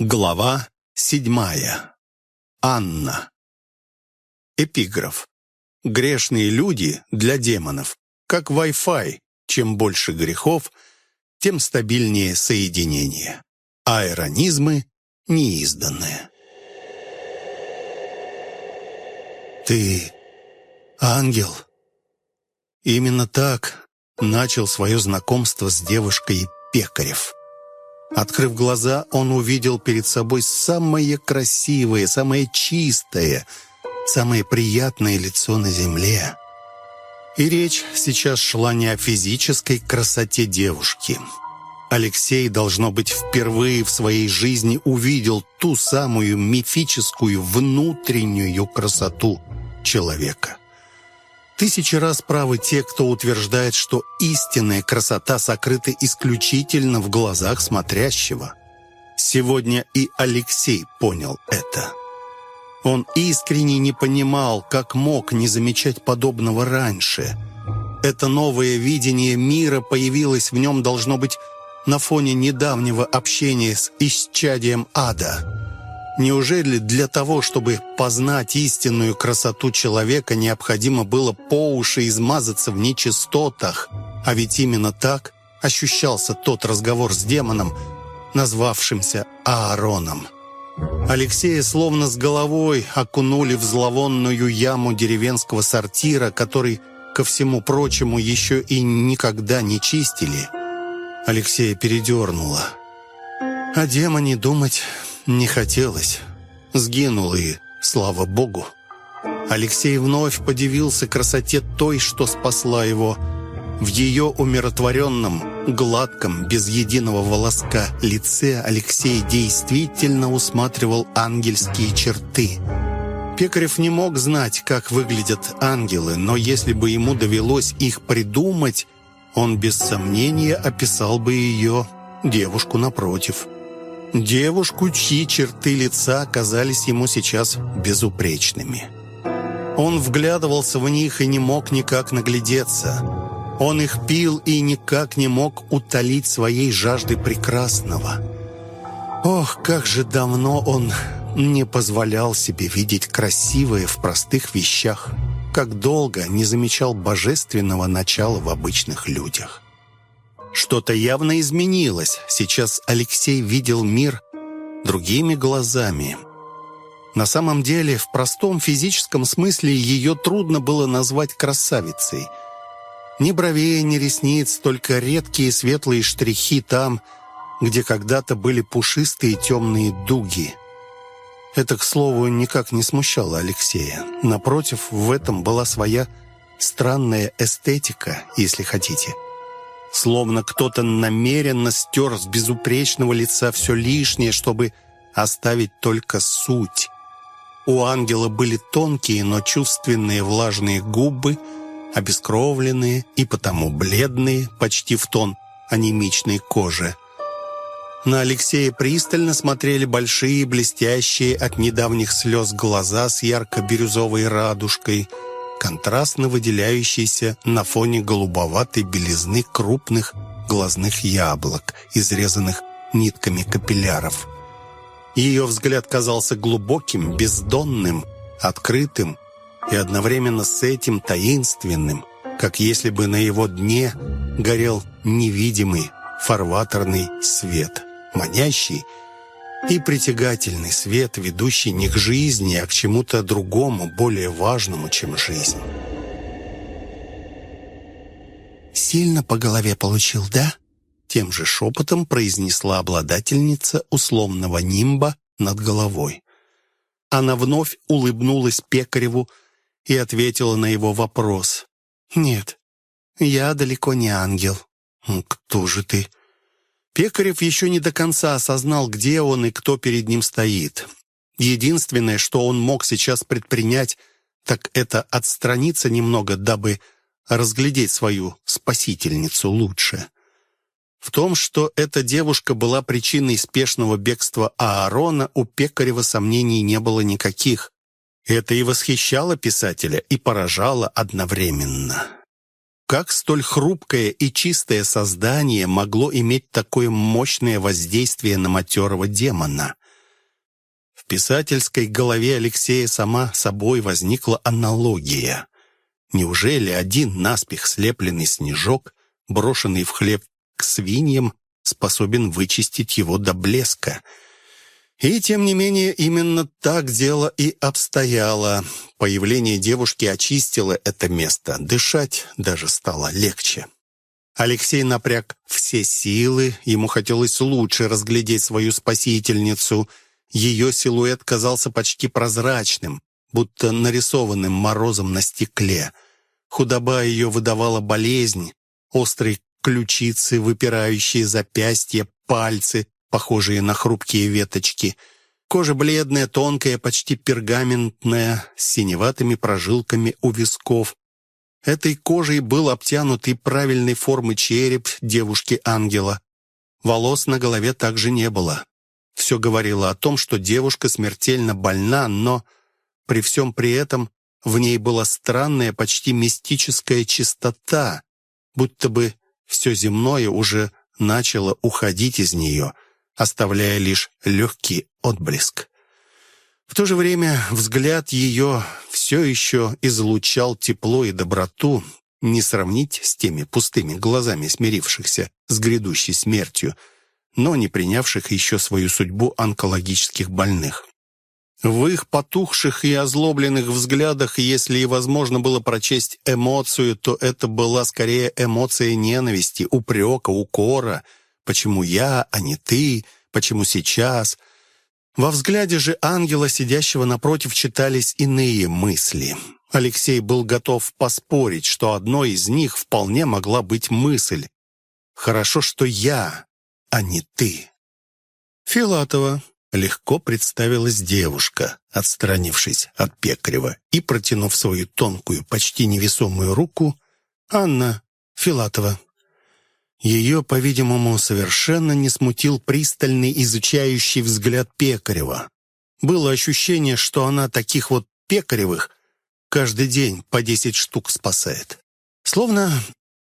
Глава седьмая. Анна. Эпиграф. Грешные люди для демонов, как Wi-Fi. Чем больше грехов, тем стабильнее соединение. Аэронизмы неизданные. «Ты ангел?» Именно так начал свое знакомство с девушкой Пекарев. Открыв глаза, он увидел перед собой самое красивое, самое чистое, самое приятное лицо на земле. И речь сейчас шла не о физической красоте девушки. Алексей, должно быть, впервые в своей жизни увидел ту самую мифическую внутреннюю красоту человека. Тысячи раз правы те, кто утверждает, что истинная красота сокрыта исключительно в глазах смотрящего. Сегодня и Алексей понял это. Он искренне не понимал, как мог не замечать подобного раньше. Это новое видение мира появилось в нем, должно быть, на фоне недавнего общения с исчадием ада. Неужели для того, чтобы познать истинную красоту человека, необходимо было по уши измазаться в нечистотах? А ведь именно так ощущался тот разговор с демоном, назвавшимся Аароном. Алексея словно с головой окунули в зловонную яму деревенского сортира, который, ко всему прочему, еще и никогда не чистили. Алексея передернуло. О демоне думать не хотелось. Сгинул и, слава богу. Алексей вновь подивился красоте той, что спасла его. В ее умиротворенном, гладком, без единого волоска лице Алексей действительно усматривал ангельские черты. Пекарев не мог знать, как выглядят ангелы, но если бы ему довелось их придумать, он без сомнения описал бы ее, девушку напротив – Девушку, чьи черты лица казались ему сейчас безупречными. Он вглядывался в них и не мог никак наглядеться. Он их пил и никак не мог утолить своей жажды прекрасного. Ох, как же давно он не позволял себе видеть красивое в простых вещах, как долго не замечал божественного начала в обычных людях. Что-то явно изменилось. Сейчас Алексей видел мир другими глазами. На самом деле, в простом физическом смысле ее трудно было назвать красавицей. Ни бровей, ни ресниц, только редкие светлые штрихи там, где когда-то были пушистые темные дуги. Это, к слову, никак не смущало Алексея. Напротив, в этом была своя странная эстетика, если хотите – Словно кто-то намеренно стер с безупречного лица все лишнее, чтобы оставить только суть. У ангела были тонкие, но чувственные влажные губы, обескровленные и потому бледные, почти в тон анемичной кожи. На Алексея пристально смотрели большие, блестящие от недавних слез глаза с ярко-бирюзовой радужкой – контрастно выделяющийся на фоне голубоватой белизны крупных глазных яблок, изрезанных нитками капилляров. Ее взгляд казался глубоким, бездонным, открытым и одновременно с этим таинственным, как если бы на его дне горел невидимый фарватерный свет, манящий и притягательный свет, ведущий не к жизни, а к чему-то другому, более важному, чем жизнь. «Сильно по голове получил, да?» Тем же шепотом произнесла обладательница условного нимба над головой. Она вновь улыбнулась Пекареву и ответила на его вопрос. «Нет, я далеко не ангел». «Кто же ты?» Пекарев еще не до конца осознал, где он и кто перед ним стоит. Единственное, что он мог сейчас предпринять, так это отстраниться немного, дабы разглядеть свою спасительницу лучше. В том, что эта девушка была причиной спешного бегства Аарона, у Пекарева сомнений не было никаких. Это и восхищало писателя, и поражало одновременно. Как столь хрупкое и чистое создание могло иметь такое мощное воздействие на матерого демона? писательской голове Алексея сама собой возникла аналогия. Неужели один наспех слепленный снежок, брошенный в хлеб к свиньям, способен вычистить его до блеска? И, тем не менее, именно так дело и обстояло. Появление девушки очистило это место. Дышать даже стало легче. Алексей напряг все силы, ему хотелось лучше разглядеть свою спасительницу — ее силуэт казался почти прозрачным, будто нарисованным морозом на стекле. Худоба ее выдавала болезнь, острые ключицы, выпирающие запястья, пальцы, похожие на хрупкие веточки. Кожа бледная, тонкая, почти пергаментная, с синеватыми прожилками у висков. Этой кожей был обтянутый правильной формы череп девушки-ангела. Волос на голове также не было. Все говорило о том, что девушка смертельно больна, но при всем при этом в ней была странная, почти мистическая чистота, будто бы все земное уже начало уходить из нее, оставляя лишь легкий отблеск. В то же время взгляд ее все еще излучал тепло и доброту, не сравнить с теми пустыми глазами смирившихся с грядущей смертью, но не принявших еще свою судьбу онкологических больных. В их потухших и озлобленных взглядах, если и возможно было прочесть эмоцию, то это была скорее эмоция ненависти, упрека, укора. Почему я, а не ты? Почему сейчас? Во взгляде же ангела, сидящего напротив, читались иные мысли. Алексей был готов поспорить, что одной из них вполне могла быть мысль. «Хорошо, что я, а не ты». «Филатова», — легко представилась девушка, отстранившись от Пекарева и протянув свою тонкую, почти невесомую руку, «Анна Филатова». Ее, по-видимому, совершенно не смутил пристальный изучающий взгляд Пекарева. Было ощущение, что она таких вот Пекаревых каждый день по десять штук спасает. Словно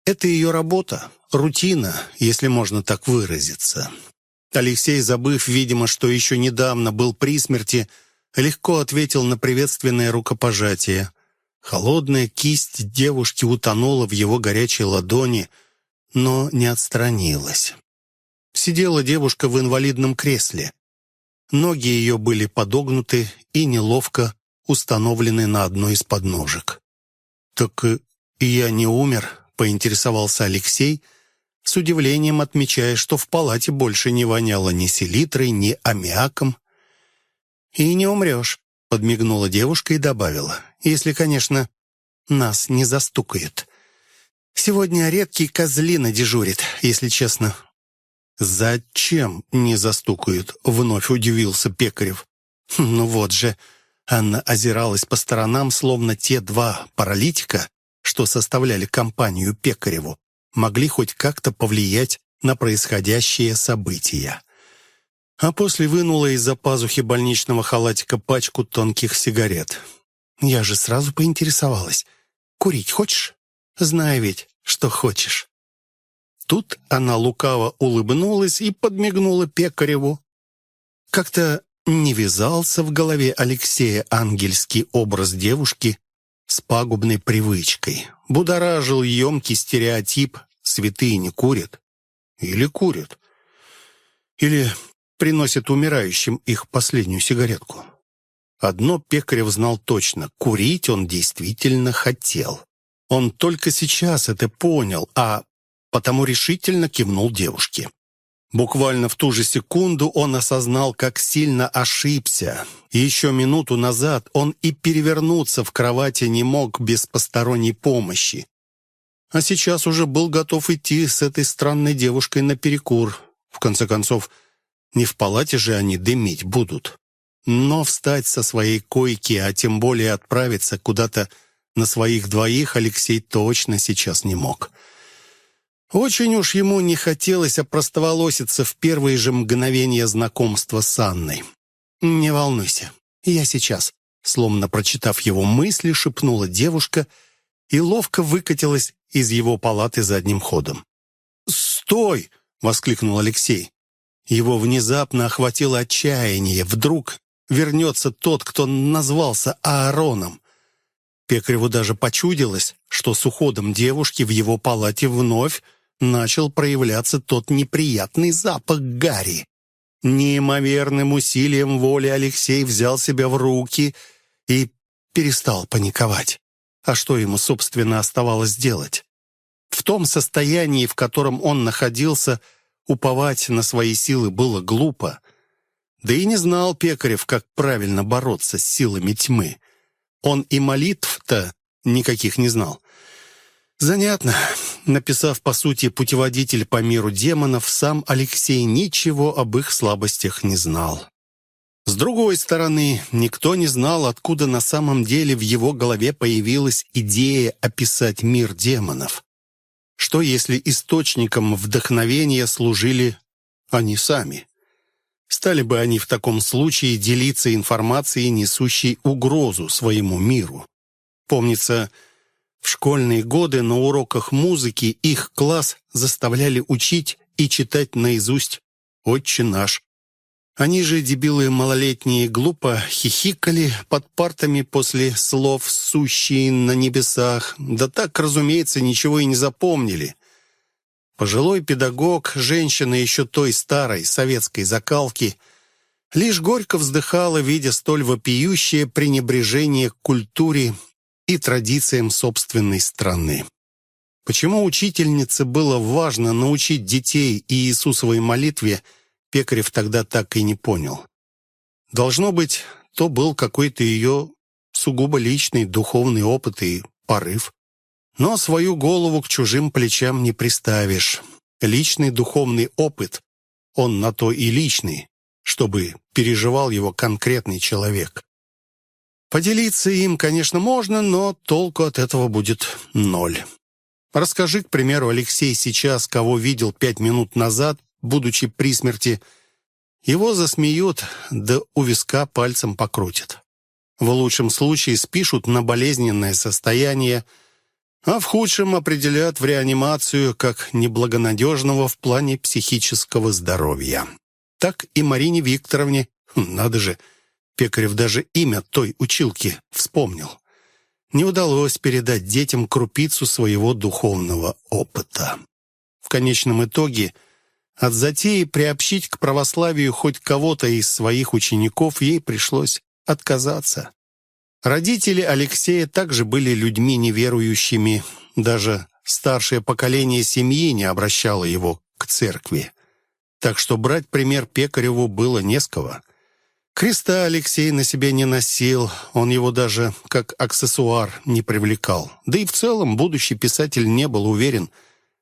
это ее работа, рутина, если можно так выразиться. Алексей, забыв, видимо, что еще недавно был при смерти, легко ответил на приветственное рукопожатие. Холодная кисть девушки утонула в его горячей ладони, но не отстранилась. Сидела девушка в инвалидном кресле. Ноги ее были подогнуты и неловко установлены на одной из подножек. «Так я не умер?» поинтересовался Алексей, с удивлением отмечая, что в палате больше не воняло ни селитрой, ни аммиаком. «И не умрешь», — подмигнула девушка и добавила, «если, конечно, нас не застукают. Сегодня редкий козлина дежурит, если честно». «Зачем не застукают?» — вновь удивился Пекарев. «Ну вот же». Анна озиралась по сторонам, словно те два паралитика, что составляли компанию Пекареву, могли хоть как-то повлиять на происходящее события. А после вынула из-за пазухи больничного халатика пачку тонких сигарет. Я же сразу поинтересовалась. «Курить хочешь?» «Знаю ведь, что хочешь». Тут она лукаво улыбнулась и подмигнула Пекареву. Как-то не вязался в голове Алексея ангельский образ девушки, с пагубной привычкой. Будоражил емкий стереотип «святые не курят». Или курят. Или приносят умирающим их последнюю сигаретку. Одно Пекарев знал точно — курить он действительно хотел. Он только сейчас это понял, а потому решительно кивнул девушке. Буквально в ту же секунду он осознал, как сильно ошибся. Еще минуту назад он и перевернуться в кровати не мог без посторонней помощи. А сейчас уже был готов идти с этой странной девушкой на перекур. В конце концов, не в палате же они дымить будут. Но встать со своей койки, а тем более отправиться куда-то на своих двоих Алексей точно сейчас не мог. Очень уж ему не хотелось опростоволоситься в первые же мгновения знакомства с Анной. «Не волнуйся, я сейчас», словно прочитав его мысли, шепнула девушка и ловко выкатилась из его палаты задним ходом. «Стой!» — воскликнул Алексей. Его внезапно охватило отчаяние. Вдруг вернется тот, кто назвался Аароном. Пекареву даже почудилось, что с уходом девушки в его палате вновь начал проявляться тот неприятный запах гари. Неимоверным усилием воли Алексей взял себя в руки и перестал паниковать. А что ему, собственно, оставалось делать? В том состоянии, в котором он находился, уповать на свои силы было глупо. Да и не знал Пекарев, как правильно бороться с силами тьмы. Он и молитв-то никаких не знал. Занятно. Написав, по сути, путеводитель по миру демонов, сам Алексей ничего об их слабостях не знал. С другой стороны, никто не знал, откуда на самом деле в его голове появилась идея описать мир демонов. Что если источником вдохновения служили они сами? Стали бы они в таком случае делиться информацией, несущей угрозу своему миру? Помнится, в школьные годы на уроках музыки их класс заставляли учить и читать наизусть «Отче наш». Они же, дебилы малолетние, глупо хихикали под партами после слов «сущие на небесах». Да так, разумеется, ничего и не запомнили. Пожилой педагог, женщина еще той старой советской закалки, лишь горько вздыхала, видя столь вопиющее пренебрежение к культуре и традициям собственной страны. Почему учительнице было важно научить детей Иисусовой молитве, Пекарев тогда так и не понял. Должно быть, то был какой-то ее сугубо личный духовный опыт и порыв. Но свою голову к чужим плечам не приставишь. Личный духовный опыт, он на то и личный, чтобы переживал его конкретный человек. Поделиться им, конечно, можно, но толку от этого будет ноль. Расскажи, к примеру, Алексей сейчас, кого видел пять минут назад, будучи при смерти, его засмеют, да у виска пальцем покрутят. В лучшем случае спишут на болезненное состояние, а в худшем определят в реанимацию как неблагонадежного в плане психического здоровья. Так и Марине Викторовне, хм, надо же, Пекарев даже имя той училки вспомнил. Не удалось передать детям крупицу своего духовного опыта. В конечном итоге от затеи приобщить к православию хоть кого-то из своих учеников ей пришлось отказаться. Родители Алексея также были людьми неверующими, даже старшее поколение семьи не обращало его к церкви. Так что брать пример Пекареву было не с кого. Креста Алексей на себе не носил, он его даже как аксессуар не привлекал. Да и в целом будущий писатель не был уверен,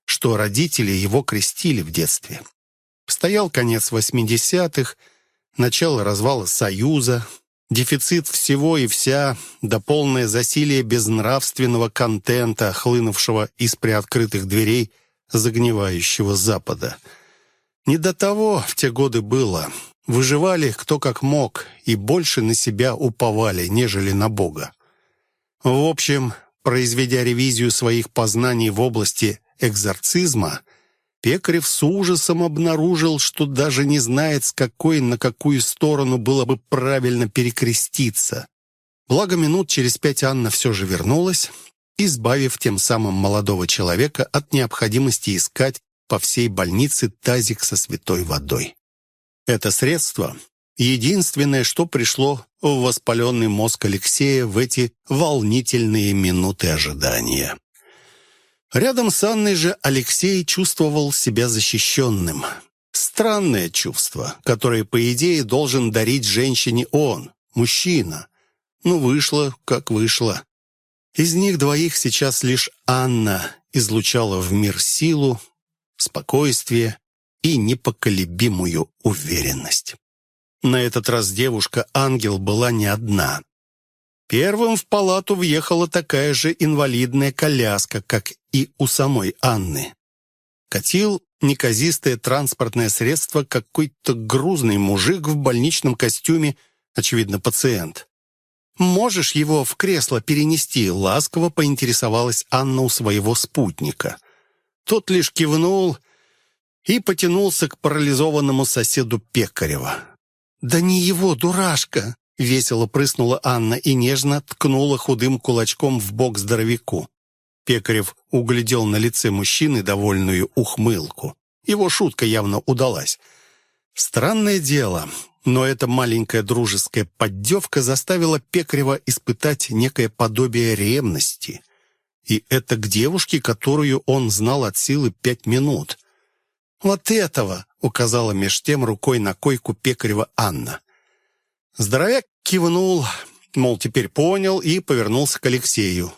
что родители его крестили в детстве. Стоял конец 80-х, начало развала Союза, дефицит всего и вся, да полное засилие безнравственного контента, хлынувшего из приоткрытых дверей загнивающего Запада. Не до того в те годы было. Выживали кто как мог и больше на себя уповали, нежели на Бога. В общем, произведя ревизию своих познаний в области экзорцизма, Пекарев с ужасом обнаружил, что даже не знает, с какой на какую сторону было бы правильно перекреститься. Благо минут через пять Анна все же вернулась, избавив тем самым молодого человека от необходимости искать по всей больнице тазик со святой водой. Это средство — единственное, что пришло в воспаленный мозг Алексея в эти волнительные минуты ожидания. Рядом с Анной же Алексей чувствовал себя защищенным. Странное чувство, которое, по идее, должен дарить женщине он, мужчина. Ну, вышло, как вышло. Из них двоих сейчас лишь Анна излучала в мир силу, спокойствие и непоколебимую уверенность. На этот раз девушка-ангел была не одна. Первым в палату въехала такая же инвалидная коляска, как и у самой Анны. Катил неказистое транспортное средство какой-то грузный мужик в больничном костюме, очевидно, пациент. «Можешь его в кресло перенести?» — ласково поинтересовалась Анна у своего спутника. Тот лишь кивнул и потянулся к парализованному соседу Пекарева. «Да не его, дурашка!» — весело прыснула Анна и нежно ткнула худым кулачком в бок здоровяку. Пекарев углядел на лице мужчины довольную ухмылку. Его шутка явно удалась. Странное дело, но эта маленькая дружеская поддевка заставила Пекарева испытать некое подобие ревности. И это к девушке, которую он знал от силы пять минут. «Вот этого!» — указала меж тем рукой на койку Пекарева Анна. Здоровяк кивнул, мол, теперь понял, и повернулся к Алексею.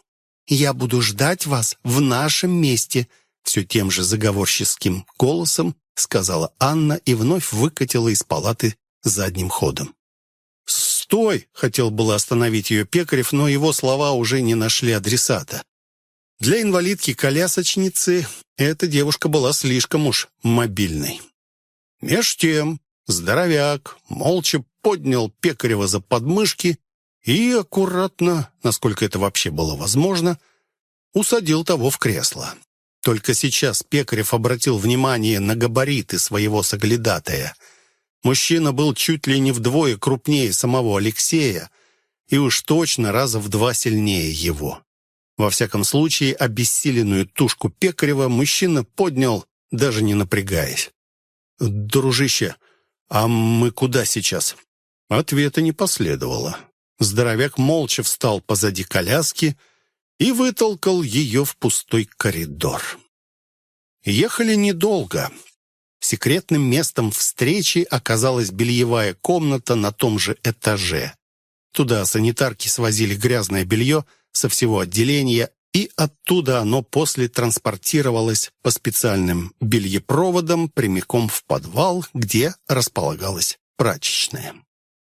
«Я буду ждать вас в нашем месте», все тем же заговорческим голосом сказала Анна и вновь выкатила из палаты задним ходом. «Стой!» — хотел было остановить ее Пекарев, но его слова уже не нашли адресата. Для инвалидки-колясочницы эта девушка была слишком уж мобильной. Меж тем здоровяк молча поднял Пекарева за подмышки и аккуратно, насколько это вообще было возможно, усадил того в кресло. Только сейчас Пекарев обратил внимание на габариты своего соглядатая. Мужчина был чуть ли не вдвое крупнее самого Алексея и уж точно раза в два сильнее его. Во всяком случае, обессиленную тушку Пекарева мужчина поднял, даже не напрягаясь. «Дружище, а мы куда сейчас?» Ответа не последовало. Здоровяк молча встал позади коляски и вытолкал ее в пустой коридор. Ехали недолго. Секретным местом встречи оказалась бельевая комната на том же этаже. Туда санитарки свозили грязное белье со всего отделения, и оттуда оно после транспортировалось по специальным бельепроводам прямиком в подвал, где располагалась прачечная.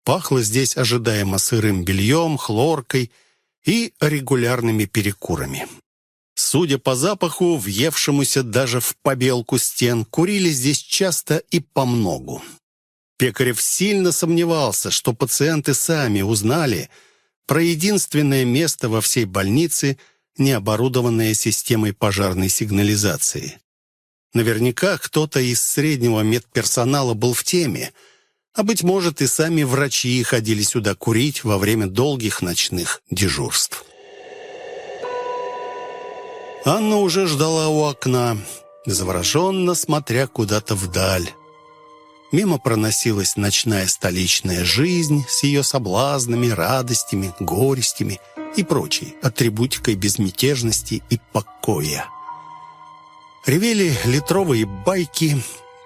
Пахло здесь ожидаемо сырым бельем, хлоркой и регулярными перекурами. Судя по запаху, въевшемуся даже в побелку стен, курили здесь часто и помногу. Пекарев сильно сомневался, что пациенты сами узнали про единственное место во всей больнице, не оборудованное системой пожарной сигнализации. Наверняка кто-то из среднего медперсонала был в теме – а, быть может, и сами врачи ходили сюда курить во время долгих ночных дежурств. Анна уже ждала у окна, завороженно смотря куда-то вдаль. Мимо проносилась ночная столичная жизнь с ее соблазнами, радостями, горестями и прочей атрибутикой безмятежности и покоя. Ревели литровые байки,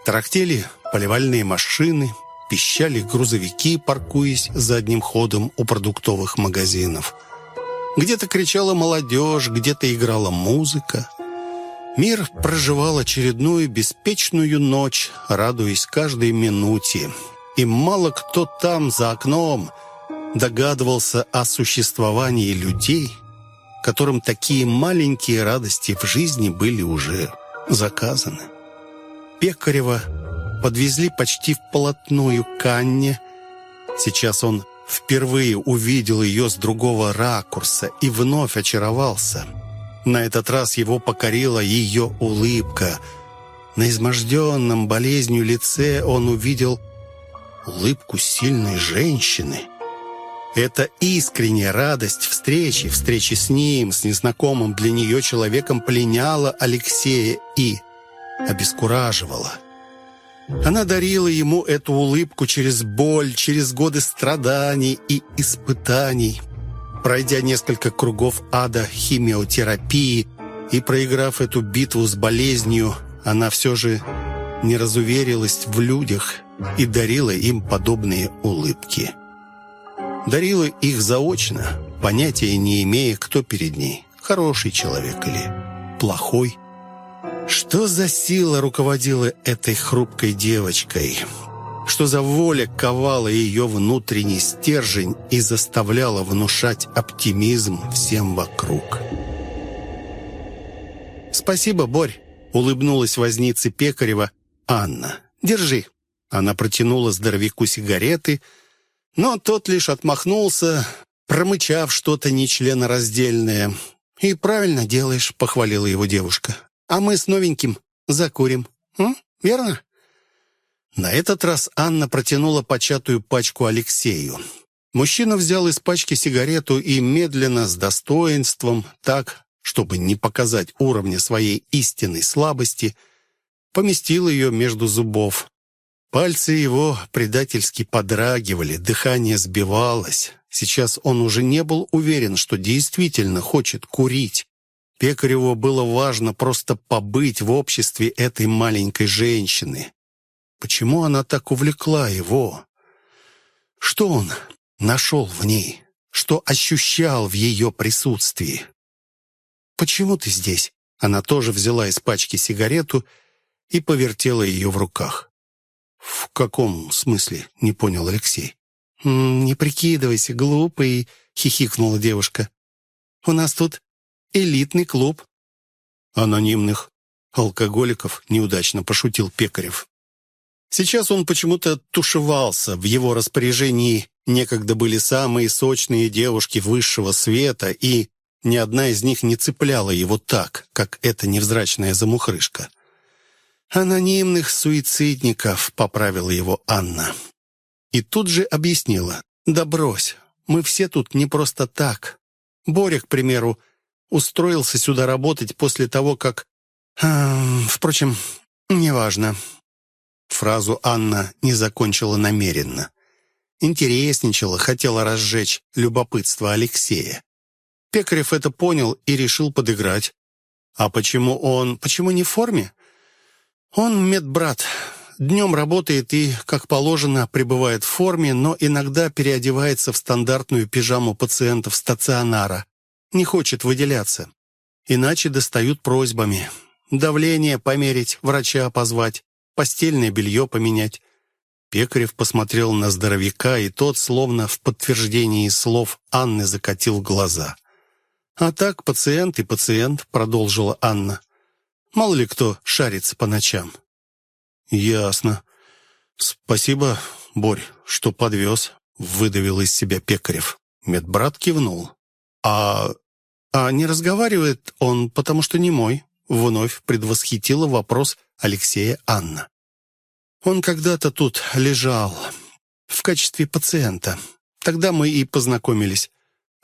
трактели поливальные машины, пищали грузовики, паркуясь задним ходом у продуктовых магазинов. Где-то кричала молодежь, где-то играла музыка. Мир проживал очередную беспечную ночь, радуясь каждой минуте. И мало кто там, за окном, догадывался о существовании людей, которым такие маленькие радости в жизни были уже заказаны. Пекарева подвезли почти вплотную к Анне. Сейчас он впервые увидел ее с другого ракурса и вновь очаровался. На этот раз его покорила ее улыбка. На изможденном болезнью лице он увидел улыбку сильной женщины. Эта искренняя радость встречи, встречи с ним, с незнакомым для нее человеком пленяла Алексея и обескураживала. Она дарила ему эту улыбку через боль, через годы страданий и испытаний. Пройдя несколько кругов ада химиотерапии и проиграв эту битву с болезнью, она все же не разуверилась в людях и дарила им подобные улыбки. Дарила их заочно, понятия не имея, кто перед ней, хороший человек или плохой. Что за сила руководила этой хрупкой девочкой? Что за воля ковала ее внутренний стержень и заставляла внушать оптимизм всем вокруг? «Спасибо, Борь», — улыбнулась вознице Пекарева Анна. «Держи». Она протянула здоровяку сигареты, но тот лишь отмахнулся, промычав что-то нечленораздельное. «И правильно делаешь», — похвалила его девушка а мы с новеньким закурим. М? Верно?» На этот раз Анна протянула початую пачку Алексею. Мужчина взял из пачки сигарету и медленно, с достоинством, так, чтобы не показать уровня своей истинной слабости, поместил ее между зубов. Пальцы его предательски подрагивали, дыхание сбивалось. Сейчас он уже не был уверен, что действительно хочет курить. Пекареву было важно просто побыть в обществе этой маленькой женщины. Почему она так увлекла его? Что он нашел в ней? Что ощущал в ее присутствии? «Почему ты здесь?» Она тоже взяла из пачки сигарету и повертела ее в руках. «В каком смысле?» — не понял Алексей. «Не прикидывайся, глупый», — хихикнула девушка. «У нас тут элитный клуб». «Анонимных алкоголиков», — неудачно пошутил Пекарев. Сейчас он почему-то тушевался. В его распоряжении некогда были самые сочные девушки высшего света, и ни одна из них не цепляла его так, как эта невзрачная замухрышка. «Анонимных суицидников», — поправила его Анна. И тут же объяснила. «Да брось, мы все тут не просто так. Боря, к примеру, устроился сюда работать после того, как... Э, впрочем, неважно. Фразу Анна не закончила намеренно. Интересничала, хотела разжечь любопытство Алексея. Пекарев это понял и решил подыграть. А почему он... Почему не в форме? Он медбрат. Днем работает и, как положено, пребывает в форме, но иногда переодевается в стандартную пижаму пациентов стационара. Не хочет выделяться. Иначе достают просьбами. Давление померить, врача позвать постельное белье поменять». Пекарев посмотрел на здоровяка, и тот, словно в подтверждении слов Анны, закатил глаза. «А так, пациент и пациент», — продолжила Анна. «Мало ли кто шарится по ночам». «Ясно. Спасибо, Борь, что подвез», — выдавил из себя Пекарев. Медбрат кивнул. «А... а не разговаривает он, потому что не мой?» Вновь предвосхитила вопрос Алексея Анна. «Он когда-то тут лежал в качестве пациента. Тогда мы и познакомились.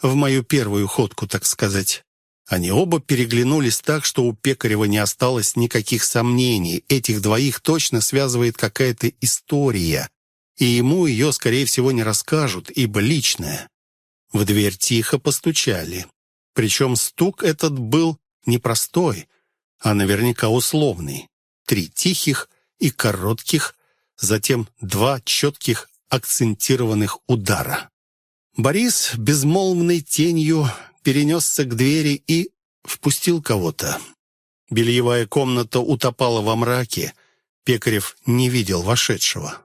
В мою первую ходку, так сказать». Они оба переглянулись так, что у Пекарева не осталось никаких сомнений. Этих двоих точно связывает какая-то история, и ему ее, скорее всего, не расскажут, ибо личная. В дверь тихо постучали. Причем стук этот был непростой, а наверняка условный три тихих и коротких, затем два четких акцентированных удара. Борис безмолвной тенью перенесся к двери и впустил кого-то. Бельевая комната утопала во мраке. Пекарев не видел вошедшего.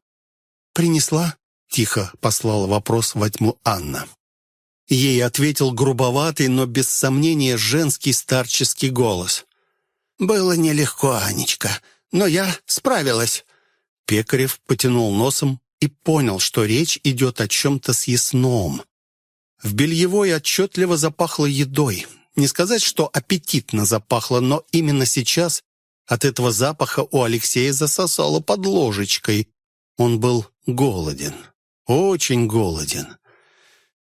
«Принесла?» — тихо послала вопрос во тьму Анна. Ей ответил грубоватый, но без сомнения женский старческий голос. «Было нелегко, Анечка но я справилась». Пекарев потянул носом и понял, что речь идет о чем-то съестном. В бельевой отчетливо запахло едой. Не сказать, что аппетитно запахло, но именно сейчас от этого запаха у Алексея засосало под ложечкой. Он был голоден, очень голоден.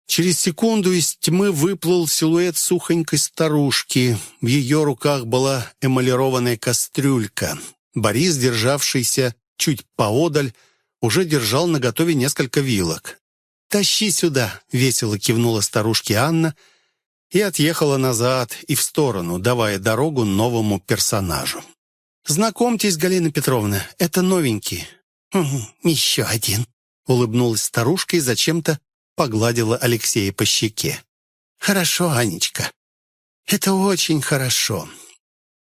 Через секунду из тьмы выплыл силуэт сухонькой старушки. В ее руках была эмалированная кастрюлька. Борис, державшийся чуть поодаль, уже держал наготове несколько вилок. «Тащи сюда!» — весело кивнула старушке Анна и отъехала назад и в сторону, давая дорогу новому персонажу. «Знакомьтесь, Галина Петровна, это новенький». «Угу, еще один», — улыбнулась старушка и зачем-то погладила Алексея по щеке. «Хорошо, Анечка. Это очень хорошо.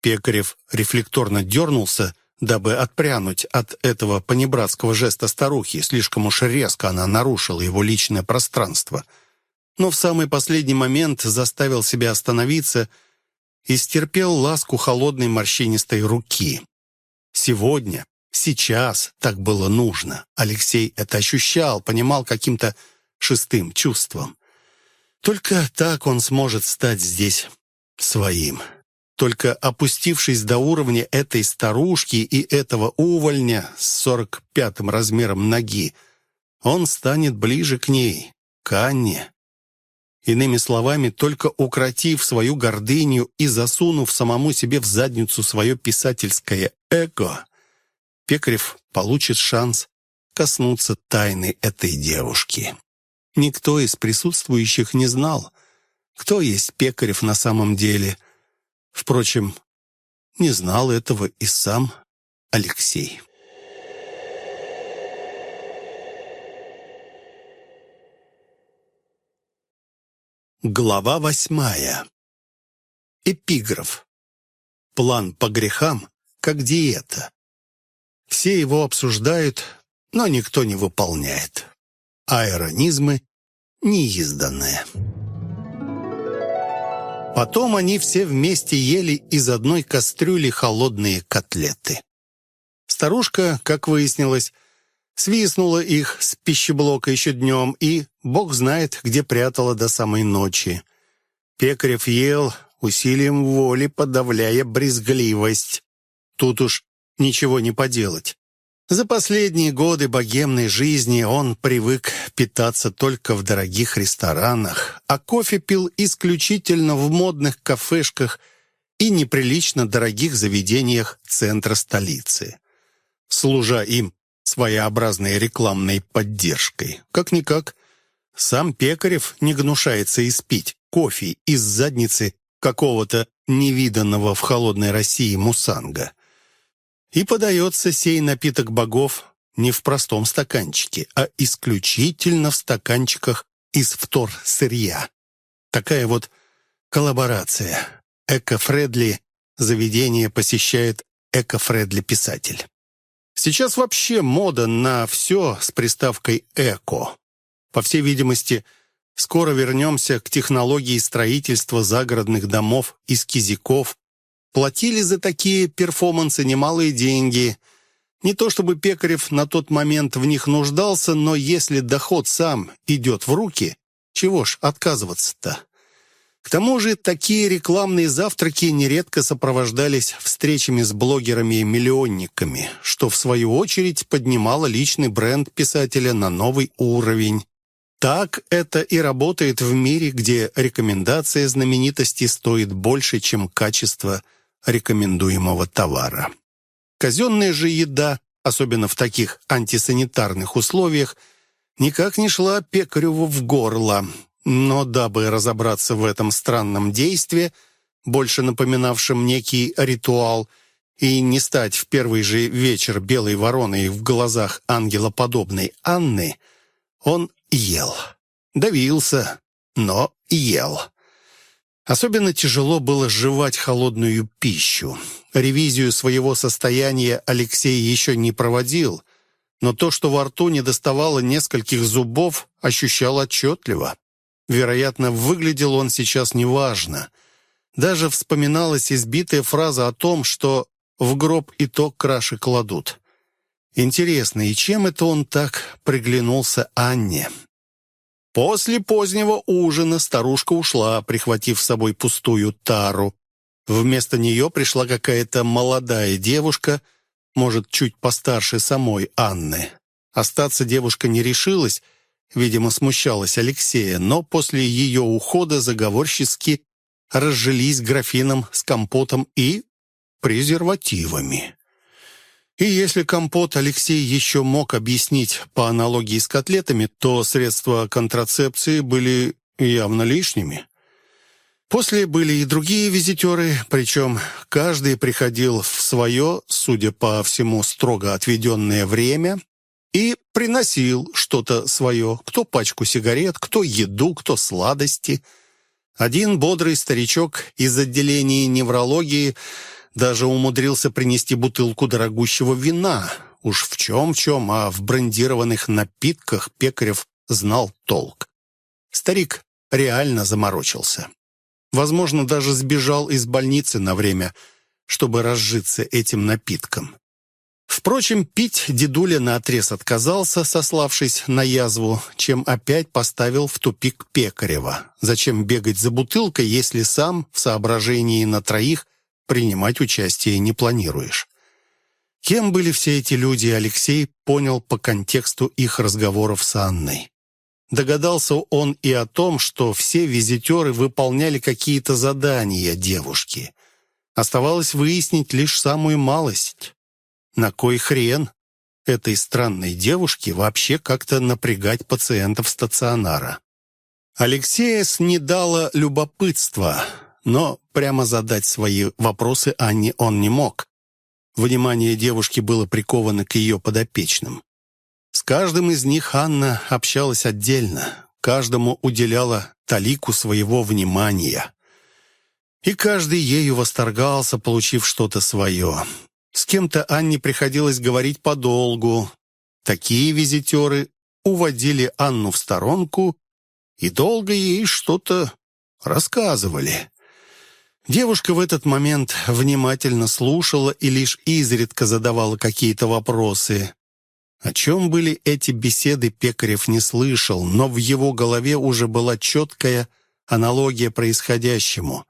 Пекарев рефлекторно дернулся, дабы отпрянуть от этого понебратского жеста старухи. Слишком уж резко она нарушила его личное пространство. Но в самый последний момент заставил себя остановиться и стерпел ласку холодной морщинистой руки. Сегодня, сейчас так было нужно. Алексей это ощущал, понимал каким-то шестым чувством. Только так он сможет стать здесь своим. Только опустившись до уровня этой старушки и этого увольня с сорок пятым размером ноги, он станет ближе к ней, к Анне. Иными словами, только укротив свою гордыню и засунув самому себе в задницу свое писательское эго, Пекарев получит шанс коснуться тайны этой девушки. Никто из присутствующих не знал, кто есть Пекарев на самом деле. Впрочем, не знал этого и сам Алексей. Глава восьмая. Эпиграф. План по грехам, как диета. Все его обсуждают, но никто не выполняет. Аэронизмы неизданные. Потом они все вместе ели из одной кастрюли холодные котлеты. Старушка, как выяснилось, свистнула их с пищеблока еще днем и, бог знает, где прятала до самой ночи. Пекарев ел, усилием воли подавляя брезгливость. Тут уж ничего не поделать. За последние годы богемной жизни он привык питаться только в дорогих ресторанах, а кофе пил исключительно в модных кафешках и неприлично дорогих заведениях центра столицы, служа им своеобразной рекламной поддержкой. Как-никак, сам Пекарев не гнушается испить кофе из задницы какого-то невиданного в холодной России мусанга – и подается сей напиток богов не в простом стаканчике, а исключительно в стаканчиках из вторсырья. Такая вот коллаборация. Эко-фредли заведение посещает эко-фредли-писатель. Сейчас вообще мода на все с приставкой «эко». По всей видимости, скоро вернемся к технологии строительства загородных домов из кизиков, Платили за такие перформансы немалые деньги. Не то чтобы Пекарев на тот момент в них нуждался, но если доход сам идет в руки, чего ж отказываться-то? К тому же такие рекламные завтраки нередко сопровождались встречами с блогерами и миллионниками, что в свою очередь поднимало личный бренд писателя на новый уровень. Так это и работает в мире, где рекомендация знаменитости стоит больше, чем качество рекомендуемого товара. Казенная же еда, особенно в таких антисанитарных условиях, никак не шла Пекареву в горло. Но дабы разобраться в этом странном действии, больше напоминавшем некий ритуал, и не стать в первый же вечер белой вороной в глазах ангелоподобной Анны, он ел. Давился, но ел. Особенно тяжело было жевать холодную пищу. Ревизию своего состояния Алексей еще не проводил, но то, что во рту не доставало нескольких зубов, ощущал отчетливо. Вероятно, выглядел он сейчас неважно. Даже вспоминалась избитая фраза о том, что в гроб и то краши кладут. Интересно, и чем это он так приглянулся Анне? После позднего ужина старушка ушла, прихватив с собой пустую тару. Вместо нее пришла какая-то молодая девушка, может, чуть постарше самой Анны. Остаться девушка не решилась, видимо, смущалась Алексея, но после ее ухода заговорчески разжились графином с компотом и презервативами. И если компот Алексей еще мог объяснить по аналогии с котлетами, то средства контрацепции были явно лишними. После были и другие визитеры, причем каждый приходил в свое, судя по всему, строго отведенное время и приносил что-то свое, кто пачку сигарет, кто еду, кто сладости. Один бодрый старичок из отделения неврологии – даже умудрился принести бутылку дорогущего вина. Уж в чем-в чем, а в брендированных напитках Пекарев знал толк. Старик реально заморочился. Возможно, даже сбежал из больницы на время, чтобы разжиться этим напитком. Впрочем, пить дедуля наотрез отказался, сославшись на язву, чем опять поставил в тупик Пекарева. Зачем бегать за бутылкой, если сам, в соображении на троих, принимать участие не планируешь. Кем были все эти люди, Алексей понял по контексту их разговоров с Анной. Догадался он и о том, что все визитеры выполняли какие-то задания девушки. Оставалось выяснить лишь самую малость. На кой хрен этой странной девушке вообще как-то напрягать пациентов стационара? Алексея снедало любопытство, но прямо задать свои вопросы Анне он не мог. Внимание девушки было приковано к ее подопечным. С каждым из них Анна общалась отдельно, каждому уделяла талику своего внимания. И каждый ею восторгался, получив что-то свое. С кем-то Анне приходилось говорить подолгу. Такие визитеры уводили Анну в сторонку и долго ей что-то рассказывали. Девушка в этот момент внимательно слушала и лишь изредка задавала какие-то вопросы. О чем были эти беседы, Пекарев не слышал, но в его голове уже была четкая аналогия происходящему.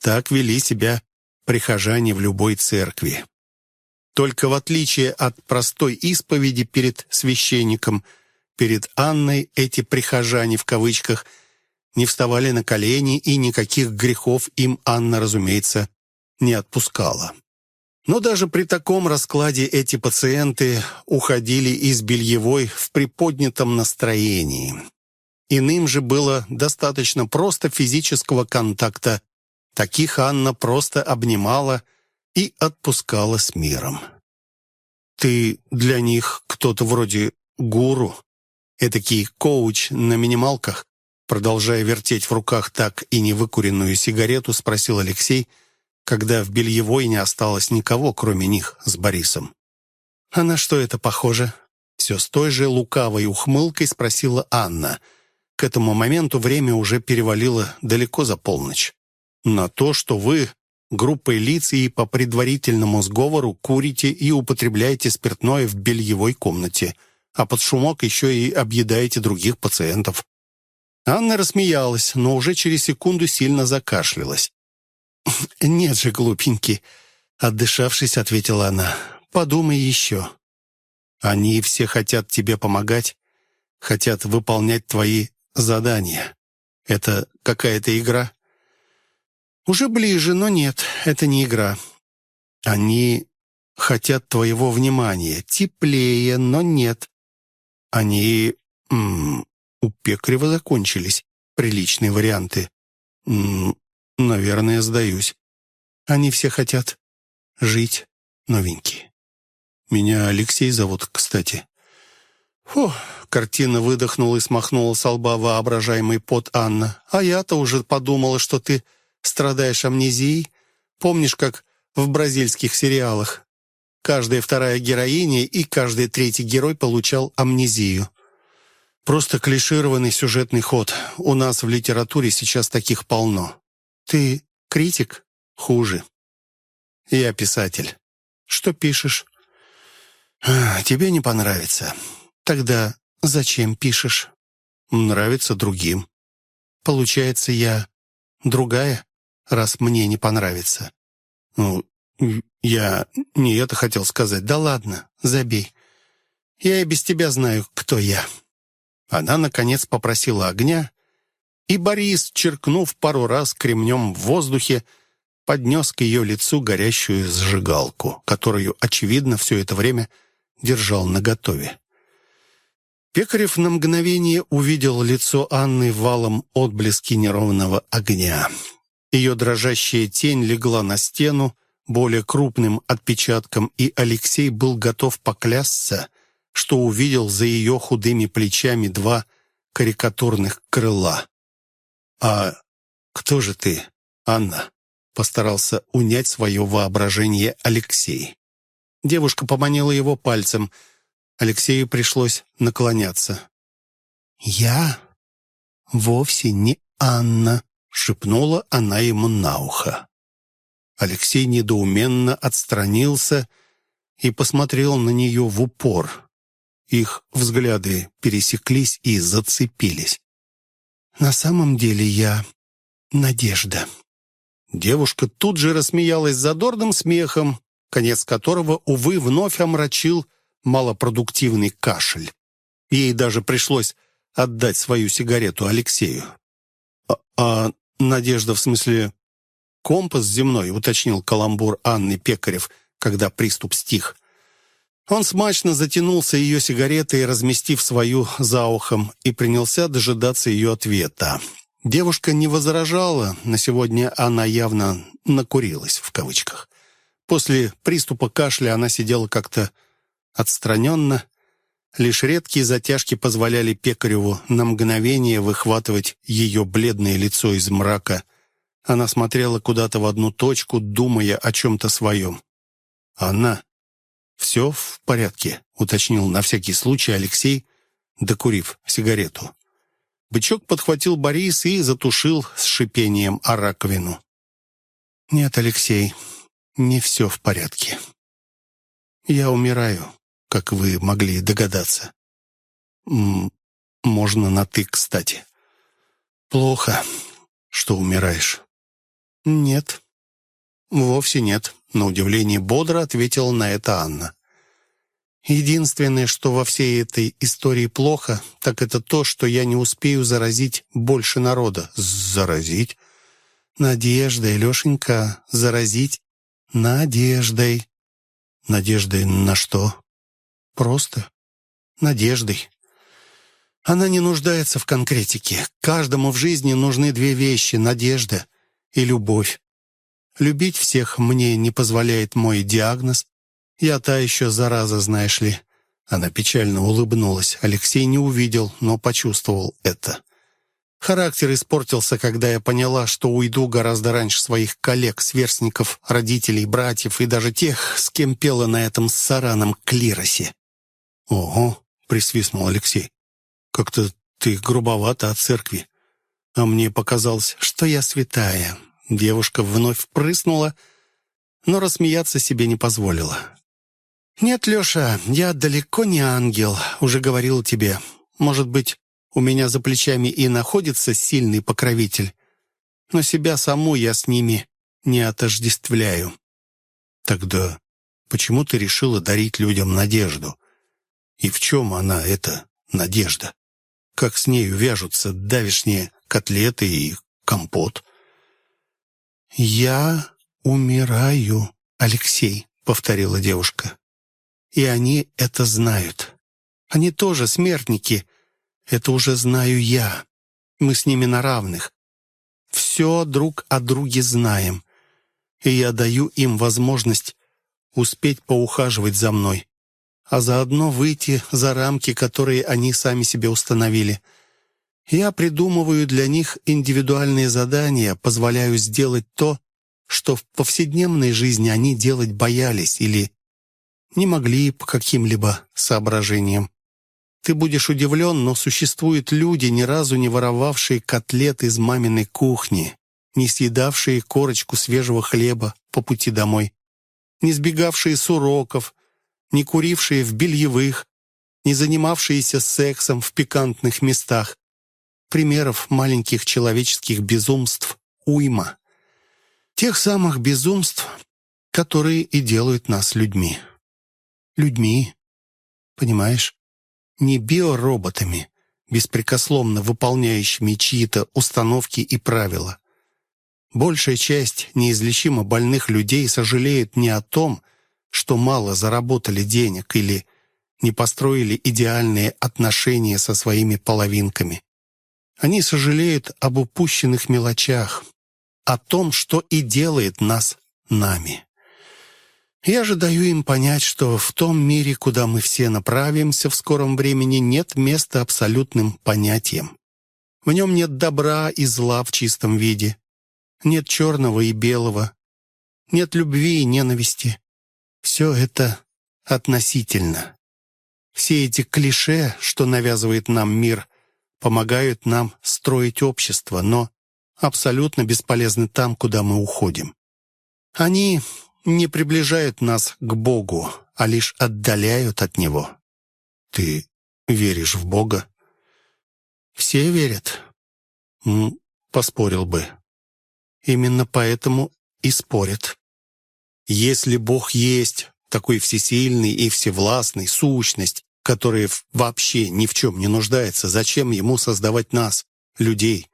Так вели себя прихожане в любой церкви. Только в отличие от простой исповеди перед священником, перед Анной эти «прихожане» в кавычках – не вставали на колени, и никаких грехов им Анна, разумеется, не отпускала. Но даже при таком раскладе эти пациенты уходили из бельевой в приподнятом настроении. Иным же было достаточно просто физического контакта. Таких Анна просто обнимала и отпускала с миром. «Ты для них кто-то вроде гуру, этакий коуч на минималках?» Продолжая вертеть в руках так и не выкуренную сигарету, спросил Алексей, когда в бельевой не осталось никого, кроме них с Борисом. «А на что это похоже?» Все с той же лукавой ухмылкой спросила Анна. К этому моменту время уже перевалило далеко за полночь. «На то, что вы группой лиц и по предварительному сговору курите и употребляете спиртное в бельевой комнате, а под шумок еще и объедаете других пациентов. Анна рассмеялась, но уже через секунду сильно закашлялась. «Нет же, глупенький», — отдышавшись, ответила она. «Подумай еще. Они все хотят тебе помогать, хотят выполнять твои задания. Это какая-то игра?» «Уже ближе, но нет, это не игра. Они хотят твоего внимания, теплее, но нет. Они... у Пекарева закончились приличные варианты. М -м, наверное, сдаюсь. Они все хотят жить новенькие. Меня Алексей зовут, кстати. Фу, картина выдохнула и смахнула с лба воображаемый пот Анна. А я-то уже подумала, что ты страдаешь амнезией. Помнишь, как в бразильских сериалах? Каждая вторая героиня и каждый третий герой получал амнезию. Просто клишированный сюжетный ход. У нас в литературе сейчас таких полно. Ты критик? Хуже. Я писатель. Что пишешь? Тебе не понравится. Тогда зачем пишешь? Нравится другим. Получается, я другая, раз мне не понравится. Ну, я не это хотел сказать. Да ладно, забей. Я и без тебя знаю, кто я. Она, наконец, попросила огня, и Борис, черкнув пару раз кремнем в воздухе, поднес к ее лицу горящую сжигалку, которую, очевидно, все это время держал наготове. Пекарев на мгновение увидел лицо Анны валом отблески неровного огня. Ее дрожащая тень легла на стену, более крупным отпечатком, и Алексей был готов поклясться, что увидел за ее худыми плечами два карикатурных крыла. «А кто же ты, Анна?» Постарался унять свое воображение Алексей. Девушка поманила его пальцем. Алексею пришлось наклоняться. «Я вовсе не Анна», — шепнула она ему на ухо. Алексей недоуменно отстранился и посмотрел на нее в упор. Их взгляды пересеклись и зацепились. «На самом деле я Надежда». Девушка тут же рассмеялась задорным смехом, конец которого, увы, вновь омрачил малопродуктивный кашель. Ей даже пришлось отдать свою сигарету Алексею. «А, а Надежда, в смысле, компас земной», — уточнил каламбур Анны Пекарев, когда приступ стих. Он смачно затянулся ее сигаретой, разместив свою за ухом, и принялся дожидаться ее ответа. Девушка не возражала, на сегодня она явно «накурилась» в кавычках. После приступа кашля она сидела как-то отстраненно. Лишь редкие затяжки позволяли Пекареву на мгновение выхватывать ее бледное лицо из мрака. Она смотрела куда-то в одну точку, думая о чем-то своем. Она «Все в порядке», — уточнил на всякий случай Алексей, докурив сигарету. Бычок подхватил Борис и затушил с шипением о раковину. «Нет, Алексей, не все в порядке. Я умираю, как вы могли догадаться. М можно на «ты», кстати. Плохо, что умираешь. Нет, вовсе нет. На удивление бодро ответила на это Анна. Единственное, что во всей этой истории плохо, так это то, что я не успею заразить больше народа. Заразить? Надеждой, Лешенька, заразить надеждой. Надеждой на что? Просто надеждой. Она не нуждается в конкретике. Каждому в жизни нужны две вещи — надежда и любовь. Любить всех мне не позволяет мой диагноз. Я та еще зараза, знаешь ли». Она печально улыбнулась. Алексей не увидел, но почувствовал это. Характер испортился, когда я поняла, что уйду гораздо раньше своих коллег, сверстников, родителей, братьев и даже тех, с кем пела на этом сараном клиросе. «Ого!» — присвистнул Алексей. «Как-то ты грубовато от церкви. А мне показалось, что я святая. Девушка вновь прыснула, но рассмеяться себе не позволила. «Нет, Леша, я далеко не ангел, уже говорил тебе. Может быть, у меня за плечами и находится сильный покровитель, но себя саму я с ними не отождествляю». «Тогда почему ты решила дарить людям надежду? И в чем она, эта надежда? Как с нею вяжутся давишние котлеты и компот?» «Я умираю, Алексей», — повторила девушка. «И они это знают. Они тоже смертники. Это уже знаю я. Мы с ними на равных. Все друг о друге знаем. И я даю им возможность успеть поухаживать за мной, а заодно выйти за рамки, которые они сами себе установили. Я придумываю для них индивидуальные задания, позволяю сделать то, что в повседневной жизни они делать боялись или не могли по каким-либо соображениям. Ты будешь удивлен, но существуют люди, ни разу не воровавшие котлет из маминой кухни, не съедавшие корочку свежего хлеба по пути домой, не сбегавшие с уроков, не курившие в бельевых, не занимавшиеся сексом в пикантных местах, Примеров маленьких человеческих безумств уйма. Тех самых безумств, которые и делают нас людьми. Людьми, понимаешь? Не биороботами, беспрекословно выполняющими чьи-то установки и правила. Большая часть неизлечимо больных людей сожалеют не о том, что мало заработали денег или не построили идеальные отношения со своими половинками. Они сожалеют об упущенных мелочах, о том, что и делает нас нами. Я же даю им понять, что в том мире, куда мы все направимся в скором времени, нет места абсолютным понятиям. В нем нет добра и зла в чистом виде, нет черного и белого, нет любви и ненависти. Все это относительно. Все эти клише, что навязывает нам мир, помогают нам строить общество, но абсолютно бесполезны там, куда мы уходим. Они не приближают нас к Богу, а лишь отдаляют от Него. Ты веришь в Бога? Все верят. Поспорил бы. Именно поэтому и спорят. Если Бог есть, такой всесильный и всевластный, сущность, которая вообще ни в чем не нуждается, зачем ему создавать нас, людей?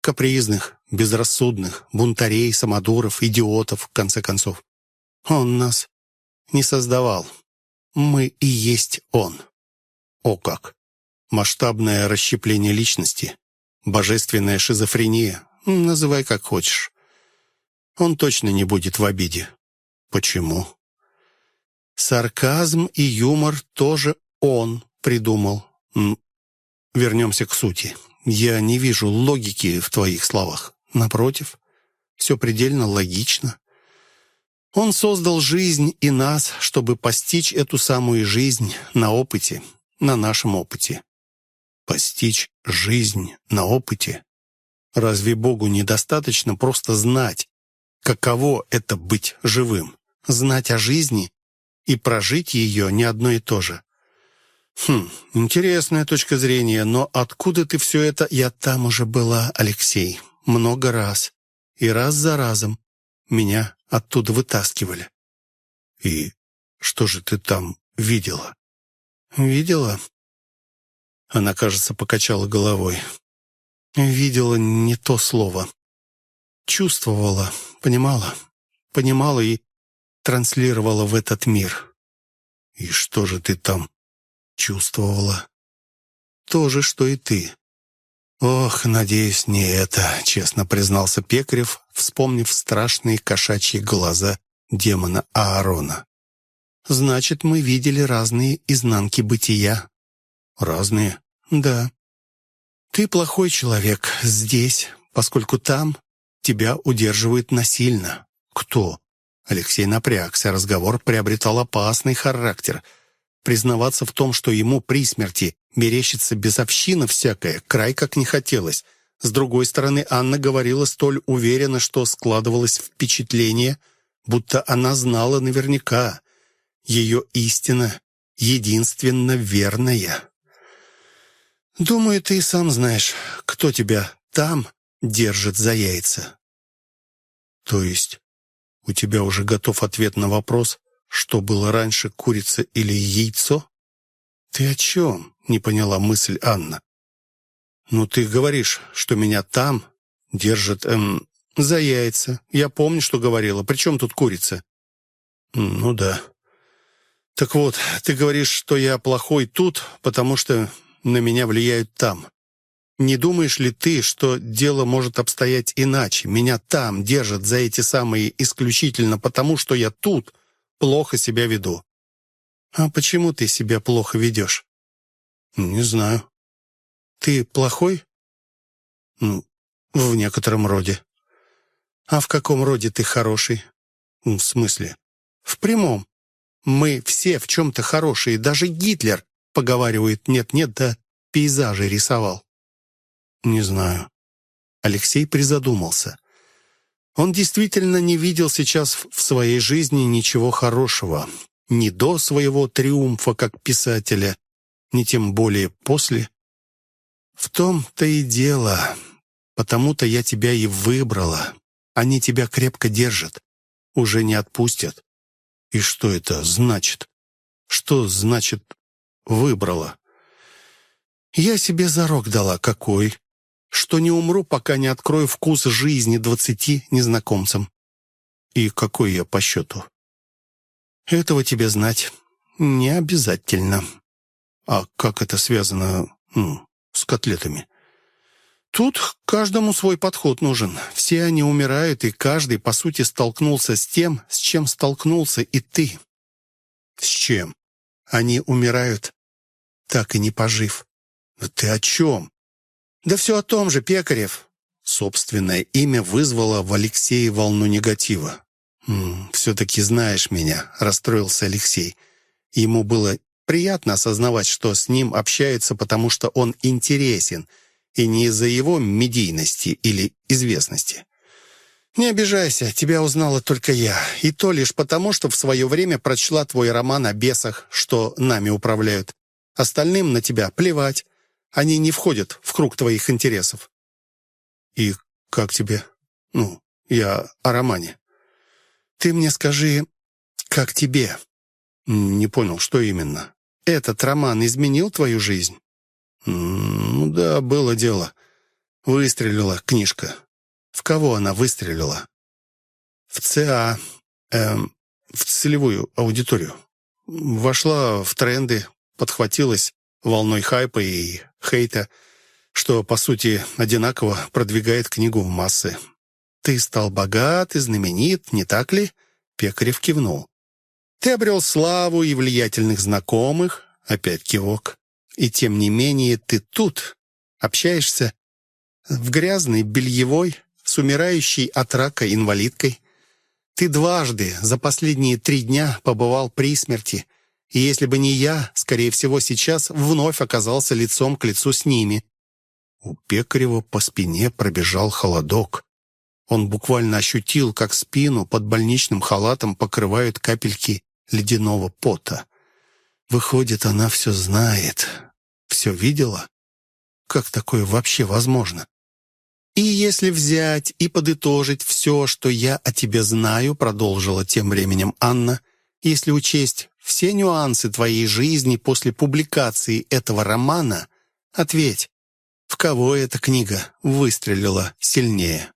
Капризных, безрассудных, бунтарей, самодуров, идиотов, в конце концов. Он нас не создавал. Мы и есть он. О как! Масштабное расщепление личности, божественная шизофрения, называй как хочешь. Он точно не будет в обиде. Почему? Сарказм и юмор тоже он придумал. Вернемся к сути. Я не вижу логики в твоих словах. Напротив, все предельно логично. Он создал жизнь и нас, чтобы постичь эту самую жизнь на опыте, на нашем опыте. Постичь жизнь на опыте? Разве Богу недостаточно просто знать, каково это быть живым? Знать о жизни и прожить ее не одно и то же. Хм, интересная точка зрения, но откуда ты все это? Я там уже была, Алексей, много раз. И раз за разом меня оттуда вытаскивали. И что же ты там видела? Видела? Она, кажется, покачала головой. Видела не то слово. Чувствовала, понимала. Понимала и транслировала в этот мир. И что же ты там чувствовала? То же, что и ты. «Ох, надеюсь, не это», — честно признался Пекарев, вспомнив страшные кошачьи глаза демона Аарона. «Значит, мы видели разные изнанки бытия». «Разные?» «Да. Ты плохой человек здесь, поскольку там тебя удерживают насильно». «Кто?» Алексей напрягся, разговор приобретал опасный характер. Признаваться в том, что ему при смерти мерещится безовщина всякая, край как не хотелось. С другой стороны, Анна говорила столь уверенно, что складывалось впечатление, будто она знала наверняка. Ее истина единственно верная. «Думаю, ты и сам знаешь, кто тебя там держит за яйца». «То есть у тебя уже готов ответ на вопрос, что было раньше, курица или яйцо?» «Ты о чем?» — не поняла мысль Анна. «Ну, ты говоришь, что меня там держат, эм, за яйца. Я помню, что говорила. При чем тут курица?» «Ну да». «Так вот, ты говоришь, что я плохой тут, потому что на меня влияют там. Не думаешь ли ты, что дело может обстоять иначе? Меня там держат за эти самые исключительно потому, что я тут плохо себя веду. «А почему ты себя плохо ведешь?» «Не знаю». «Ты плохой?» «Ну, в некотором роде». «А в каком роде ты хороший?» «В смысле?» «В прямом. Мы все в чем-то хорошие. Даже Гитлер, поговаривает, нет-нет, да пейзажи рисовал». «Не знаю». Алексей призадумался. Он действительно не видел сейчас в своей жизни ничего хорошего ни до своего триумфа как писателя, ни тем более после. В том-то и дело. Потому-то я тебя и выбрала. Они тебя крепко держат. Уже не отпустят. И что это значит? Что значит «выбрала»? Я себе зарок дала. Какой? Что не умру, пока не открою вкус жизни двадцати незнакомцам. И какой я по счету? Этого тебе знать не обязательно. А как это связано ну, с котлетами? Тут каждому свой подход нужен. Все они умирают, и каждый, по сути, столкнулся с тем, с чем столкнулся и ты. С чем? Они умирают, так и не пожив. Да ты о чем? Да все о том же, Пекарев. Собственное имя вызвало в Алексее волну негатива. «Все-таки знаешь меня», — расстроился Алексей. Ему было приятно осознавать, что с ним общаются, потому что он интересен, и не из-за его медийности или известности. «Не обижайся, тебя узнала только я, и то лишь потому, что в свое время прочла твой роман о бесах, что нами управляют. Остальным на тебя плевать, они не входят в круг твоих интересов». «И как тебе?» Ну, я о романе. Ты мне скажи, как тебе? Не понял, что именно. Этот роман изменил твою жизнь? Ну да, было дело. Выстрелила книжка. В кого она выстрелила? В ЦА, эм, в целевую аудиторию. Вошла в тренды, подхватилась волной хайпа и хейта, что, по сути, одинаково продвигает книгу в массы. «Ты стал богат и знаменит, не так ли?» Пекарев кивнул. «Ты обрел славу и влиятельных знакомых?» Опять кивок. «И тем не менее ты тут, общаешься в грязной, бельевой, с умирающей от рака инвалидкой. Ты дважды за последние три дня побывал при смерти, и если бы не я, скорее всего, сейчас вновь оказался лицом к лицу с ними». У Пекарева по спине пробежал холодок. Он буквально ощутил, как спину под больничным халатом покрывают капельки ледяного пота. Выходит, она все знает, все видела? Как такое вообще возможно? «И если взять и подытожить все, что я о тебе знаю», продолжила тем временем Анна, «если учесть все нюансы твоей жизни после публикации этого романа, ответь, в кого эта книга выстрелила сильнее?»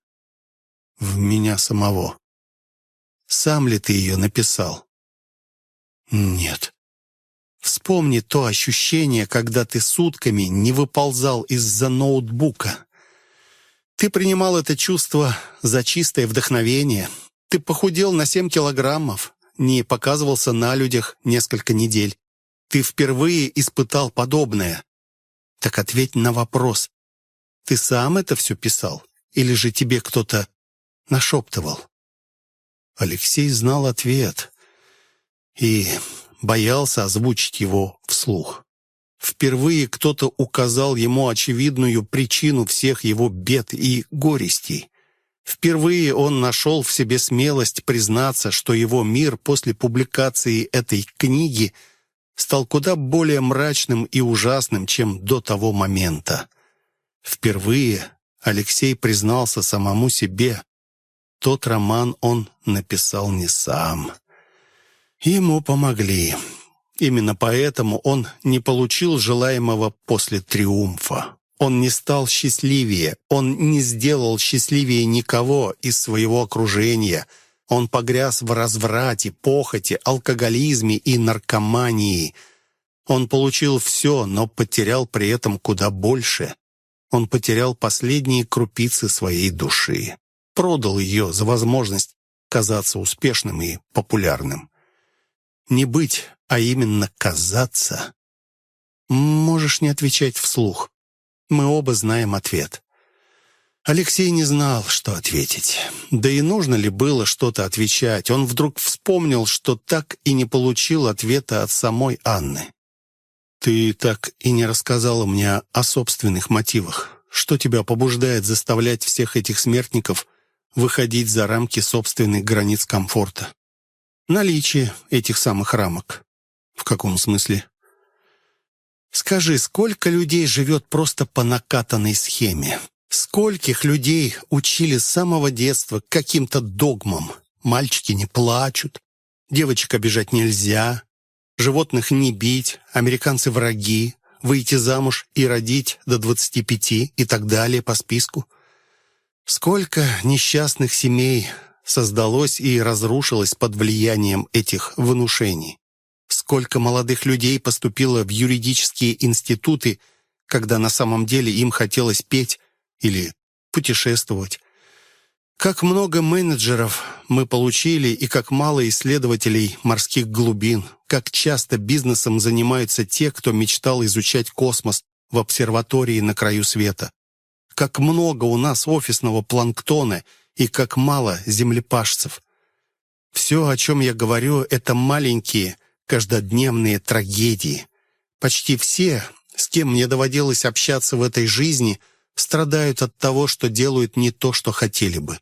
«В меня самого». «Сам ли ты ее написал?» «Нет». Вспомни то ощущение, когда ты сутками не выползал из-за ноутбука. Ты принимал это чувство за чистое вдохновение. Ты похудел на семь килограммов, не показывался на людях несколько недель. Ты впервые испытал подобное. Так ответь на вопрос. Ты сам это все писал? Или же тебе кто-то нашептывал? Алексей знал ответ. И боялся озвучить его вслух. Впервые кто-то указал ему очевидную причину всех его бед и горестей. Впервые он нашел в себе смелость признаться, что его мир после публикации этой книги стал куда более мрачным и ужасным, чем до того момента. Впервые Алексей признался самому себе. Тот роман он написал не сам. Ему помогли. Именно поэтому он не получил желаемого после триумфа. Он не стал счастливее, он не сделал счастливее никого из своего окружения. Он погряз в разврате, похоти, алкоголизме и наркомании. Он получил все, но потерял при этом куда больше. Он потерял последние крупицы своей души. Продал ее за возможность казаться успешным и популярным. Не быть, а именно казаться. Можешь не отвечать вслух. Мы оба знаем ответ. Алексей не знал, что ответить. Да и нужно ли было что-то отвечать. Он вдруг вспомнил, что так и не получил ответа от самой Анны. «Ты так и не рассказала мне о собственных мотивах. Что тебя побуждает заставлять всех этих смертников выходить за рамки собственных границ комфорта?» наличие этих самых рамок. В каком смысле? Скажи, сколько людей живет просто по накатанной схеме? Скольких людей учили с самого детства каким-то догмам? Мальчики не плачут, девочек обижать нельзя, животных не бить, американцы враги, выйти замуж и родить до 25 и так далее по списку. Сколько несчастных семей создалось и разрушилось под влиянием этих внушений. Сколько молодых людей поступило в юридические институты, когда на самом деле им хотелось петь или путешествовать. Как много менеджеров мы получили и как мало исследователей морских глубин, как часто бизнесом занимаются те, кто мечтал изучать космос в обсерватории на краю света. Как много у нас офисного планктона – и как мало землепашцев. Все, о чем я говорю, это маленькие, каждодневные трагедии. Почти все, с кем мне доводилось общаться в этой жизни, страдают от того, что делают не то, что хотели бы.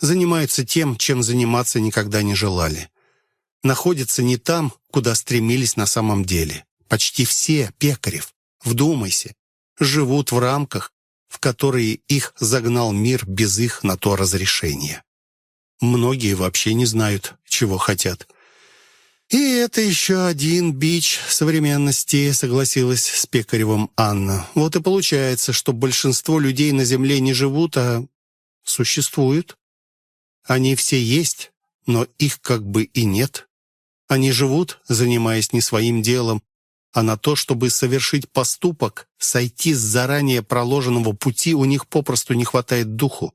Занимаются тем, чем заниматься никогда не желали. Находятся не там, куда стремились на самом деле. Почти все, Пекарев, вдумайся, живут в рамках, в которые их загнал мир без их на то разрешения. Многие вообще не знают, чего хотят. «И это еще один бич современности», — согласилась с Пекаревым Анна. «Вот и получается, что большинство людей на Земле не живут, а существуют. Они все есть, но их как бы и нет. Они живут, занимаясь не своим делом, а на то, чтобы совершить поступок, сойти с заранее проложенного пути, у них попросту не хватает духу.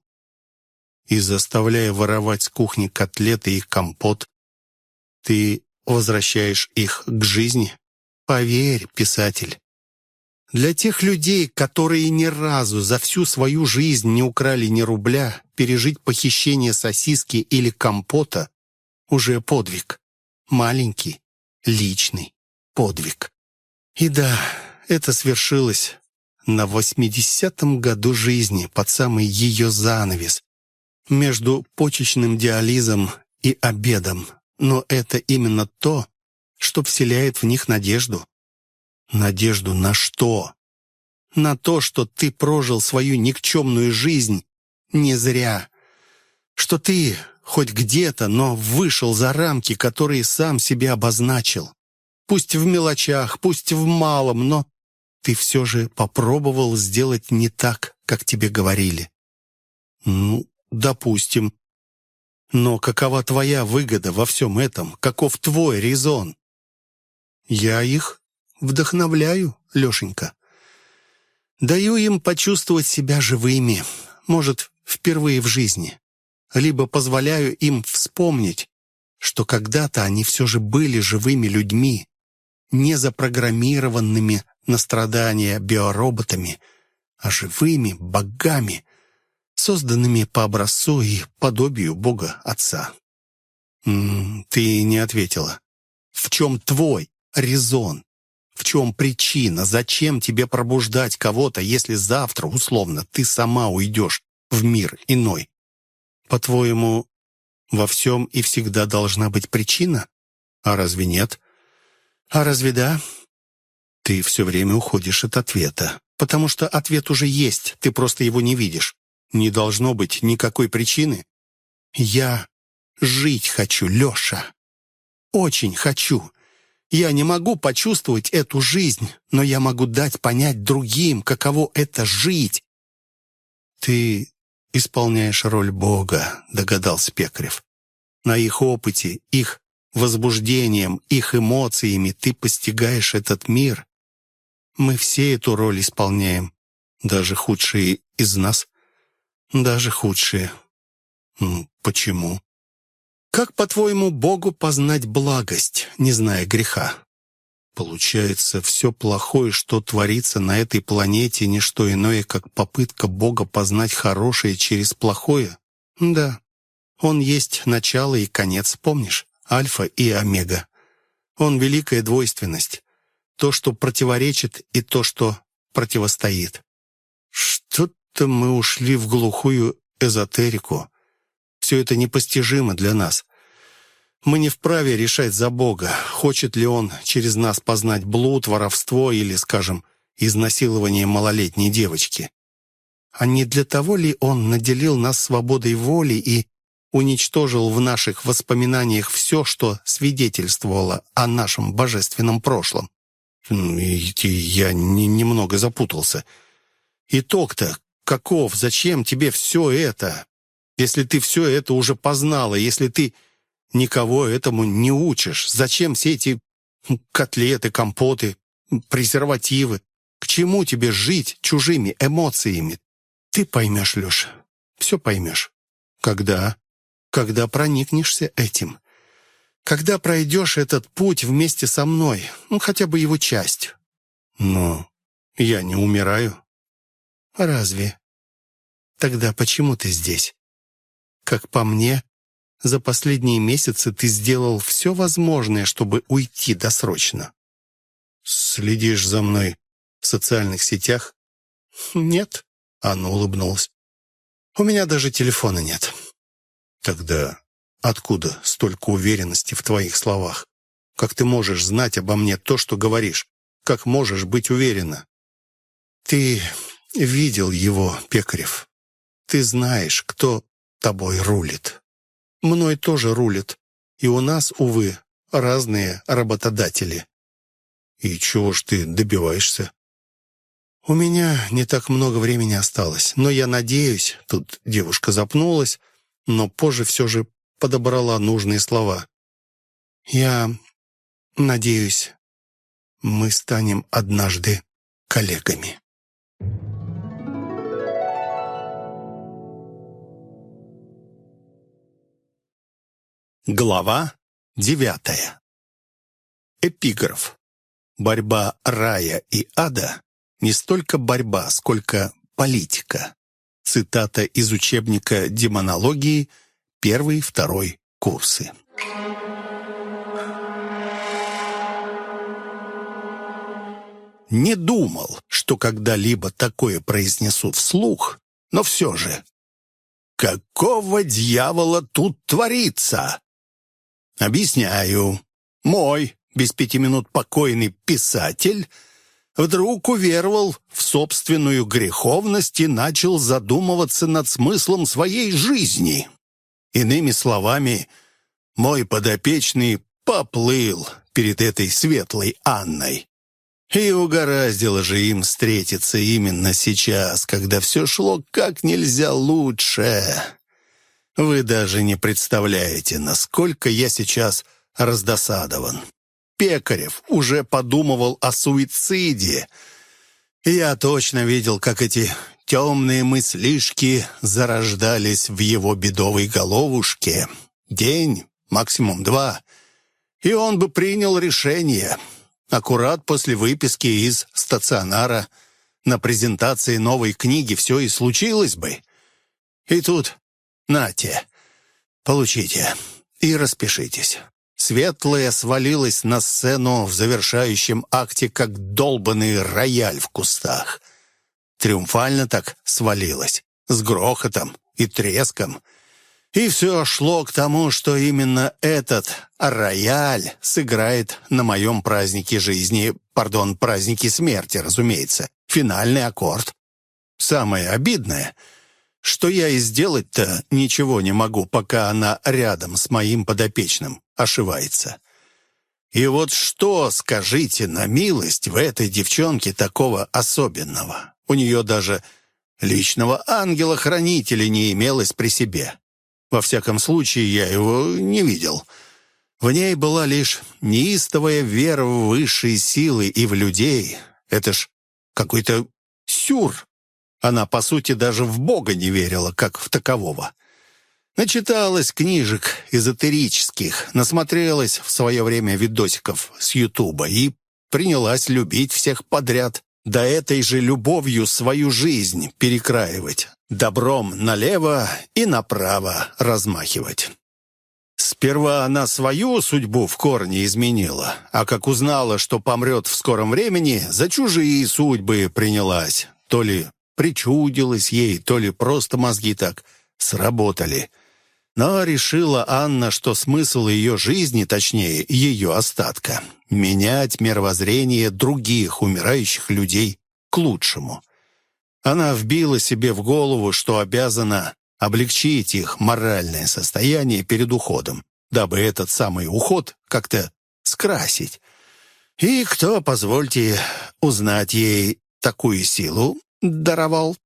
И заставляя воровать с кухни котлеты и компот, ты возвращаешь их к жизни. Поверь, писатель. Для тех людей, которые ни разу за всю свою жизнь не украли ни рубля, пережить похищение сосиски или компота уже подвиг. Маленький, личный подвиг. И да, это свершилось на восьмидесятом году жизни под самый ее занавес между почечным диализом и обедом но это именно то, что вселяет в них надежду. Надежду на что? На то, что ты прожил свою никчемную жизнь не зря. Что ты хоть где-то, но вышел за рамки, которые сам себе обозначил. Пусть в мелочах, пусть в малом, но ты все же попробовал сделать не так, как тебе говорили. Ну, допустим. Но какова твоя выгода во всем этом? Каков твой резон? Я их вдохновляю, Лешенька. Даю им почувствовать себя живыми, может, впервые в жизни. Либо позволяю им вспомнить, что когда-то они все же были живыми людьми, не запрограммированными на страдания биороботами, а живыми богами, созданными по образцу и подобию Бога Отца. Ты не ответила. В чем твой резон? В чем причина? Зачем тебе пробуждать кого-то, если завтра, условно, ты сама уйдешь в мир иной? По-твоему, во всем и всегда должна быть причина? А разве нет? А разве да? Ты все время уходишь от ответа, потому что ответ уже есть, ты просто его не видишь. Не должно быть никакой причины. Я жить хочу, Леша. Очень хочу. Я не могу почувствовать эту жизнь, но я могу дать понять другим, каково это жить. Ты исполняешь роль Бога, догадался Пекарев. На их опыте, их возбуждением, их эмоциями ты постигаешь этот мир. Мы все эту роль исполняем, даже худшие из нас. Даже худшие. Почему? Как, по-твоему, Богу познать благость, не зная греха? Получается, все плохое, что творится на этой планете, не что иное, как попытка Бога познать хорошее через плохое? Да. Он есть начало и конец, помнишь? Альфа и омега. Он великая двойственность. То, что противоречит, и то, что противостоит. Что будто мы ушли в глухую эзотерику. Все это непостижимо для нас. Мы не вправе решать за Бога, хочет ли Он через нас познать блуд, воровство или, скажем, изнасилование малолетней девочки. А не для того ли Он наделил нас свободой воли и уничтожил в наших воспоминаниях все, что свидетельствовало о нашем божественном прошлом? Я немного запутался. Итог-то каков? Зачем тебе все это? Если ты все это уже познала, если ты никого этому не учишь, зачем все эти котлеты, компоты, презервативы? К чему тебе жить чужими эмоциями? Ты поймешь, Леша, все поймешь. Когда? Когда проникнешься этим. Когда пройдешь этот путь вместе со мной, ну, хотя бы его часть. Но я не умираю. Разве? Тогда почему ты здесь? Как по мне, за последние месяцы ты сделал все возможное, чтобы уйти досрочно. Следишь за мной в социальных сетях? Нет, Анна улыбнулась. У меня даже телефона нет. Тогда откуда столько уверенности в твоих словах? Как ты можешь знать обо мне то, что говоришь? Как можешь быть уверена? Ты видел его, Пекарев. Ты знаешь, кто тобой рулит. Мной тоже рулит. И у нас, увы, разные работодатели. И чего ж ты добиваешься? У меня не так много времени осталось, но я надеюсь, тут девушка запнулась, но позже все же подобрала нужные слова. Я надеюсь, мы станем однажды коллегами. Глава девятая. Эпиграф. Борьба рая и ада не столько борьба, сколько политика. Цитата из учебника демонологии, первый, второй курсы. Не думал, что когда-либо такое произнесу вслух, но все же. Какого дьявола тут творится? Объясняю. Мой, без пяти минут покойный писатель, вдруг уверовал в собственную греховность и начал задумываться над смыслом своей жизни. Иными словами, мой подопечный поплыл перед этой светлой Анной. И угораздило же им встретиться именно сейчас, когда все шло как нельзя лучше. Вы даже не представляете, насколько я сейчас раздосадован. Пекарев уже подумывал о суициде. Я точно видел, как эти темные мыслишки зарождались в его бедовой головушке. День, максимум два, и он бы принял решение. Аккурат после выписки из стационара на презентации новой книги все и случилось бы. И тут, нате, получите и распишитесь. Светлая свалилась на сцену в завершающем акте, как долбанный рояль в кустах. Триумфально так свалилась, с грохотом и треском. И все шло к тому, что именно этот рояль сыграет на моем празднике жизни, пардон, празднике смерти, разумеется, финальный аккорд. Самое обидное — что я и сделать-то ничего не могу, пока она рядом с моим подопечным ошивается. И вот что, скажите на милость, в этой девчонке такого особенного? У нее даже личного ангела-хранителя не имелось при себе. Во всяком случае, я его не видел. В ней была лишь неистовая вера в высшие силы и в людей. Это ж какой-то сюр. Она, по сути, даже в Бога не верила, как в такового. Начиталась книжек эзотерических, насмотрелась в свое время видосиков с Ютуба и принялась любить всех подряд, да этой же любовью свою жизнь перекраивать, добром налево и направо размахивать. Сперва она свою судьбу в корне изменила, а как узнала, что помрет в скором времени, за чужие судьбы принялась, то ли причудилось ей, то ли просто мозги так сработали – но решила Анна, что смысл ее жизни, точнее, ее остатка, менять мировоззрение других умирающих людей к лучшему. Она вбила себе в голову, что обязана облегчить их моральное состояние перед уходом, дабы этот самый уход как-то скрасить. И кто, позвольте узнать ей, такую силу даровал?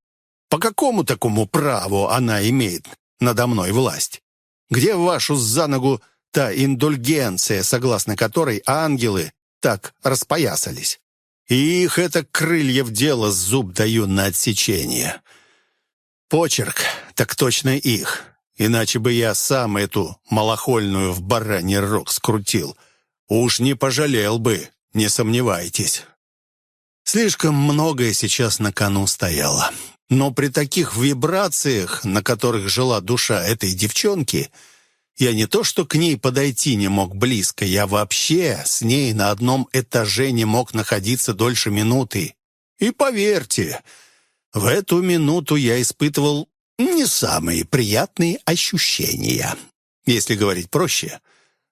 По какому такому праву она имеет надо мной власть? Где вашу за ногу та индульгенция, согласно которой ангелы так распоясались? Их это крылья в дело зуб даю на отсечение. Почерк, так точно их. Иначе бы я сам эту малохольную в бараний рог скрутил. Уж не пожалел бы, не сомневайтесь. Слишком многое сейчас на кону стояло. Но при таких вибрациях, на которых жила душа этой девчонки, я не то что к ней подойти не мог близко, я вообще с ней на одном этаже не мог находиться дольше минуты. И поверьте, в эту минуту я испытывал не самые приятные ощущения. Если говорить проще,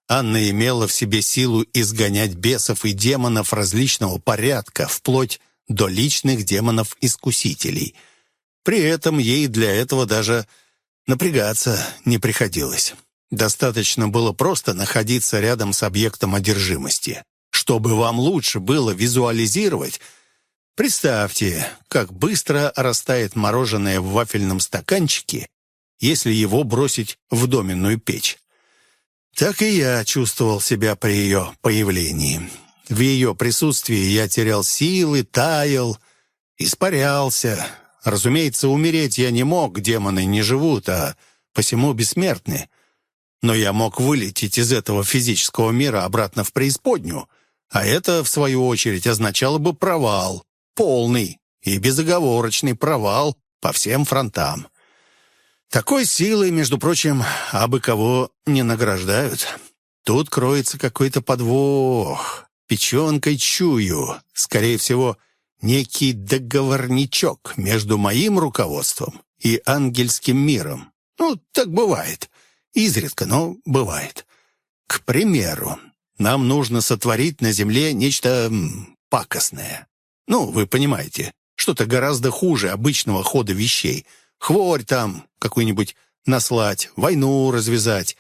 Анна имела в себе силу изгонять бесов и демонов различного порядка, вплоть до личных демонов-искусителей. При этом ей для этого даже напрягаться не приходилось. Достаточно было просто находиться рядом с объектом одержимости. Чтобы вам лучше было визуализировать, представьте, как быстро растает мороженое в вафельном стаканчике, если его бросить в доменную печь. Так и я чувствовал себя при ее появлении. В ее присутствии я терял силы, таял, испарялся. Разумеется, умереть я не мог, демоны не живут, а посему бессмертны. Но я мог вылететь из этого физического мира обратно в преисподнюю, а это, в свою очередь, означало бы провал, полный и безоговорочный провал по всем фронтам. Такой силой, между прочим, абы кого не награждают. Тут кроется какой-то подвох. Печенкой чую. Скорее всего, некий договорничок между моим руководством и ангельским миром. Ну, так бывает. Изредка, но бывает. К примеру, нам нужно сотворить на Земле нечто пакостное. Ну, вы понимаете, что-то гораздо хуже обычного хода вещей — Хворь там какую-нибудь наслать, войну развязать,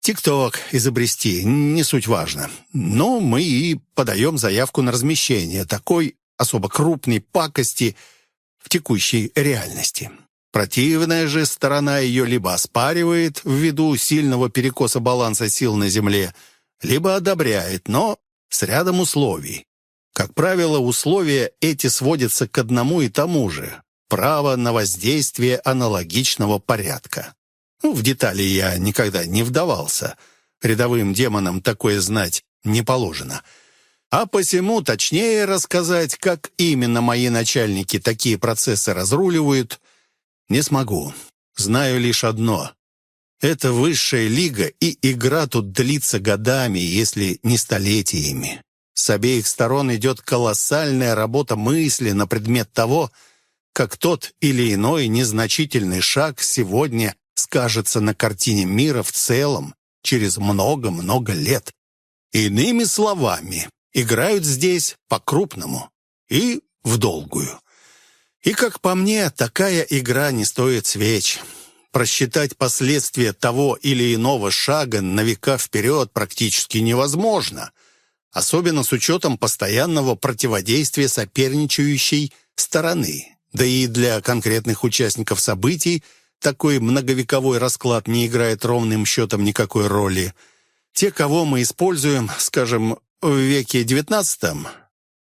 тикток изобрести, не суть важно. Но мы и подаем заявку на размещение такой особо крупной пакости в текущей реальности. Противная же сторона ее либо оспаривает ввиду сильного перекоса баланса сил на Земле, либо одобряет, но с рядом условий. Как правило, условия эти сводятся к одному и тому же право на воздействие аналогичного порядка. Ну, в детали я никогда не вдавался. Рядовым демонам такое знать не положено. А посему точнее рассказать, как именно мои начальники такие процессы разруливают, не смогу. Знаю лишь одно. Это высшая лига, и игра тут длится годами, если не столетиями. С обеих сторон идет колоссальная работа мысли на предмет того, как тот или иной незначительный шаг сегодня скажется на картине мира в целом через много-много лет. Иными словами, играют здесь по-крупному и в долгую. И, как по мне, такая игра не стоит свеч. Просчитать последствия того или иного шага на века вперед практически невозможно, особенно с учетом постоянного противодействия соперничающей стороны. Да и для конкретных участников событий такой многовековой расклад не играет ровным счетом никакой роли. Те, кого мы используем, скажем, в веке XIX,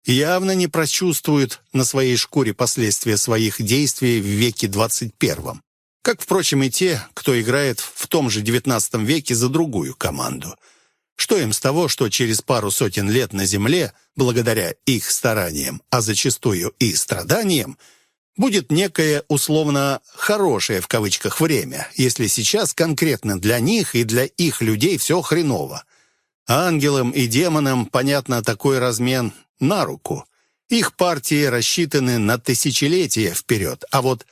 явно не прочувствуют на своей шкуре последствия своих действий в веке XXI. Как, впрочем, и те, кто играет в том же XIX веке за другую команду. Что им с того, что через пару сотен лет на Земле, благодаря их стараниям, а зачастую и страданиям, будет некое условно «хорошее» в кавычках время, если сейчас конкретно для них и для их людей все хреново. Ангелам и демонам, понятно, такой размен на руку. Их партии рассчитаны на тысячелетия вперед, а вот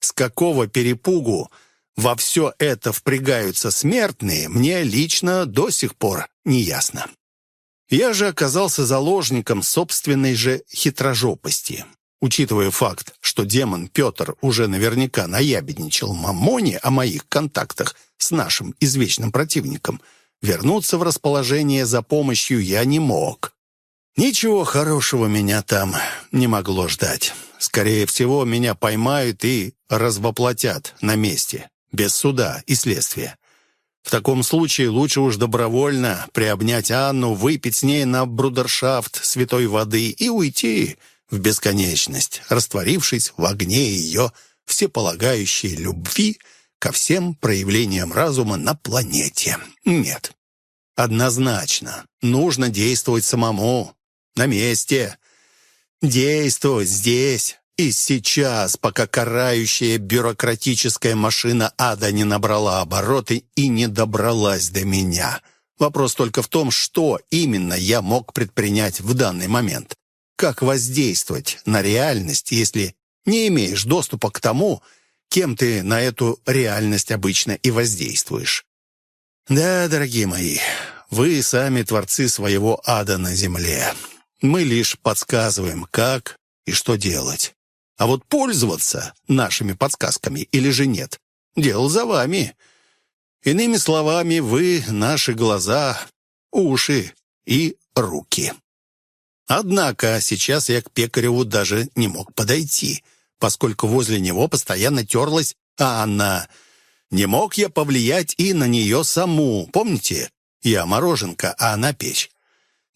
с какого перепугу во все это впрягаются смертные, мне лично до сих пор не ясно. Я же оказался заложником собственной же хитрожопости. Учитывая факт, что демон Петр уже наверняка наябедничал Мамоне о моих контактах с нашим извечным противником, вернуться в расположение за помощью я не мог. Ничего хорошего меня там не могло ждать. Скорее всего, меня поймают и развоплотят на месте, без суда и следствия. В таком случае лучше уж добровольно приобнять Анну, выпить с ней на брудершафт святой воды и уйти — в бесконечность, растворившись в огне ее всеполагающей любви ко всем проявлениям разума на планете. Нет. Однозначно. Нужно действовать самому. На месте. Действовать здесь и сейчас, пока карающая бюрократическая машина ада не набрала обороты и не добралась до меня. Вопрос только в том, что именно я мог предпринять в данный момент как воздействовать на реальность, если не имеешь доступа к тому, кем ты на эту реальность обычно и воздействуешь. Да, дорогие мои, вы сами творцы своего ада на земле. Мы лишь подсказываем, как и что делать. А вот пользоваться нашими подсказками или же нет, дело за вами. Иными словами, вы — наши глаза, уши и руки. Однако сейчас я к Пекареву даже не мог подойти, поскольку возле него постоянно терлась Анна. Не мог я повлиять и на нее саму. Помните? Я мороженка, а она печь.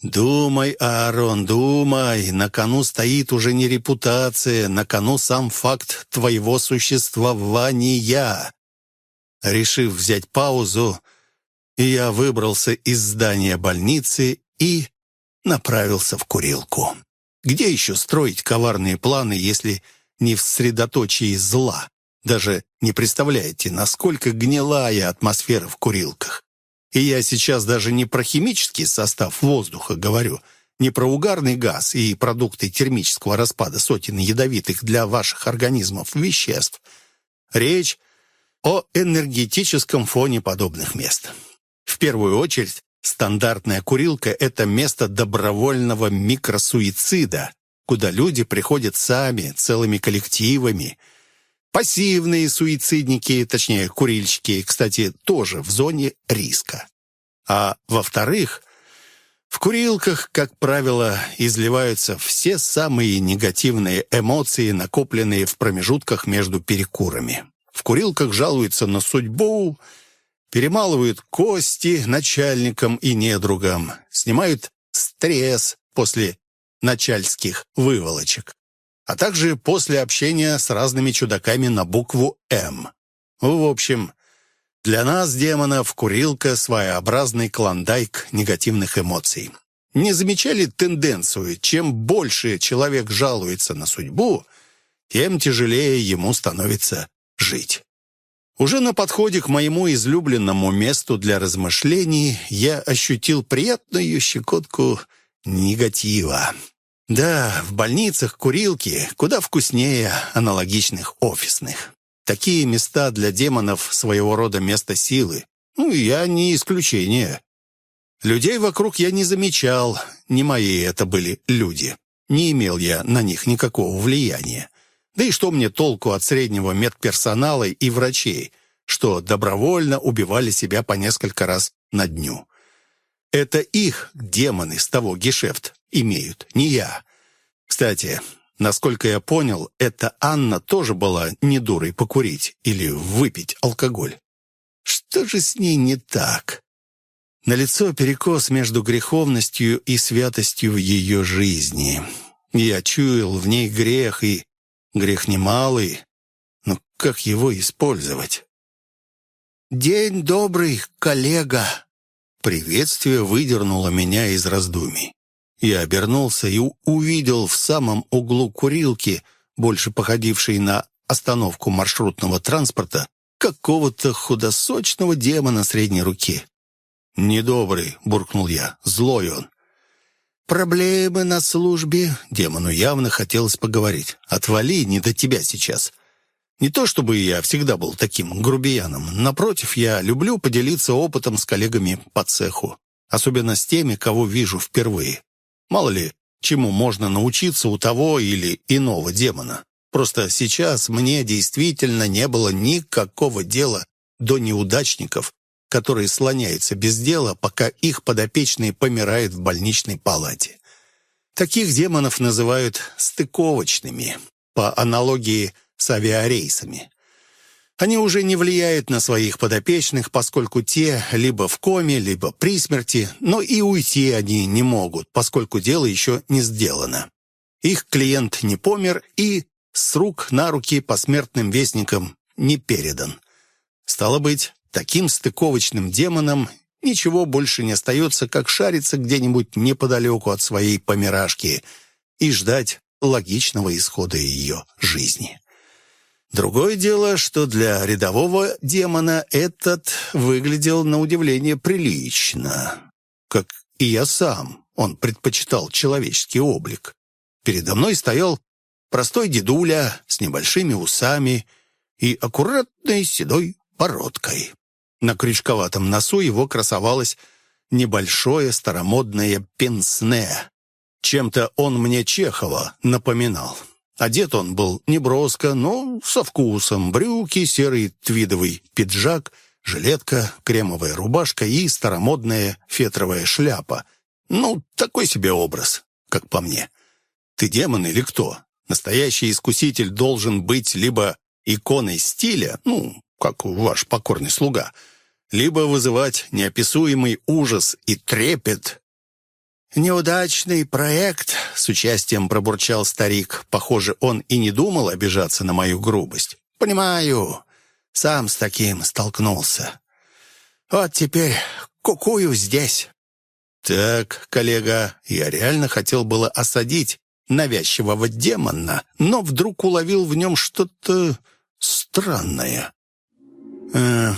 «Думай, Аарон, думай, на кону стоит уже не репутация, на кону сам факт твоего существования». Решив взять паузу, я выбрался из здания больницы и направился в курилку. Где еще строить коварные планы, если не в средоточии зла? Даже не представляете, насколько гнилая атмосфера в курилках. И я сейчас даже не про химический состав воздуха говорю, не про угарный газ и продукты термического распада сотен ядовитых для ваших организмов веществ. Речь о энергетическом фоне подобных мест. В первую очередь, стандартная курилка – это место добровольного микросуицида, куда люди приходят сами, целыми коллективами – Пассивные суицидники, точнее, курильщики, кстати, тоже в зоне риска. А во-вторых, в курилках, как правило, изливаются все самые негативные эмоции, накопленные в промежутках между перекурами. В курилках жалуются на судьбу, перемалывают кости начальникам и недругам, снимают стресс после начальских выволочек а также после общения с разными чудаками на букву «М». В общем, для нас, демонов, курилка — своеобразный клондайк негативных эмоций. Не замечали тенденцию, чем больше человек жалуется на судьбу, тем тяжелее ему становится жить. Уже на подходе к моему излюбленному месту для размышлений я ощутил приятную щекотку негатива. Да, в больницах курилки куда вкуснее аналогичных офисных. Такие места для демонов своего рода место силы. Ну, я не исключение. Людей вокруг я не замечал, не мои это были люди. Не имел я на них никакого влияния. Да и что мне толку от среднего медперсонала и врачей, что добровольно убивали себя по несколько раз на дню? Это их демоны с того гешефт имеют, не я. Кстати, насколько я понял, эта Анна тоже была не дурой покурить или выпить алкоголь. Что же с ней не так? На лицо перекос между греховностью и святостью ее жизни. Я чуял в ней грех, и грех немалый, но как его использовать? «День добрый, коллега!» Приветствие выдернуло меня из раздумий. Я обернулся и увидел в самом углу курилки, больше походившей на остановку маршрутного транспорта, какого-то худосочного демона средней руки. «Недобрый», — буркнул я, — «злой он». «Проблемы на службе?» Демону явно хотелось поговорить. «Отвали, не до тебя сейчас». Не то чтобы я всегда был таким грубияном. Напротив, я люблю поделиться опытом с коллегами по цеху. Особенно с теми, кого вижу впервые. Мало ли, чему можно научиться у того или иного демона. Просто сейчас мне действительно не было никакого дела до неудачников, которые слоняются без дела, пока их подопечные помирают в больничной палате. Таких демонов называют стыковочными, по аналогии с авиарейсами. Они уже не влияют на своих подопечных, поскольку те либо в коме, либо при смерти, но и уйти они не могут, поскольку дело еще не сделано. Их клиент не помер и с рук на руки посмертным вестникам не передан. Стало быть, таким стыковочным демонам ничего больше не остается, как шариться где-нибудь неподалеку от своей помирашки и ждать логичного исхода ее жизни. Другое дело, что для рядового демона этот выглядел на удивление прилично. Как и я сам, он предпочитал человеческий облик. Передо мной стоял простой дедуля с небольшими усами и аккуратной седой бородкой. На крючковатом носу его красовалось небольшое старомодное пенсне. Чем-то он мне Чехова напоминал. Одет он был неброско, но со вкусом. Брюки, серый твидовый пиджак, жилетка, кремовая рубашка и старомодная фетровая шляпа. Ну, такой себе образ, как по мне. Ты демон или кто? Настоящий искуситель должен быть либо иконой стиля, ну, как ваш покорный слуга, либо вызывать неописуемый ужас и трепет «Неудачный проект», — с участием пробурчал старик. Похоже, он и не думал обижаться на мою грубость. «Понимаю, сам с таким столкнулся. Вот теперь кукую здесь». «Так, коллега, я реально хотел было осадить навязчивого демона, но вдруг уловил в нем что-то странное. Э,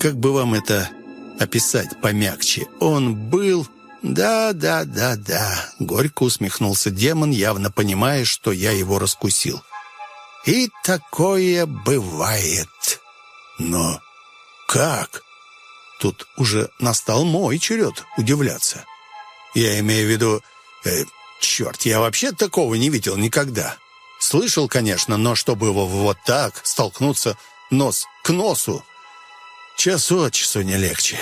как бы вам это описать помягче? Он был «Да, да, да, да», — горько усмехнулся демон, явно понимая, что я его раскусил. «И такое бывает». «Но как?» Тут уже настал мой черед удивляться. Я имею в виду... Э, черт, я вообще такого не видел никогда. Слышал, конечно, но чтобы его вот так столкнуться нос к носу... Час от часу не легче.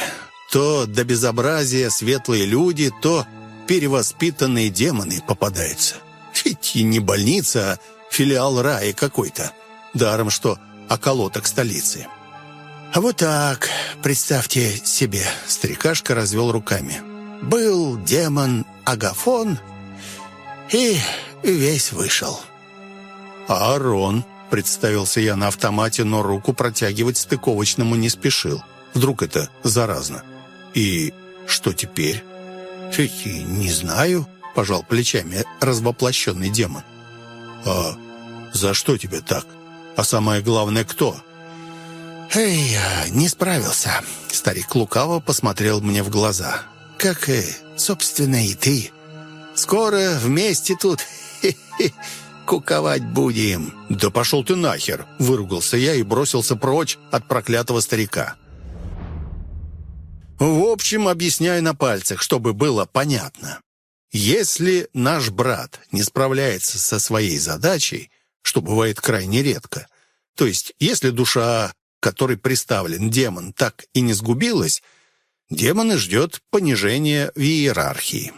То до безобразия светлые люди, то перевоспитанные демоны попадаются. Ведь и не больница, а филиал рая какой-то. Даром, что околоток столицы. А вот так, представьте себе, старикашка развел руками. Был демон Агафон и весь вышел. А Арон, представился я на автомате, но руку протягивать стыковочному не спешил. Вдруг это заразно. «И что теперь?» «Не знаю», — пожал плечами развоплощенный демон. «А за что тебе так? А самое главное, кто?» «Эй, не справился», — старик лукаво посмотрел мне в глаза. «Как, и, собственно, и ты. Скоро вместе тут куковать будем». «Да пошел ты нахер!» — выругался я и бросился прочь от проклятого старика. В общем, объясняю на пальцах, чтобы было понятно. Если наш брат не справляется со своей задачей, что бывает крайне редко, то есть если душа, которой приставлен демон, так и не сгубилась, демона ждет понижение в иерархии.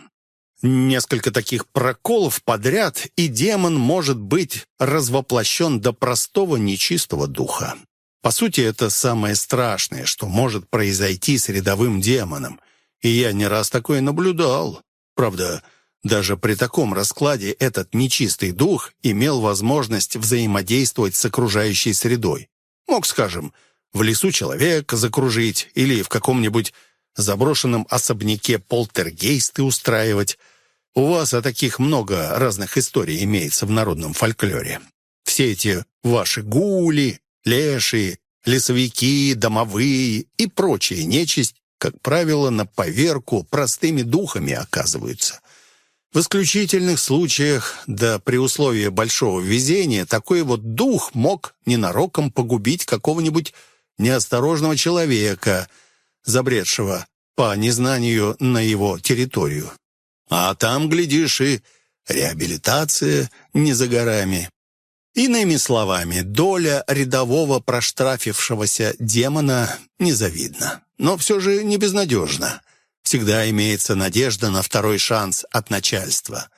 Несколько таких проколов подряд, и демон может быть развоплощен до простого нечистого духа. По сути, это самое страшное, что может произойти с рядовым демоном. И я не раз такое наблюдал. Правда, даже при таком раскладе этот нечистый дух имел возможность взаимодействовать с окружающей средой. Мог, скажем, в лесу человека закружить или в каком-нибудь заброшенном особняке полтергейсты устраивать. У вас о таких много разных историй имеется в народном фольклоре. Все эти ваши гули, лешие, лесовики, домовые и прочая нечисть, как правило, на поверку простыми духами оказываются. В исключительных случаях, да при условии большого везения, такой вот дух мог ненароком погубить какого-нибудь неосторожного человека, забредшего по незнанию на его территорию. А там, глядишь, и реабилитация не за горами. Иными словами, доля рядового проштрафившегося демона незавидна, но все же не безнадежна. Всегда имеется надежда на второй шанс от начальства.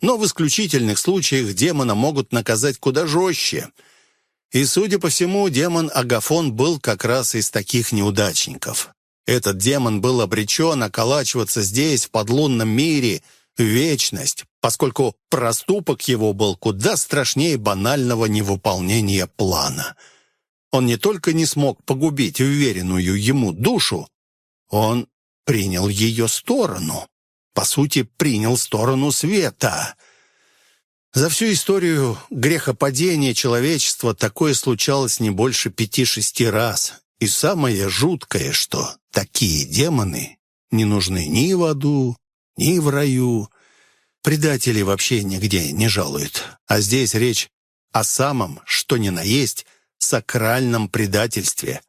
Но в исключительных случаях демона могут наказать куда жестче. И, судя по всему, демон Агафон был как раз из таких неудачников. Этот демон был обречен околачиваться здесь, в подлунном мире, вечность, поскольку проступок его был куда страшнее банального невыполнения плана. Он не только не смог погубить уверенную ему душу, он принял ее сторону. По сути, принял сторону света. За всю историю грехопадения человечества такое случалось не больше пяти-шести раз. И самое жуткое, что такие демоны не нужны ни в аду, ни в раю. Предатели вообще нигде не жалуют. А здесь речь о самом, что ни на есть, сакральном предательстве.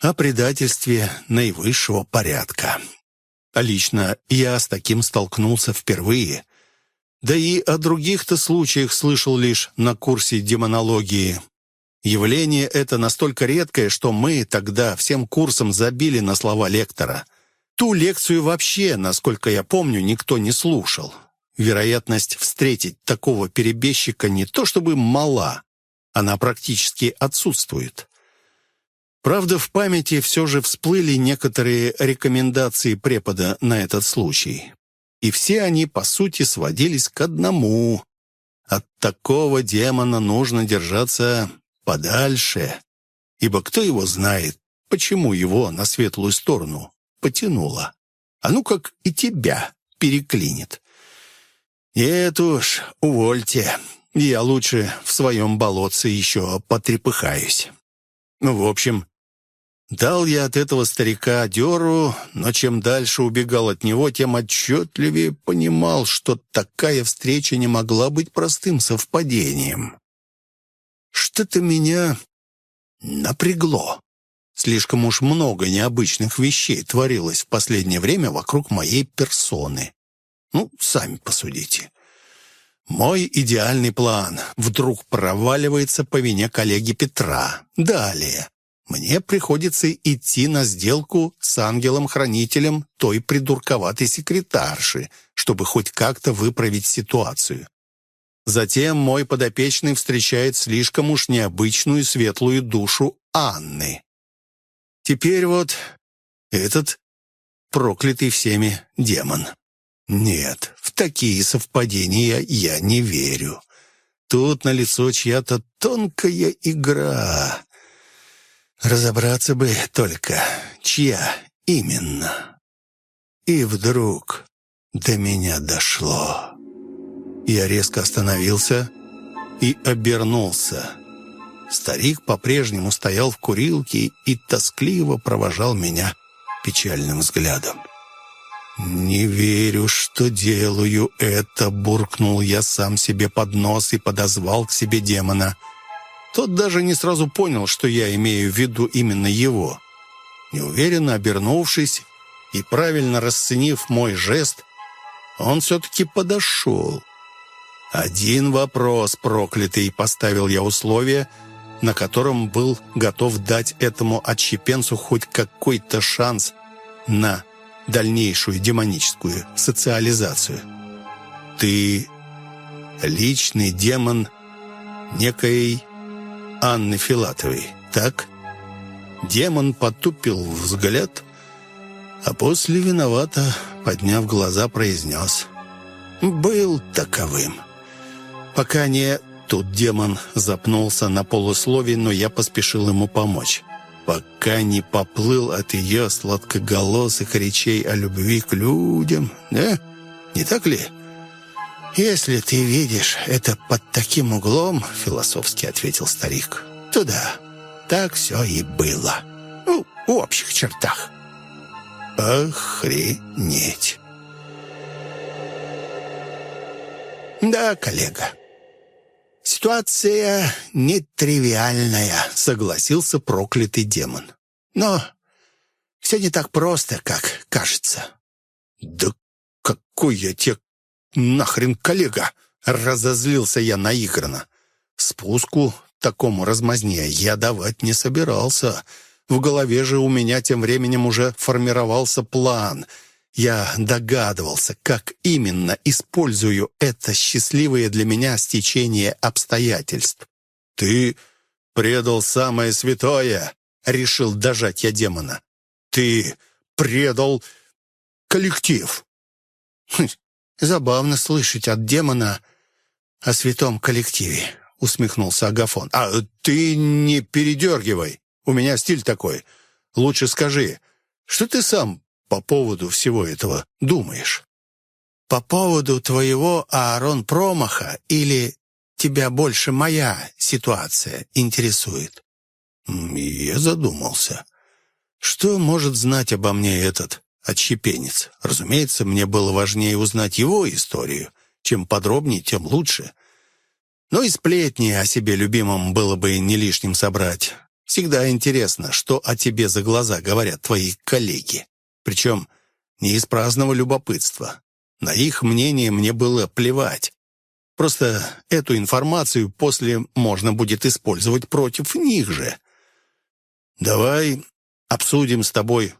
О предательстве наивысшего порядка. А лично я с таким столкнулся впервые. Да и о других-то случаях слышал лишь на курсе демонологии. Явление это настолько редкое, что мы тогда всем курсом забили на слова лектора. Ту лекцию вообще, насколько я помню, никто не слушал. Вероятность встретить такого перебежчика не то чтобы мала, она практически отсутствует. Правда, в памяти все же всплыли некоторые рекомендации препода на этот случай. И все они, по сути, сводились к одному. От такого демона нужно держаться подальше, ибо кто его знает, почему его на светлую сторону потянуло. А ну как и тебя переклинит. Нет уж, увольте. Я лучше в своем болотце еще потрепыхаюсь. Ну, в общем, Дал я от этого старика дёру, но чем дальше убегал от него, тем отчетливее понимал, что такая встреча не могла быть простым совпадением. Что-то меня напрягло. Слишком уж много необычных вещей творилось в последнее время вокруг моей персоны. Ну, сами посудите. Мой идеальный план вдруг проваливается по вине коллеги Петра. Далее мне приходится идти на сделку с ангелом-хранителем той придурковатой секретарши, чтобы хоть как-то выправить ситуацию. Затем мой подопечный встречает слишком уж необычную светлую душу Анны. Теперь вот этот проклятый всеми демон. Нет, в такие совпадения я не верю. Тут налицо чья-то тонкая игра. Разобраться бы только, чья именно. И вдруг до меня дошло. Я резко остановился и обернулся. Старик по-прежнему стоял в курилке и тоскливо провожал меня печальным взглядом. «Не верю, что делаю это», — буркнул я сам себе под нос и подозвал к себе демона — тот даже не сразу понял, что я имею в виду именно его. Неуверенно обернувшись и правильно расценив мой жест, он все-таки подошел. Один вопрос, проклятый, поставил я условие, на котором был готов дать этому отщепенцу хоть какой-то шанс на дальнейшую демоническую социализацию. Ты личный демон некой Анны Филатовой, так?» Демон потупил взгляд, а после виновато, подняв глаза, произнес «Был таковым». Пока не... Тут демон запнулся на полусловие, но я поспешил ему помочь. Пока не поплыл от ее сладкоголосых речей о любви к людям, да? Не так ли?» «Если ты видишь это под таким углом, — философски ответил старик, — то да, так все и было. Ну, в общих чертах». «Охренеть!» «Да, коллега, ситуация нетривиальная», — согласился проклятый демон. «Но все не так просто, как кажется». «Да какой я тебе нахрен коллега!» Разозлился я наигранно. Спуску такому размазне я давать не собирался. В голове же у меня тем временем уже формировался план. Я догадывался, как именно использую это счастливое для меня стечение обстоятельств. «Ты предал самое святое!» — решил дожать я демона. «Ты предал коллектив!» хм, Забавно слышать от демона о святом коллективе», — усмехнулся Агафон. «А ты не передергивай. У меня стиль такой. Лучше скажи, что ты сам по поводу всего этого думаешь?» «По поводу твоего, Аарон, промаха или тебя больше моя ситуация интересует?» Я задумался. Что может знать обо мне этот отщепенец. Разумеется, мне было важнее узнать его историю. Чем подробнее, тем лучше. Но и сплетни о себе любимом было бы не лишним собрать. Всегда интересно, что о тебе за глаза говорят твои коллеги. Причем не из праздного любопытства. На их мнение мне было плевать. Просто эту информацию после можно будет использовать против них же. «Давай обсудим с тобой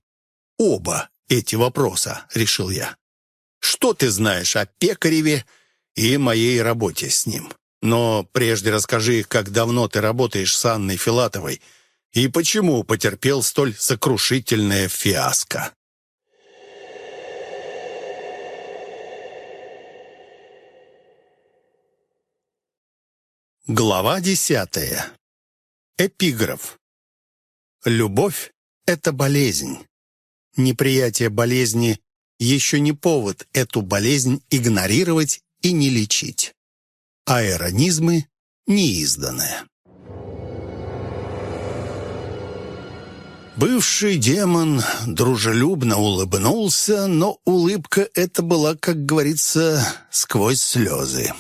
оба эти вопроса», — решил я. «Что ты знаешь о Пекареве и моей работе с ним? Но прежде расскажи, как давно ты работаешь с Анной Филатовой и почему потерпел столь сокрушительное фиаско?» Глава десятая. Эпиграф. Любовь — это болезнь. Неприятие болезни еще не повод эту болезнь игнорировать и не лечить. Аэронизмы неизданные. Бывший демон дружелюбно улыбнулся, но улыбка эта была, как говорится, сквозь слезы.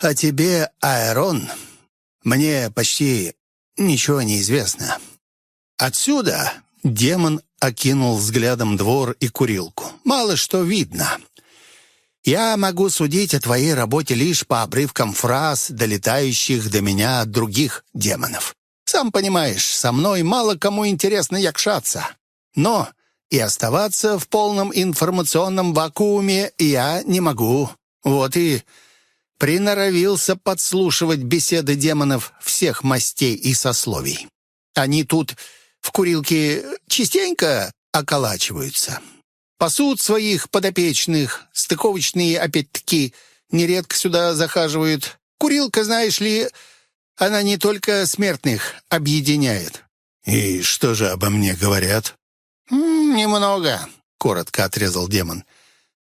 «О тебе, Аэрон, мне почти ничего не известно. Отсюда демон окинул взглядом двор и курилку. Мало что видно. Я могу судить о твоей работе лишь по обрывкам фраз, долетающих до меня от других демонов. Сам понимаешь, со мной мало кому интересно якшаться. Но и оставаться в полном информационном вакууме я не могу. Вот и приноровился подслушивать беседы демонов всех мастей и сословий. Они тут в курилке частенько околачиваются. Пасут своих подопечных, стыковочные, опять-таки, нередко сюда захаживают. Курилка, знаешь ли, она не только смертных объединяет. «И что же обо мне говорят?» «Немного», — коротко отрезал демон.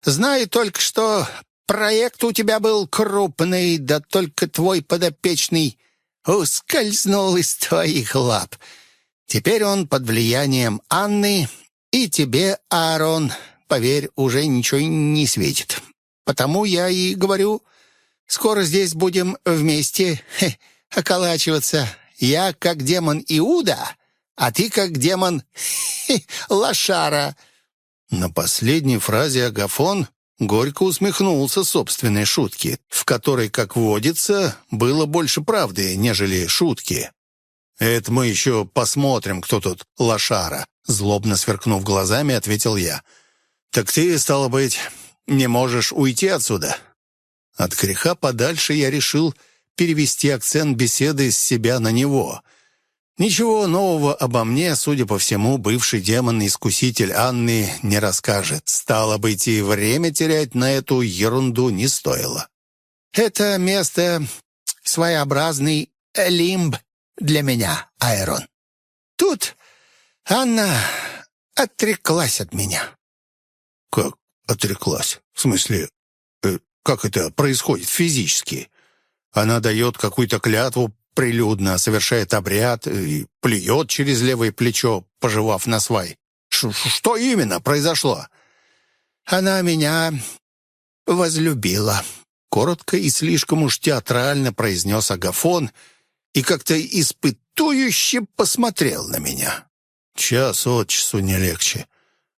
«Знаю только, что Проект у тебя был крупный, да только твой подопечный ускользнул из твоих лап. Теперь он под влиянием Анны, и тебе, Аарон, поверь, уже ничего не светит. Потому я и говорю, скоро здесь будем вместе хе, околачиваться. Я как демон Иуда, а ты как демон хе, Лошара». На последней фразе Агафон Горько усмехнулся собственной шутки, в которой, как водится, было больше правды, нежели шутки. «Это мы еще посмотрим, кто тут лошара», злобно сверкнув глазами, ответил я. «Так ты, стало быть, не можешь уйти отсюда?» От греха подальше я решил перевести акцент беседы с себя на него — Ничего нового обо мне, судя по всему, бывший демон-искуситель Анны не расскажет. Стало быть, и время терять на эту ерунду не стоило. Это место — своеобразный лимб для меня, Айрон. Тут Анна отреклась от меня. Как отреклась? В смысле, э, как это происходит физически? Она дает какую-то клятву прилюдно совершает обряд и плюет через левое плечо, пожевав на свай. Ш «Что именно произошло?» «Она меня возлюбила», — коротко и слишком уж театрально произнес Агафон и как-то испытующе посмотрел на меня. Час от часу не легче.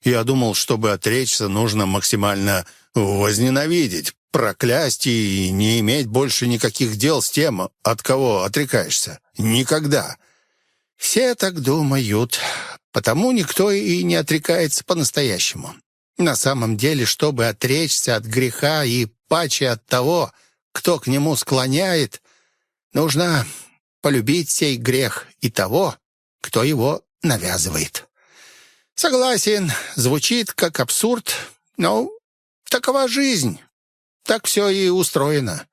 Я думал, чтобы отречься, нужно максимально возненавидеть, проклясть и не иметь больше никаких дел с тем, от кого отрекаешься. Никогда. Все так думают, потому никто и не отрекается по-настоящему. На самом деле, чтобы отречься от греха и паче от того, кто к нему склоняет, нужно полюбить сей грех и того, кто его навязывает. Согласен, звучит как абсурд, но такова жизнь. Так все и устроено.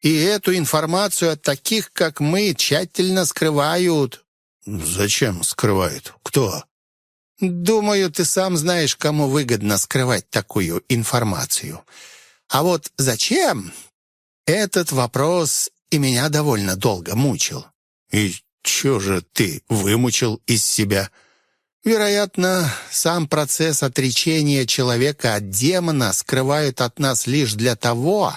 И эту информацию от таких, как мы, тщательно скрывают». «Зачем скрывают? Кто?» «Думаю, ты сам знаешь, кому выгодно скрывать такую информацию. А вот зачем? Этот вопрос и меня довольно долго мучил». «И что же ты вымучил из себя?» Вероятно, сам процесс отречения человека от демона скрывают от нас лишь для того,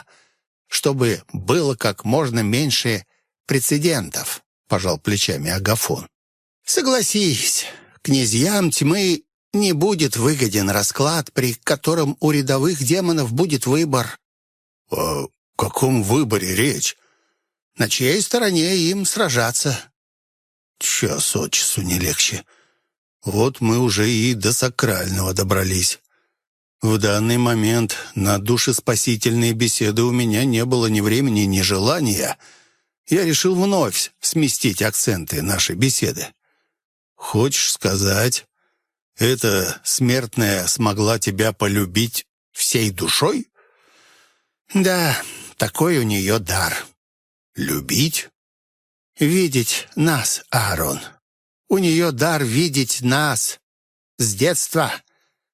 чтобы было как можно меньше прецедентов, пожал плечами Агафон. Согласись, князьям тьмы не будет выгоден расклад, при котором у рядовых демонов будет выбор». «О каком выборе речь?» «На чьей стороне им сражаться?» «Час от часу не легче. Вот мы уже и до сакрального добрались». В данный момент на душеспасительные беседы у меня не было ни времени, ни желания. Я решил вновь сместить акценты нашей беседы. «Хочешь сказать, эта смертная смогла тебя полюбить всей душой?» «Да, такой у нее дар. Любить?» «Видеть нас, Аарон. У нее дар видеть нас. С детства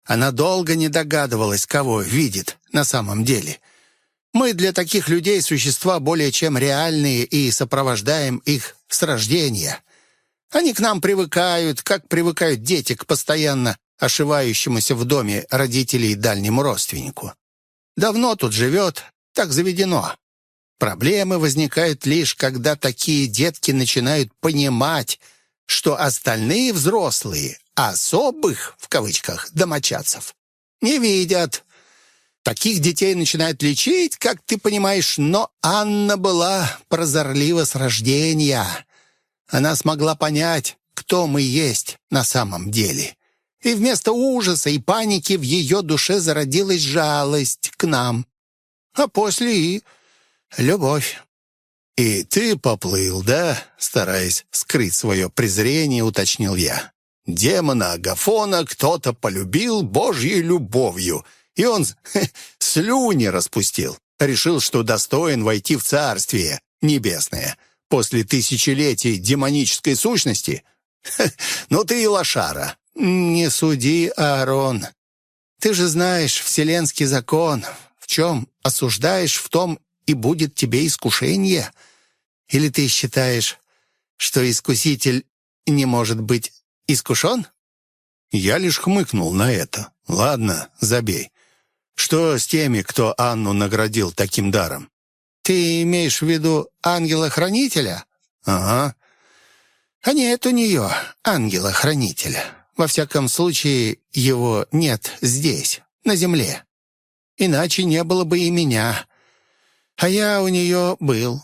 она долго не догадывалась, кого видит на самом деле. Мы для таких людей существа более чем реальные и сопровождаем их с рождения. Они к нам привыкают, как привыкают дети к постоянно ошивающемуся в доме родителей дальнему родственнику. Давно тут живет, так заведено. Проблемы возникают лишь, когда такие детки начинают понимать, что остальные взрослые особых, в кавычках, домочадцев не видят. Таких детей начинают лечить, как ты понимаешь, но Анна была прозорлива с рождения. Она смогла понять, кто мы есть на самом деле. И вместо ужаса и паники в ее душе зародилась жалость к нам. А после и любовь. «И ты поплыл, да?» Стараясь скрыть свое презрение, уточнил я. Демона Агафона кто-то полюбил божьей любовью, и он хе, слюни распустил. Решил, что достоин войти в царствие небесное после тысячелетий демонической сущности. Хе, ну ты и лошара. Не суди, Аарон. Ты же знаешь вселенский закон. В чем осуждаешь, в том и будет тебе искушение. Или ты считаешь, что искуситель не может быть искушен?» Я лишь хмыкнул на это. «Ладно, забей. Что с теми, кто Анну наградил таким даром?» «Ты имеешь в виду ангела-хранителя?» «Ага». «А нет у нее ангела-хранителя. Во всяком случае, его нет здесь, на земле. Иначе не было бы и меня. А я у нее был.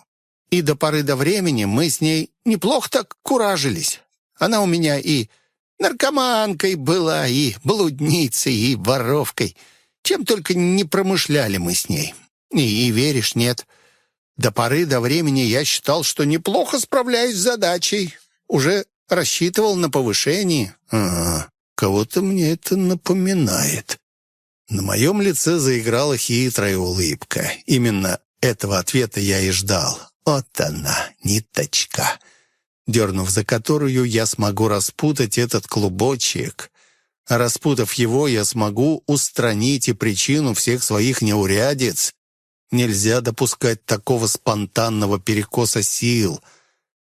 И до поры до времени мы с ней неплохо так куражились. Она у меня и наркоманкой была, и блудницей, и воровкой. Чем только не промышляли мы с ней. И, и веришь, нет. До поры до времени я считал, что неплохо справляюсь с задачей. Уже рассчитывал на повышение. Ага, кого-то мне это напоминает. На моем лице заиграла хитрая улыбка. Именно этого ответа я и ждал. Вот она, ниточка дернув за которую я смогу распутать этот клубочек. Распутав его, я смогу устранить и причину всех своих неурядиц. Нельзя допускать такого спонтанного перекоса сил.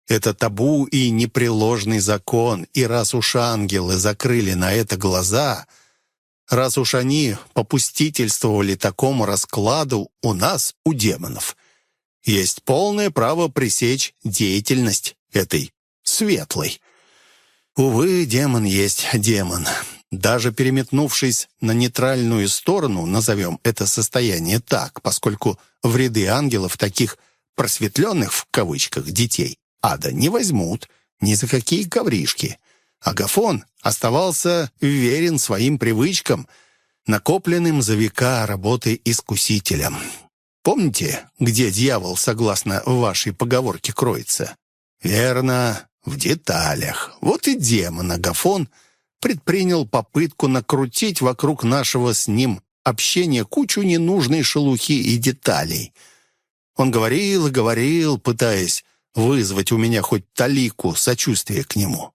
Это табу и непреложный закон, и раз уж ангелы закрыли на это глаза, раз уж они попустительствовали такому раскладу у нас, у демонов, есть полное право пресечь деятельность этой светлой. Увы, демон есть демон. Даже переметнувшись на нейтральную сторону, назовем это состояние так, поскольку в ряды ангелов таких «просветленных» в кавычках детей ада не возьмут ни за какие ковришки. Агафон оставался верен своим привычкам, накопленным за века работы искусителем. Помните, где дьявол, согласно вашей поговорке, кроется? Верно, в деталях. Вот и демон Агафон предпринял попытку накрутить вокруг нашего с ним общения кучу ненужной шелухи и деталей. Он говорил и говорил, пытаясь вызвать у меня хоть талику сочувствия к нему.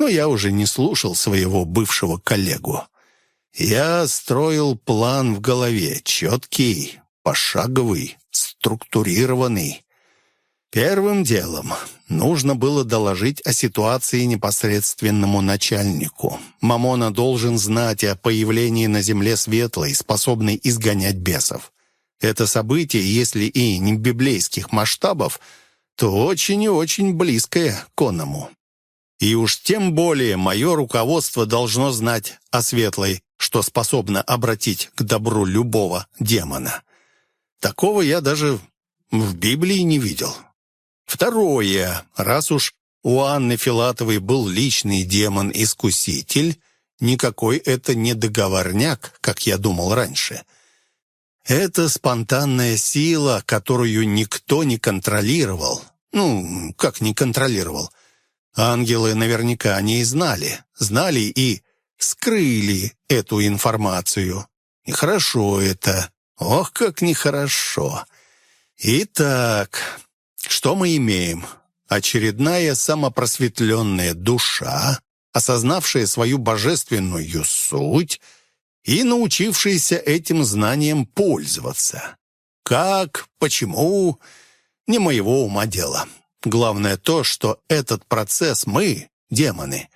Но я уже не слушал своего бывшего коллегу. Я строил план в голове, четкий, пошаговый, структурированный. Первым делом нужно было доложить о ситуации непосредственному начальнику. Мамона должен знать о появлении на земле светлой, способной изгонять бесов. Это событие, если и не библейских масштабов, то очень и очень близкое к оному. И уж тем более мое руководство должно знать о светлой, что способно обратить к добру любого демона. Такого я даже в Библии не видел. Второе. Раз уж у Анны Филатовой был личный демон-искуситель, никакой это не договорняк, как я думал раньше. Это спонтанная сила, которую никто не контролировал. Ну, как не контролировал? Ангелы наверняка не знали. Знали и скрыли эту информацию. Нехорошо это. Ох, как нехорошо. Итак, что мы имеем? Очередная самопросветленная душа, осознавшая свою божественную суть и научившаяся этим знанием пользоваться. Как, почему, не моего ума дело. Главное то, что этот процесс мы, демоны,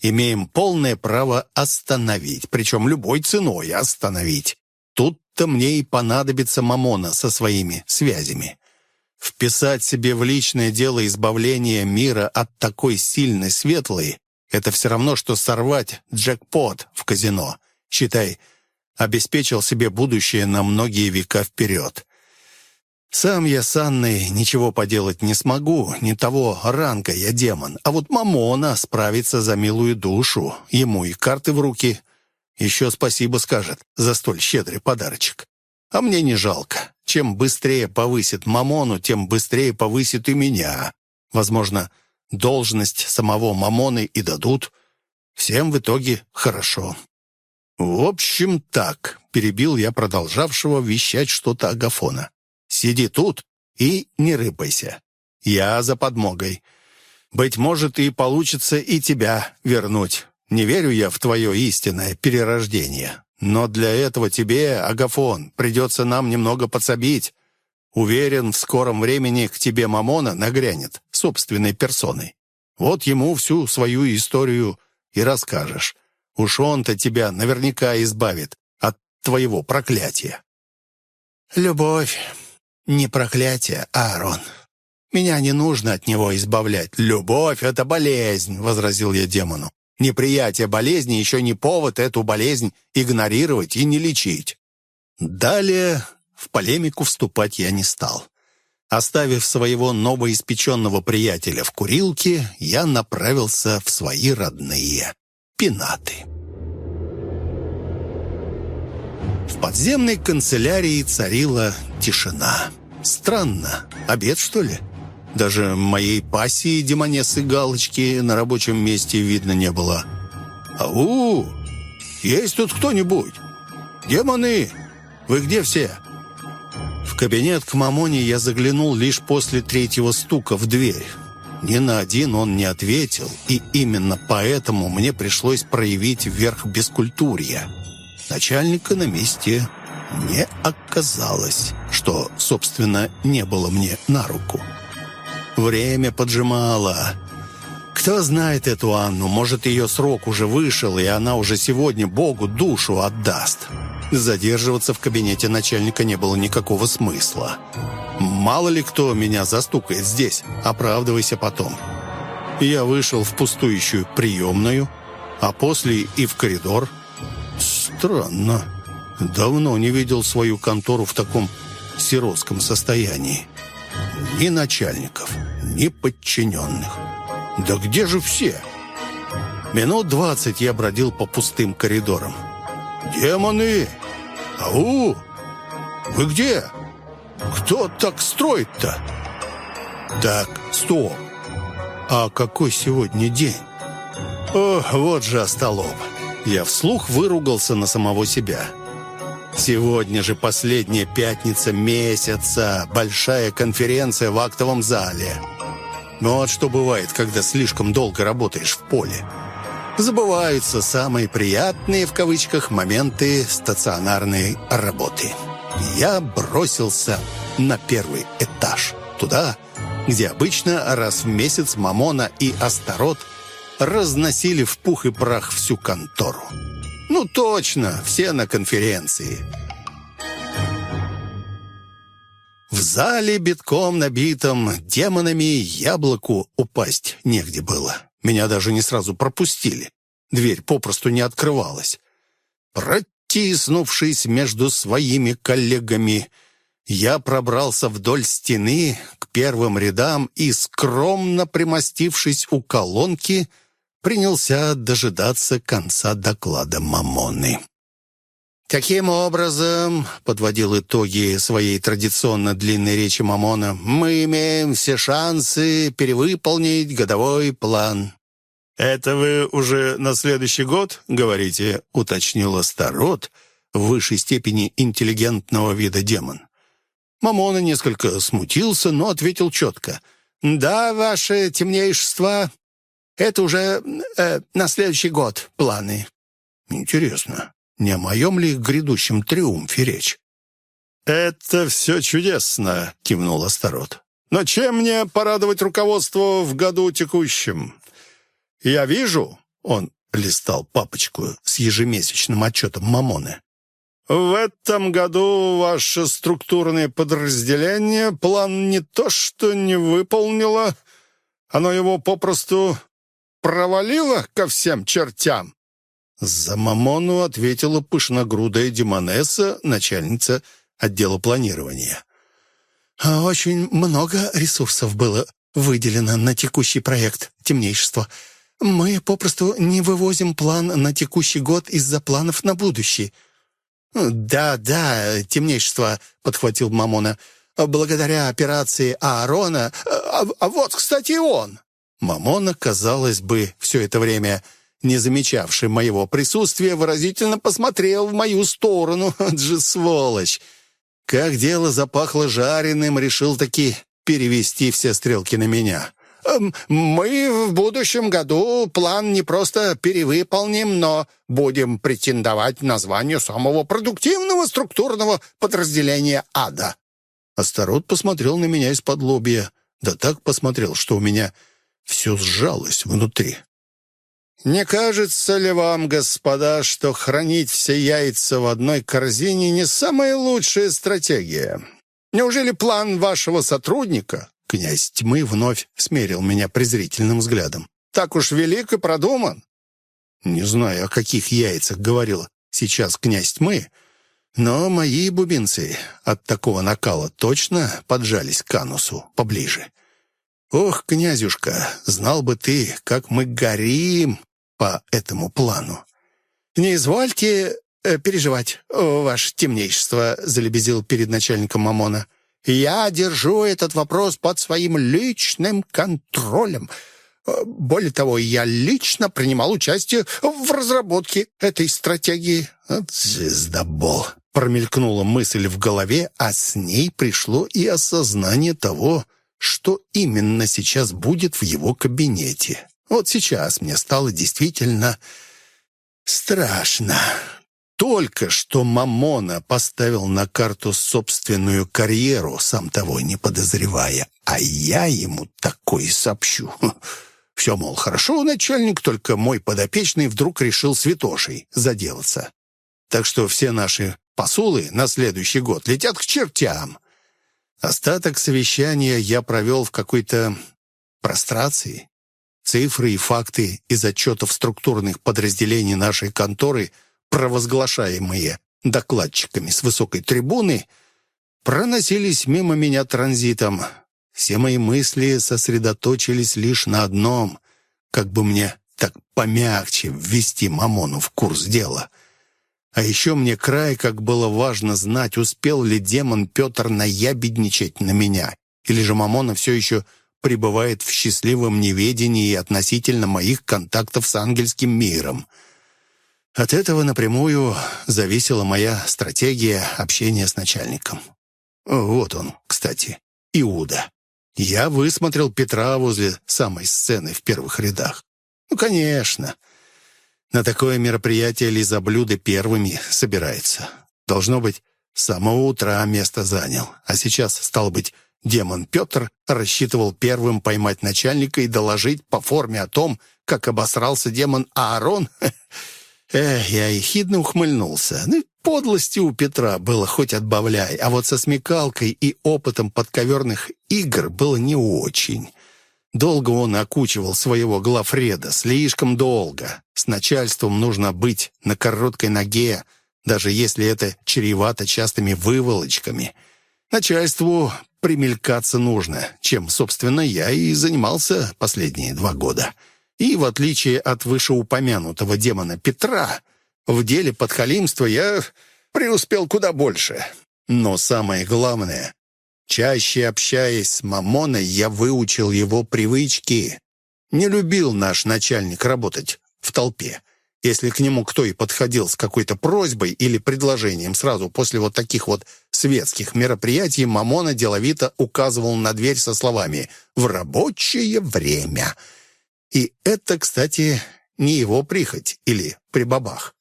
имеем полное право остановить, причем любой ценой остановить. Тут-то мне и понадобится Мамона со своими связями. Вписать себе в личное дело избавление мира от такой сильной светлой — это все равно, что сорвать джекпот в казино. Считай, обеспечил себе будущее на многие века вперед. Сам я с Анной ничего поделать не смогу, не того ранга я демон. А вот Мамона справится за милую душу. Ему и карты в руки. Еще спасибо скажет за столь щедрый подарочек. А мне не жалко. Чем быстрее повысит Мамону, тем быстрее повысит и меня. Возможно, должность самого Мамоны и дадут. Всем в итоге хорошо. «В общем, так», — перебил я продолжавшего вещать что-то Агафона. Сиди тут и не рыпайся. Я за подмогой. Быть может, и получится и тебя вернуть. Не верю я в твое истинное перерождение. Но для этого тебе, Агафон, придется нам немного подсобить. Уверен, в скором времени к тебе Мамона нагрянет собственной персоной. Вот ему всю свою историю и расскажешь. Уж он-то тебя наверняка избавит от твоего проклятия. «Любовь не проклятие, Аарон. Меня не нужно от него избавлять. Любовь — это болезнь, — возразил я демону. Неприятие болезни еще не повод эту болезнь игнорировать и не лечить. Далее в полемику вступать я не стал. Оставив своего новоиспеченного приятеля в курилке, я направился в свои родные пенаты. В подземной канцелярии царила тишина. Странно. Обед, что ли? Даже моей пассии демонессы галочки на рабочем месте видно не было. «Ау! Есть тут кто-нибудь? Демоны! Вы где все?» В кабинет к Мамоне я заглянул лишь после третьего стука в дверь. Ни на один он не ответил, и именно поэтому мне пришлось проявить верх бескультурья. Начальника на месте не оказалось, что, собственно, не было мне на руку. Время поджимало. Кто знает эту Анну, может, ее срок уже вышел, и она уже сегодня Богу душу отдаст. Задерживаться в кабинете начальника не было никакого смысла. Мало ли кто меня застукает здесь, оправдывайся потом. Я вышел в пустующую приемную, а после и в коридор – Странно. Давно не видел свою контору в таком сиротском состоянии. Ни начальников, ни подчиненных. Да где же все? Минут двадцать я бродил по пустым коридорам. «Демоны! Ау! Вы где? Кто так строит-то?» «Так, стоп! А какой сегодня день?» «О, вот же остолоп!» Я вслух выругался на самого себя. Сегодня же последняя пятница месяца, большая конференция в актовом зале. Ну вот что бывает, когда слишком долго работаешь в поле. Забываются самые приятные, в кавычках, моменты стационарной работы. Я бросился на первый этаж, туда, где обычно раз в месяц Мамона и Астарот – разносили в пух и прах всю контору. Ну точно, все на конференции. В зале, битком набитом демонами, яблоку упасть негде было. Меня даже не сразу пропустили. Дверь попросту не открывалась. Протиснувшись между своими коллегами, я пробрался вдоль стены к первым рядам и, скромно примостившись у колонки, принялся дожидаться конца доклада Мамоны. «Таким образом, — подводил итоги своей традиционно длинной речи Мамона, — мы имеем все шансы перевыполнить годовой план». «Это вы уже на следующий год, говорите?» — уточнил Астарот, в высшей степени интеллигентного вида демон. Мамона несколько смутился, но ответил четко. «Да, ваше темнейшество, это уже э, на следующий год планы». «Интересно, не о моем ли грядущем триумфе речь? «Это все чудесно», — кивнул Астарот. «Но чем мне порадовать руководство в году текущем? Я вижу...» — он листал папочку с ежемесячным отчетом Мамоны. «В этом году ваше структурное подразделение план не то что не выполнило, оно его попросту провалило ко всем чертям. За Мамону ответила пышногрудая Демонесса, начальница отдела планирования. «А «Очень много ресурсов было выделено на текущий проект «Темнейшество». Мы попросту не вывозим план на текущий год из-за планов на будущий». «Да, да, темнейшество», — подхватил Мамона. «Благодаря операции Аарона... А, а вот, кстати, он!» Мамона, казалось бы, все это время не замечавший моего присутствия, выразительно посмотрел в мою сторону. Же сволочь! Как дело запахло жареным, решил таки перевести все стрелки на меня. Эм, «Мы в будущем году план не просто перевыполним, но будем претендовать на звание самого продуктивного структурного подразделения ада». Астарот посмотрел на меня из-под лобья. Да так посмотрел, что у меня все сжалось внутри. Не кажется ли вам, господа, что хранить все яйца в одной корзине не самая лучшая стратегия? Неужели план вашего сотрудника, князь тьмы вновь смерил меня презрительным взглядом, так уж велик и продуман? Не знаю, о каких яйцах говорил сейчас князь тьмы, но мои бубенцы от такого накала точно поджались к канусу поближе. Ох, князюшка, знал бы ты, как мы горим по этому плану. «Не извольте э, переживать, ваше темнейшество», — залебезил перед начальником Мамона. «Я держу этот вопрос под своим личным контролем. Э, более того, я лично принимал участие в разработке этой стратегии». «От звездобол!» — промелькнула мысль в голове, а с ней пришло и осознание того, что именно сейчас будет в его кабинете. Вот сейчас мне стало действительно страшно. Только что Мамона поставил на карту собственную карьеру, сам того не подозревая, а я ему такое сообщу. Все, мол, хорошо, начальник, только мой подопечный вдруг решил святошей заделаться. Так что все наши посулы на следующий год летят к чертям. Остаток совещания я провел в какой-то прострации. Цифры и факты из отчетов структурных подразделений нашей конторы, провозглашаемые докладчиками с высокой трибуны, проносились мимо меня транзитом. Все мои мысли сосредоточились лишь на одном, как бы мне так помягче ввести Мамону в курс дела. А еще мне край, как было важно знать, успел ли демон Петр наябедничать на меня, или же Мамона все еще пребывает в счастливом неведении относительно моих контактов с ангельским миром. От этого напрямую зависела моя стратегия общения с начальником. Вот он, кстати, Иуда. Я высмотрел Петра возле самой сцены в первых рядах. Ну, конечно. На такое мероприятие лизоблюды первыми собирается. Должно быть, с самого утра место занял. А сейчас, стал быть, Демон Петр рассчитывал первым поймать начальника и доложить по форме о том, как обосрался демон Аарон. Эх, я ехидно ухмыльнулся. Ну, подлости у Петра было хоть отбавляй, а вот со смекалкой и опытом подковерных игр было не очень. Долго он окучивал своего главреда, слишком долго. С начальством нужно быть на короткой ноге, даже если это чревато частыми выволочками. Начальству примелькаться нужно, чем, собственно, я и занимался последние два года. И, в отличие от вышеупомянутого демона Петра, в деле подхалимства я преуспел куда больше. Но самое главное, Чаще общаясь с Мамоной, я выучил его привычки. Не любил наш начальник работать в толпе. Если к нему кто и подходил с какой-то просьбой или предложением сразу после вот таких вот светских мероприятий, Мамона деловито указывал на дверь со словами «в рабочее время». И это, кстати, не его прихоть или прибабах.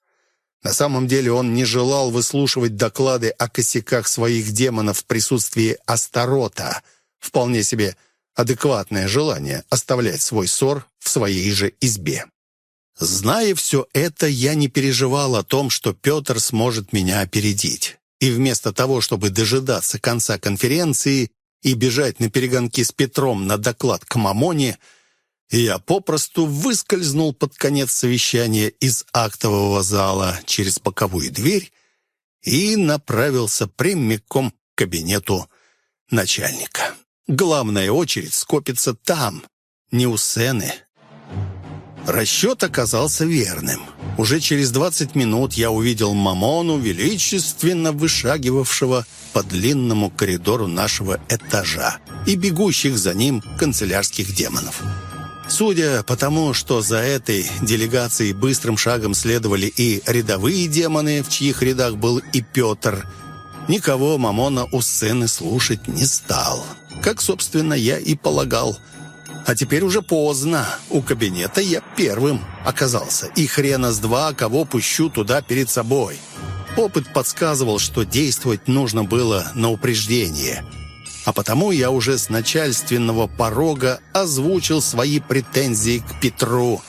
На самом деле он не желал выслушивать доклады о косяках своих демонов в присутствии Астарота. Вполне себе адекватное желание оставлять свой ссор в своей же избе. Зная все это, я не переживал о том, что Петр сможет меня опередить. И вместо того, чтобы дожидаться конца конференции и бежать на перегонки с Петром на доклад к Мамоне, я попросту выскользнул под конец совещания из актового зала через боковую дверь и направился прямиком к кабинету начальника. Главная очередь скопится там, не у сцены. Расчет оказался верным. Уже через 20 минут я увидел Мамону, величественно вышагивавшего по длинному коридору нашего этажа и бегущих за ним канцелярских демонов. Судя по тому, что за этой делегацией быстрым шагом следовали и рядовые демоны, в чьих рядах был и Петр, никого Мамона у сцены слушать не стал. Как, собственно, я и полагал. А теперь уже поздно. У кабинета я первым оказался. И хрена с два, кого пущу туда перед собой. Опыт подсказывал, что действовать нужно было на упреждение – а потому я уже с начальственного порога озвучил свои претензии к Петру.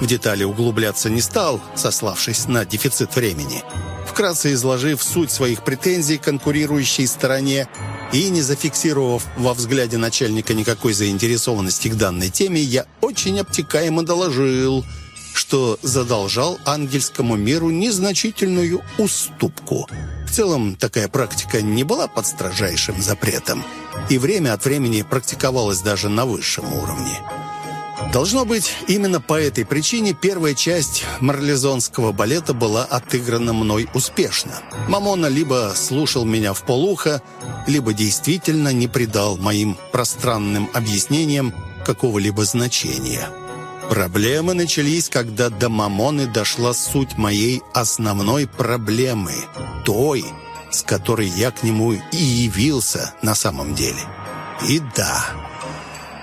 В детали углубляться не стал, сославшись на дефицит времени. Вкратце изложив суть своих претензий конкурирующей стороне и не зафиксировав во взгляде начальника никакой заинтересованности к данной теме, я очень обтекаемо доложил, что задолжал ангельскому миру незначительную уступку – в целом, такая практика не была под строжайшим запретом и время от времени практиковалась даже на высшем уровне. Должно быть, именно по этой причине первая часть марлезонского балета была отыграна мной успешно. Мамона либо слушал меня в полухо, либо действительно не придал моим пространным объяснениям какого-либо значения. Проблемы начались, когда до Мамоны дошла суть моей основной проблемы, той, с которой я к нему и явился на самом деле. И да,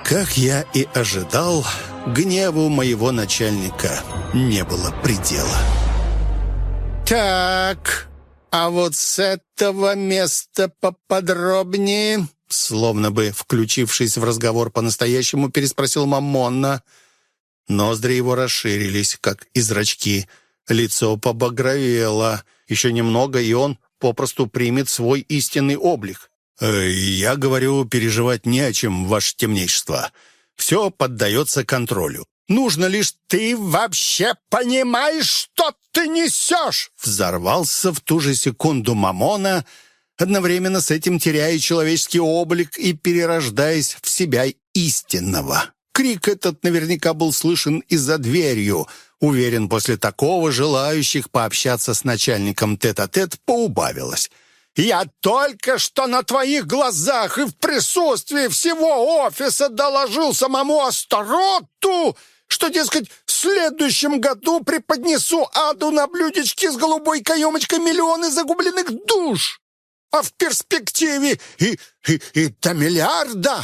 как я и ожидал, гневу моего начальника не было предела. «Так, а вот с этого места поподробнее...» Словно бы, включившись в разговор по-настоящему, переспросил Мамонна – Ноздри его расширились, как и зрачки. Лицо побагровело. Еще немного, и он попросту примет свой истинный облик. «Э, «Я говорю, переживать не о чем, ваше темнейшество. Все поддается контролю. Нужно лишь ты вообще понимаешь, что ты несешь!» Взорвался в ту же секунду Мамона, одновременно с этим теряя человеческий облик и перерождаясь в себя истинного. Крик этот наверняка был слышен и за дверью. Уверен, после такого желающих пообщаться с начальником тет-а-тет -тет поубавилось. «Я только что на твоих глазах и в присутствии всего офиса доложил самому Астароту, что, дескать, в следующем году преподнесу аду на блюдечке с голубой каемочкой миллионы загубленных душ, а в перспективе и, и, и до миллиарда!»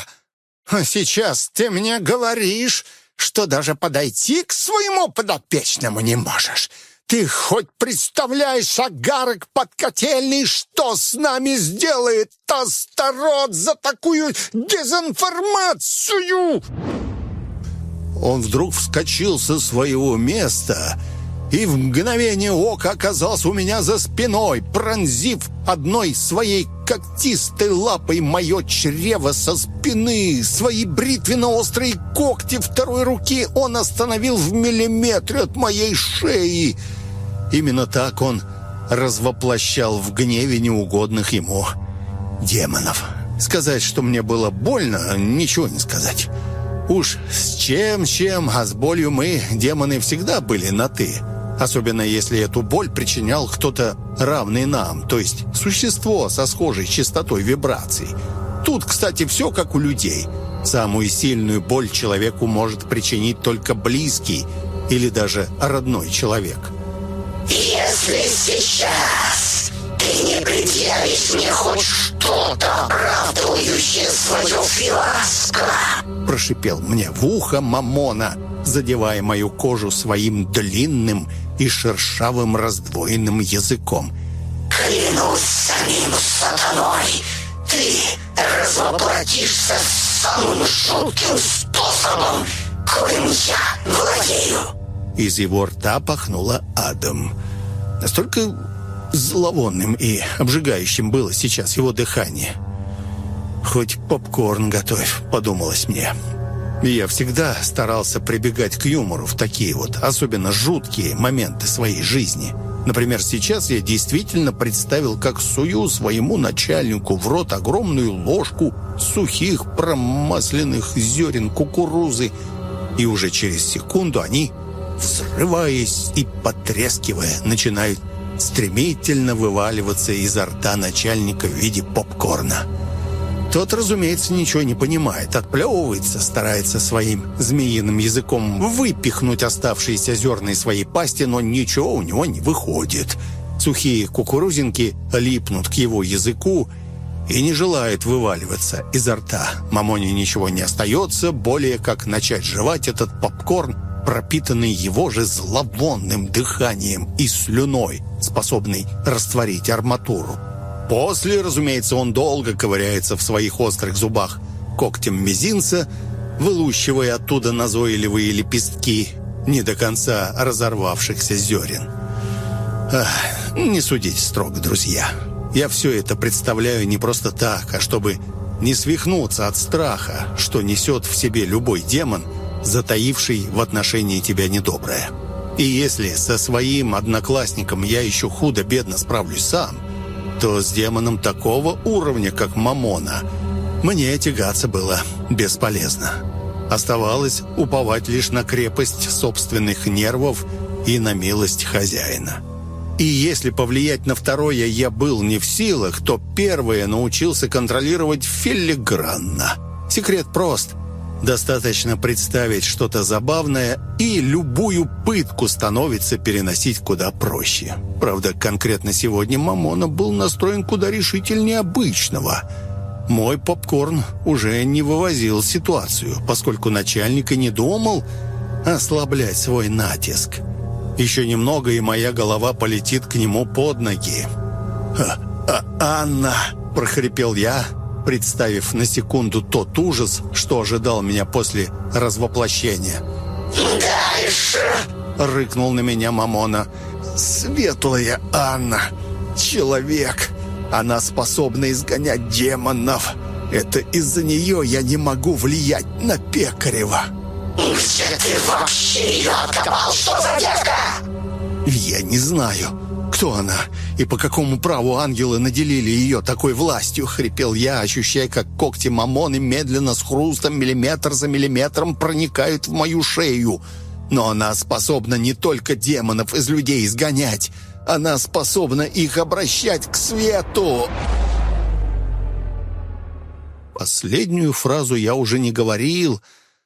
А сейчас ты мне говоришь, что даже подойти к своему подопечному не можешь. Ты хоть представляешь, агарок подкотельный, что с нами сделает Астарот за такую дезинформацию?» Он вдруг вскочил со своего места и в мгновение ока оказался у меня за спиной, пронзив одной своей когтистой лапой мое чрево со спины. Свои бритвенно-острые когти второй руки он остановил в миллиметре от моей шеи. Именно так он развоплощал в гневе неугодных ему демонов. Сказать, что мне было больно, ничего не сказать. Уж с чем, с чем, а с болью мы, демоны, всегда были на «ты». Особенно если эту боль причинял кто-то равный нам, то есть существо со схожей частотой вибраций. Тут, кстати, все как у людей. Самую сильную боль человеку может причинить только близкий или даже родной человек. «Если сейчас ты не предъявишь мне хоть что-то, оправдывающее свое филаско!» Прошипел мне в ухо Мамона, задевая мою кожу своим длинным и шершавым раздвоенным языком. «Клянусь самим сатаной, ты развоплотишься самым жутким способом, коим я владею!» Из его рта пахнуло адом. Настолько зловонным и обжигающим было сейчас его дыхание. «Хоть попкорн готовь», — подумалось мне. Я всегда старался прибегать к юмору в такие вот особенно жуткие моменты своей жизни. Например, сейчас я действительно представил, как сую своему начальнику в рот огромную ложку сухих промасленных зерен кукурузы, и уже через секунду они, взрываясь и потрескивая, начинают стремительно вываливаться изо рта начальника в виде попкорна. Тот, разумеется, ничего не понимает, отплевывается, старается своим змеиным языком выпихнуть оставшиеся зерна из своей пасти, но ничего у него не выходит. Сухие кукурузинки липнут к его языку и не желают вываливаться изо рта. Мамоне ничего не остается, более как начать жевать этот попкорн, пропитанный его же зловонным дыханием и слюной, способный растворить арматуру. После, разумеется, он долго ковыряется в своих острых зубах когтем мизинца, вылущивая оттуда назойливые лепестки, не до конца разорвавшихся зерен. Ах, не судите строго, друзья. Я все это представляю не просто так, а чтобы не свихнуться от страха, что несет в себе любой демон, затаивший в отношении тебя недоброе. И если со своим одноклассником я еще худо-бедно справлюсь сам – то с демоном такого уровня, как Мамона, мне тягаться было бесполезно. Оставалось уповать лишь на крепость собственных нервов и на милость хозяина. И если повлиять на второе я был не в силах, то первое научился контролировать филигранно. Секрет прост. Достаточно представить что-то забавное, и любую пытку становится переносить куда проще. Правда, конкретно сегодня Мамона был настроен куда решительнее обычного. Мой попкорн уже не вывозил ситуацию, поскольку начальник и не думал ослаблять свой натиск. Еще немного, и моя голова полетит к нему под ноги. «А, «Анна!» – прохрипел я – представив на секунду тот ужас, что ожидал меня после развоплощения. «Дальше!» — рыкнул на меня Мамона. «Светлая Анна! Человек! Она способна изгонять демонов! Это из-за нее я не могу влиять на Пекарева!» «Где ты вообще ее откопал? Что за девка?» «Я не знаю кто она и по какому праву ангелы наделили ее такой властью?» — хрипел я, ощущая, как когти мамоны медленно с хрустом миллиметр за миллиметром проникают в мою шею. «Но она способна не только демонов из людей изгонять, она способна их обращать к свету!» Последнюю фразу я уже не говорил,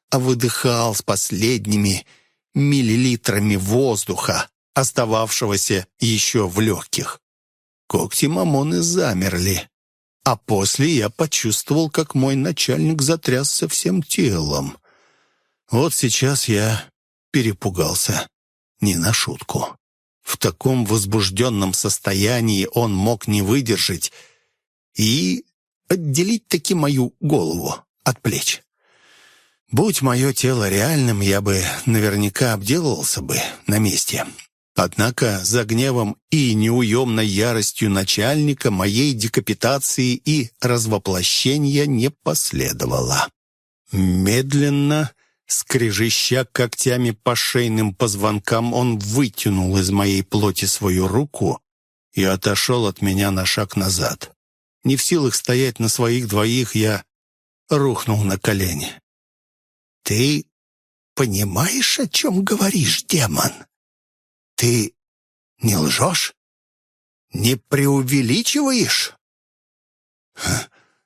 а выдыхал с последними миллилитрами воздуха остававшегося еще в легких. Когти Мамоны замерли, а после я почувствовал, как мой начальник затрясся всем телом. Вот сейчас я перепугался не на шутку. В таком возбужденном состоянии он мог не выдержать и отделить таки мою голову от плеч. Будь мое тело реальным, я бы наверняка обделывался бы на месте. Однако за гневом и неуемной яростью начальника моей декапитации и развоплощения не последовало. Медленно, скрежеща когтями по шейным позвонкам, он вытянул из моей плоти свою руку и отошел от меня на шаг назад. Не в силах стоять на своих двоих, я рухнул на колени. «Ты понимаешь, о чем говоришь, демон? Ты не лжешь? Не преувеличиваешь?»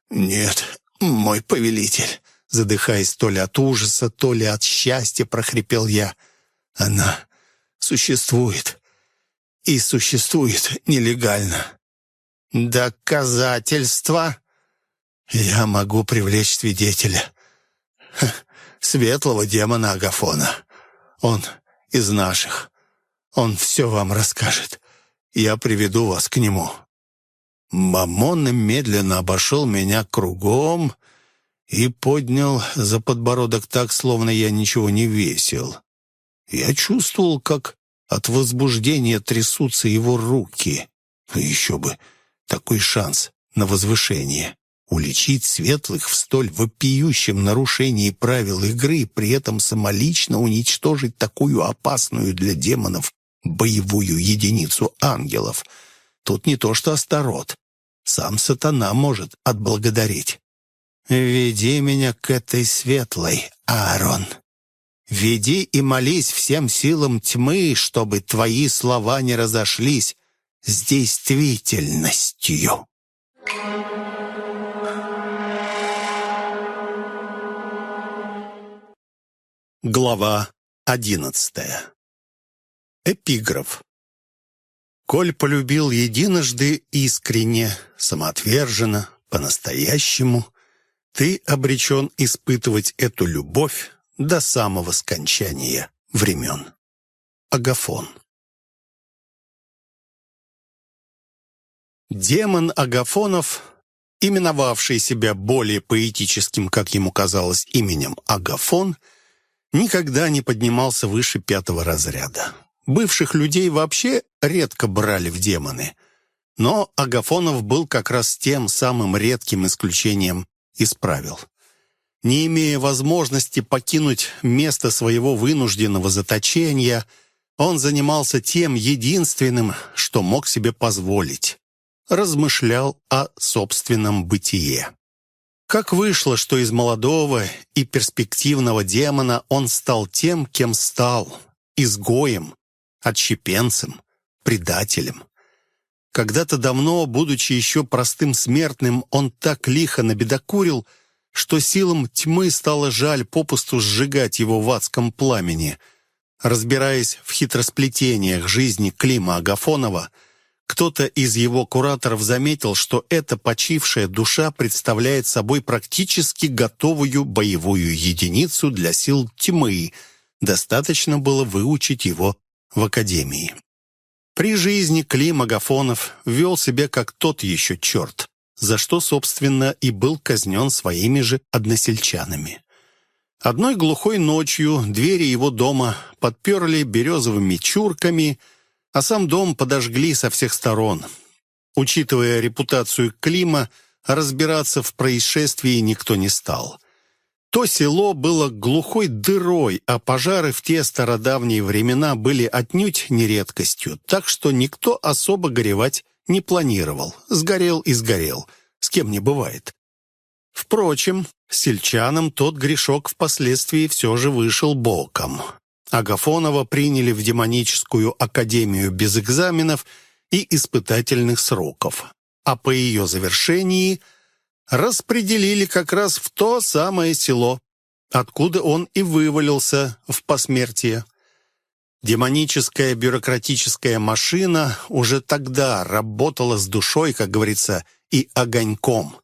«Нет, мой повелитель», задыхаясь то ли от ужаса, то ли от счастья, прохрипел я. «Она существует и существует нелегально». «Доказательства?» «Я могу привлечь свидетеля. Светлого демона Агафона. Он из наших. Он все вам расскажет. Я приведу вас к нему». Мамон медленно обошел меня кругом и поднял за подбородок так, словно я ничего не весил. Я чувствовал, как от возбуждения трясутся его руки. Еще бы, такой шанс на возвышение. Уличить светлых в столь вопиющем нарушении правил игры, при этом самолично уничтожить такую опасную для демонов боевую единицу ангелов. Тут не то что Астарот. Сам сатана может отблагодарить. «Веди меня к этой светлой, Аарон. Веди и молись всем силам тьмы, чтобы твои слова не разошлись с действительностью». Глава одиннадцатая. Эпиграф. «Коль полюбил единожды искренне, самоотверженно, по-настоящему, ты обречен испытывать эту любовь до самого скончания времен». Агафон. Демон Агафонов, именовавший себя более поэтическим, как ему казалось, именем Агафон – никогда не поднимался выше пятого разряда. Бывших людей вообще редко брали в демоны. Но Агафонов был как раз тем самым редким исключением из правил. Не имея возможности покинуть место своего вынужденного заточения, он занимался тем единственным, что мог себе позволить. Размышлял о собственном бытие. Как вышло, что из молодого и перспективного демона он стал тем, кем стал – изгоем, отщепенцем, предателем. Когда-то давно, будучи еще простым смертным, он так лихо набедокурил, что силам тьмы стало жаль попусту сжигать его в адском пламени. Разбираясь в хитросплетениях жизни Клима Агафонова – кто-то из его кураторов заметил, что эта почившая душа представляет собой практически готовую боевую единицу для сил тьмы. Достаточно было выучить его в академии. При жизни Клим Агафонов вел себя как тот еще черт, за что, собственно, и был казнен своими же односельчанами. Одной глухой ночью двери его дома подперли березовыми чурками – а сам дом подожгли со всех сторон. Учитывая репутацию Клима, разбираться в происшествии никто не стал. То село было глухой дырой, а пожары в те стародавние времена были отнюдь не редкостью, так что никто особо горевать не планировал. Сгорел и сгорел, с кем не бывает. Впрочем, сельчанам тот грешок впоследствии все же вышел боком. Агафонова приняли в демоническую академию без экзаменов и испытательных сроков, а по ее завершении распределили как раз в то самое село, откуда он и вывалился в посмертие. Демоническая бюрократическая машина уже тогда работала с душой, как говорится, и огоньком.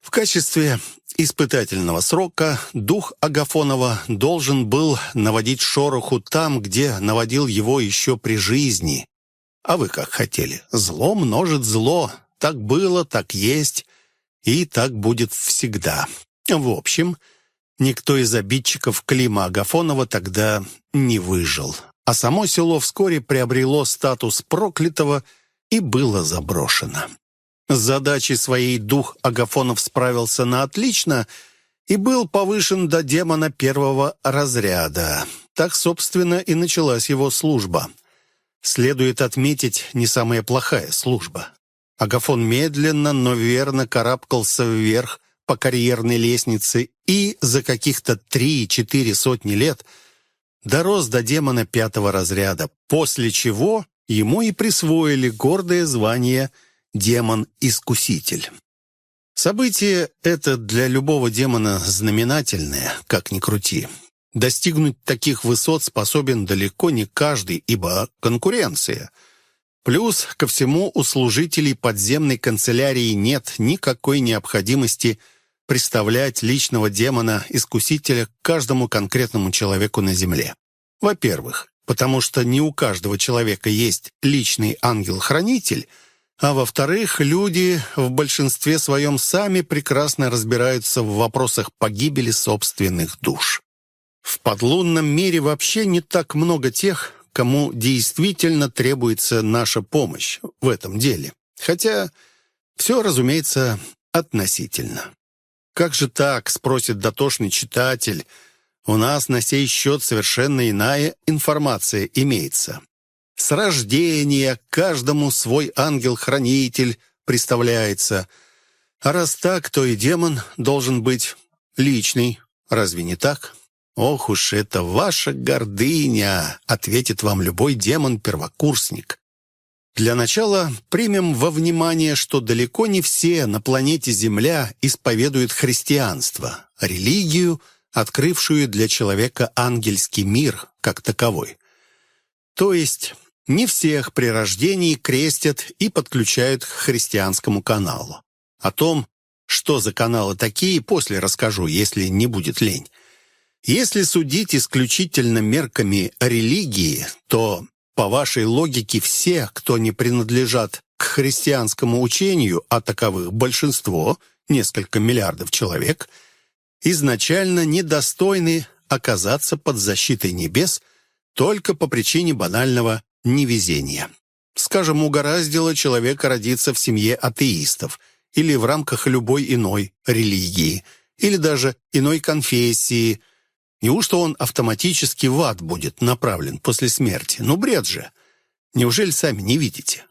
В качестве испытательного срока дух Агафонова должен был наводить шороху там, где наводил его еще при жизни. А вы как хотели. Зло множит зло. Так было, так есть и так будет всегда. В общем, никто из обидчиков Клима Агафонова тогда не выжил. а само село вскоре приобрело статус проклятого и было заброшено. С задачей своей дух Агафонов справился на отлично и был повышен до демона первого разряда. Так, собственно, и началась его служба. Следует отметить, не самая плохая служба. Агафон медленно, но верно карабкался вверх по карьерной лестнице и за каких-то три-четыре сотни лет дорос до демона пятого разряда, после чего ему и присвоили гордое звание «демон-искуситель». Событие это для любого демона знаменательное, как ни крути. Достигнуть таких высот способен далеко не каждый, ибо конкуренция. Плюс ко всему у служителей подземной канцелярии нет никакой необходимости представлять личного демона-искусителя каждому конкретному человеку на земле. Во-первых, потому что не у каждого человека есть личный ангел-хранитель – а во-вторых, люди в большинстве своем сами прекрасно разбираются в вопросах погибели собственных душ. В подлунном мире вообще не так много тех, кому действительно требуется наша помощь в этом деле. Хотя все, разумеется, относительно. «Как же так?» — спросит дотошный читатель. «У нас на сей счет совершенно иная информация имеется. С рождения каждому свой ангел-хранитель представляется. А раз так, то и демон должен быть личный. Разве не так? «Ох уж это ваша гордыня!» — ответит вам любой демон-первокурсник. Для начала примем во внимание, что далеко не все на планете Земля исповедуют христианство, религию, открывшую для человека ангельский мир как таковой. То есть не всех при рождении крестят и подключают к христианскому каналу. О том, что за каналы такие, после расскажу, если не будет лень. Если судить исключительно мерками религии, то, по вашей логике, все, кто не принадлежат к христианскому учению, а таковых большинство, несколько миллиардов человек, изначально недостойны оказаться под защитой небес только по причине банального невезение. Скажем, угораздило человека родиться в семье атеистов или в рамках любой иной религии, или даже иной конфессии. Неужто он автоматически в ад будет направлен после смерти? Ну, бред же! Неужели сами не видите?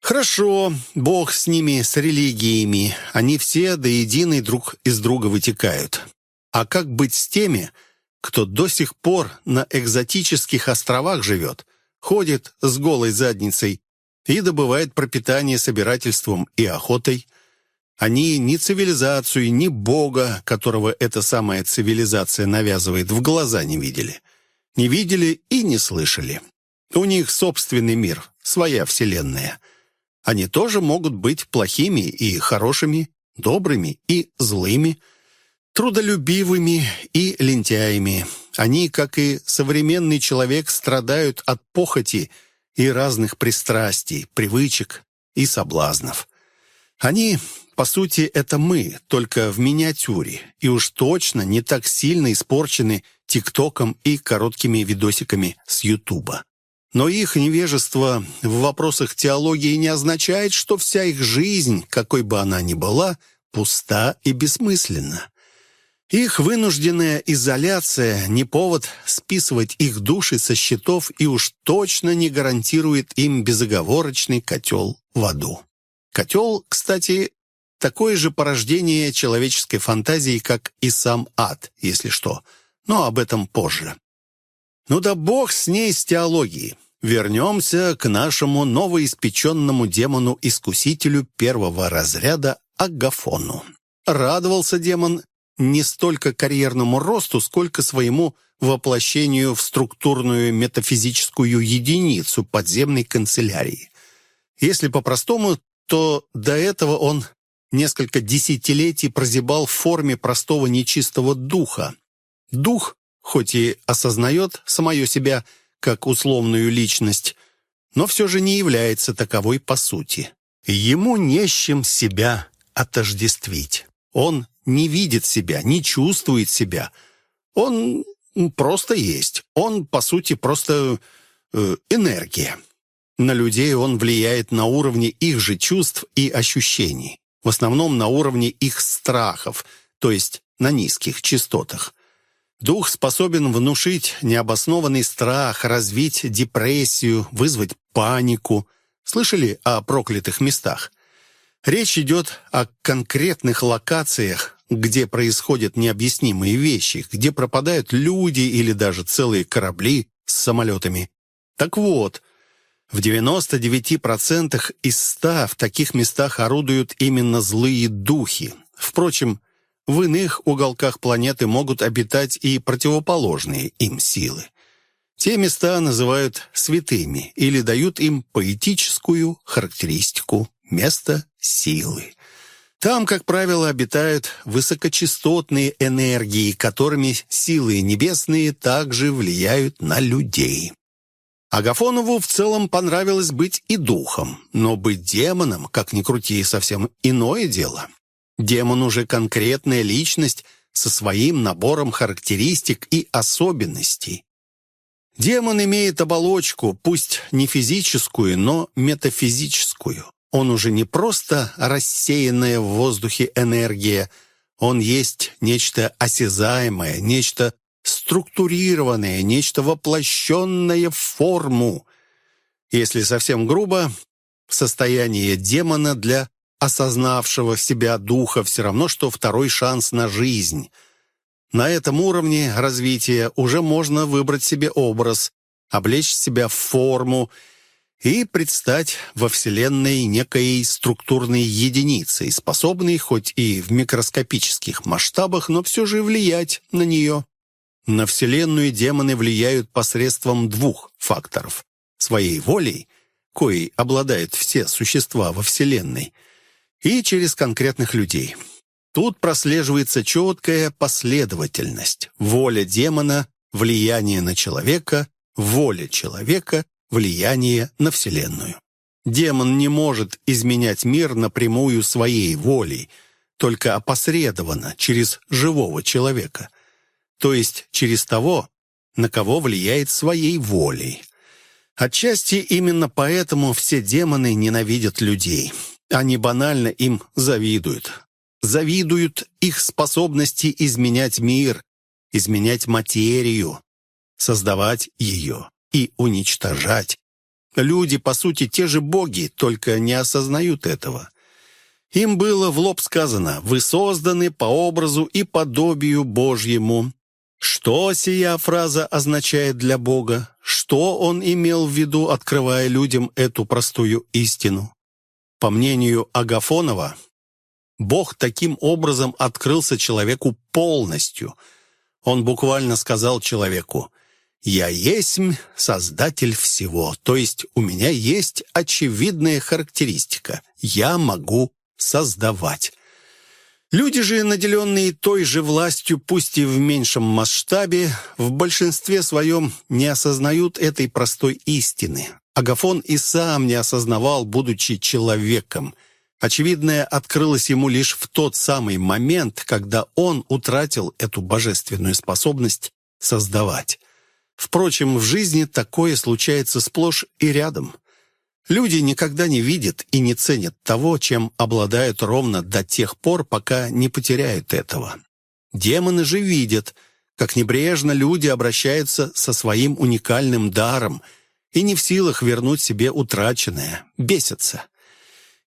Хорошо, Бог с ними, с религиями. Они все до единой друг из друга вытекают. А как быть с теми, кто до сих пор на экзотических островах живет, ходит с голой задницей и добывает пропитание собирательством и охотой. Они ни цивилизацию, ни Бога, которого эта самая цивилизация навязывает, в глаза не видели. Не видели и не слышали. У них собственный мир, своя вселенная. Они тоже могут быть плохими и хорошими, добрыми и злыми, трудолюбивыми и лентяями. Они, как и современный человек, страдают от похоти и разных пристрастий, привычек и соблазнов. Они, по сути, это мы, только в миниатюре, и уж точно не так сильно испорчены ТикТоком и короткими видосиками с Ютуба. Но их невежество в вопросах теологии не означает, что вся их жизнь, какой бы она ни была, пуста и бессмысленна. Их вынужденная изоляция не повод списывать их души со счетов и уж точно не гарантирует им безоговорочный котел в аду. Котел, кстати, такое же порождение человеческой фантазии, как и сам ад, если что. Но об этом позже. Ну да бог с ней с теологией. Вернемся к нашему новоиспеченному демону-искусителю первого разряда Агафону. Радовался демон не столько карьерному росту, сколько своему воплощению в структурную метафизическую единицу подземной канцелярии. Если по-простому, то до этого он несколько десятилетий прозябал в форме простого нечистого духа. Дух, хоть и осознает самое себя как условную личность, но все же не является таковой по сути. Ему не с чем себя отождествить. Он не видит себя, не чувствует себя. Он просто есть. Он, по сути, просто э, энергия. На людей он влияет на уровне их же чувств и ощущений. В основном на уровне их страхов, то есть на низких частотах. Дух способен внушить необоснованный страх, развить депрессию, вызвать панику. Слышали о проклятых местах? Речь идет о конкретных локациях, где происходят необъяснимые вещи, где пропадают люди или даже целые корабли с самолетами. Так вот, в 99% из 100 в таких местах орудуют именно злые духи. Впрочем, в иных уголках планеты могут обитать и противоположные им силы. Те места называют святыми или дают им поэтическую характеристику места силы. Там, как правило, обитают высокочастотные энергии, которыми силы небесные также влияют на людей. Агафонову в целом понравилось быть и духом, но быть демоном, как ни крути, совсем иное дело. Демон уже конкретная личность со своим набором характеристик и особенностей. Демон имеет оболочку, пусть не физическую, но метафизическую. Он уже не просто рассеянная в воздухе энергия, он есть нечто осязаемое, нечто структурированное, нечто воплощенное в форму. Если совсем грубо, состояние демона для осознавшего себя духа все равно, что второй шанс на жизнь. На этом уровне развития уже можно выбрать себе образ, облечь себя в форму и предстать во Вселенной некой структурной единицей, способной хоть и в микроскопических масштабах, но все же влиять на нее. На Вселенную демоны влияют посредством двух факторов. Своей волей, коей обладают все существа во Вселенной – и через конкретных людей. Тут прослеживается четкая последовательность. Воля демона, влияние на человека, воля человека, влияние на Вселенную. Демон не может изменять мир напрямую своей волей, только опосредованно, через живого человека, то есть через того, на кого влияет своей волей. Отчасти именно поэтому все демоны ненавидят людей – они банально им завидуют. Завидуют их способности изменять мир, изменять материю, создавать ее и уничтожать. Люди, по сути, те же боги, только не осознают этого. Им было в лоб сказано «Вы созданы по образу и подобию Божьему». Что сия фраза означает для Бога? Что он имел в виду, открывая людям эту простую истину? По мнению Агафонова, Бог таким образом открылся человеку полностью. Он буквально сказал человеку «Я есть создатель всего», то есть у меня есть очевидная характеристика «Я могу создавать». Люди же, наделенные той же властью, пусть и в меньшем масштабе, в большинстве своем не осознают этой простой истины. Агафон и сам не осознавал, будучи человеком. Очевидное открылось ему лишь в тот самый момент, когда он утратил эту божественную способность создавать. Впрочем, в жизни такое случается сплошь и рядом. Люди никогда не видят и не ценят того, чем обладают ровно до тех пор, пока не потеряют этого. Демоны же видят, как небрежно люди обращаются со своим уникальным даром – и не в силах вернуть себе утраченное, бесятся.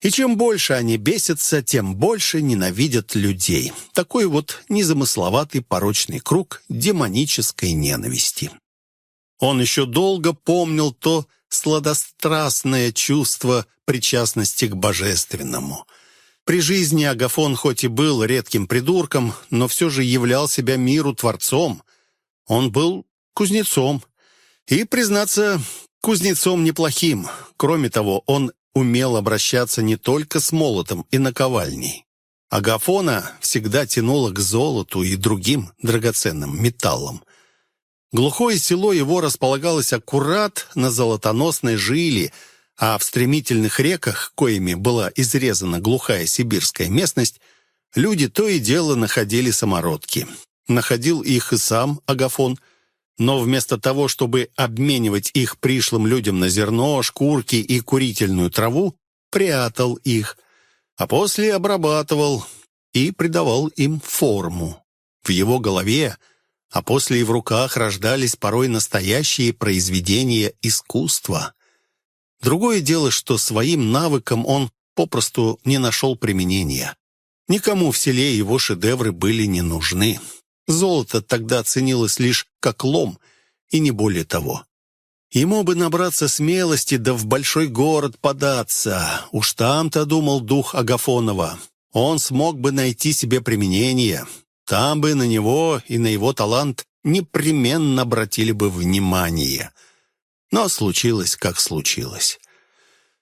И чем больше они бесятся, тем больше ненавидят людей. Такой вот незамысловатый порочный круг демонической ненависти. Он еще долго помнил то сладострастное чувство причастности к божественному. При жизни Агафон хоть и был редким придурком, но все же являл себя миру творцом. Он был кузнецом. И, признаться, Кузнецом неплохим. Кроме того, он умел обращаться не только с молотом и наковальней. Агафона всегда тянуло к золоту и другим драгоценным металлам. Глухое село его располагалось аккурат на золотоносной жиле, а в стремительных реках, коими была изрезана глухая сибирская местность, люди то и дело находили самородки. Находил их и сам Агафон – но вместо того, чтобы обменивать их пришлым людям на зерно, шкурки и курительную траву, прятал их, а после обрабатывал и придавал им форму. В его голове, а после и в руках рождались порой настоящие произведения искусства. Другое дело, что своим навыкам он попросту не нашел применения. Никому в селе его шедевры были не нужны. Золото тогда ценилось лишь как лом, и не более того. Ему бы набраться смелости, да в большой город податься. Уж там-то, думал дух Агафонова, он смог бы найти себе применение. Там бы на него и на его талант непременно обратили бы внимание. Но случилось, как случилось.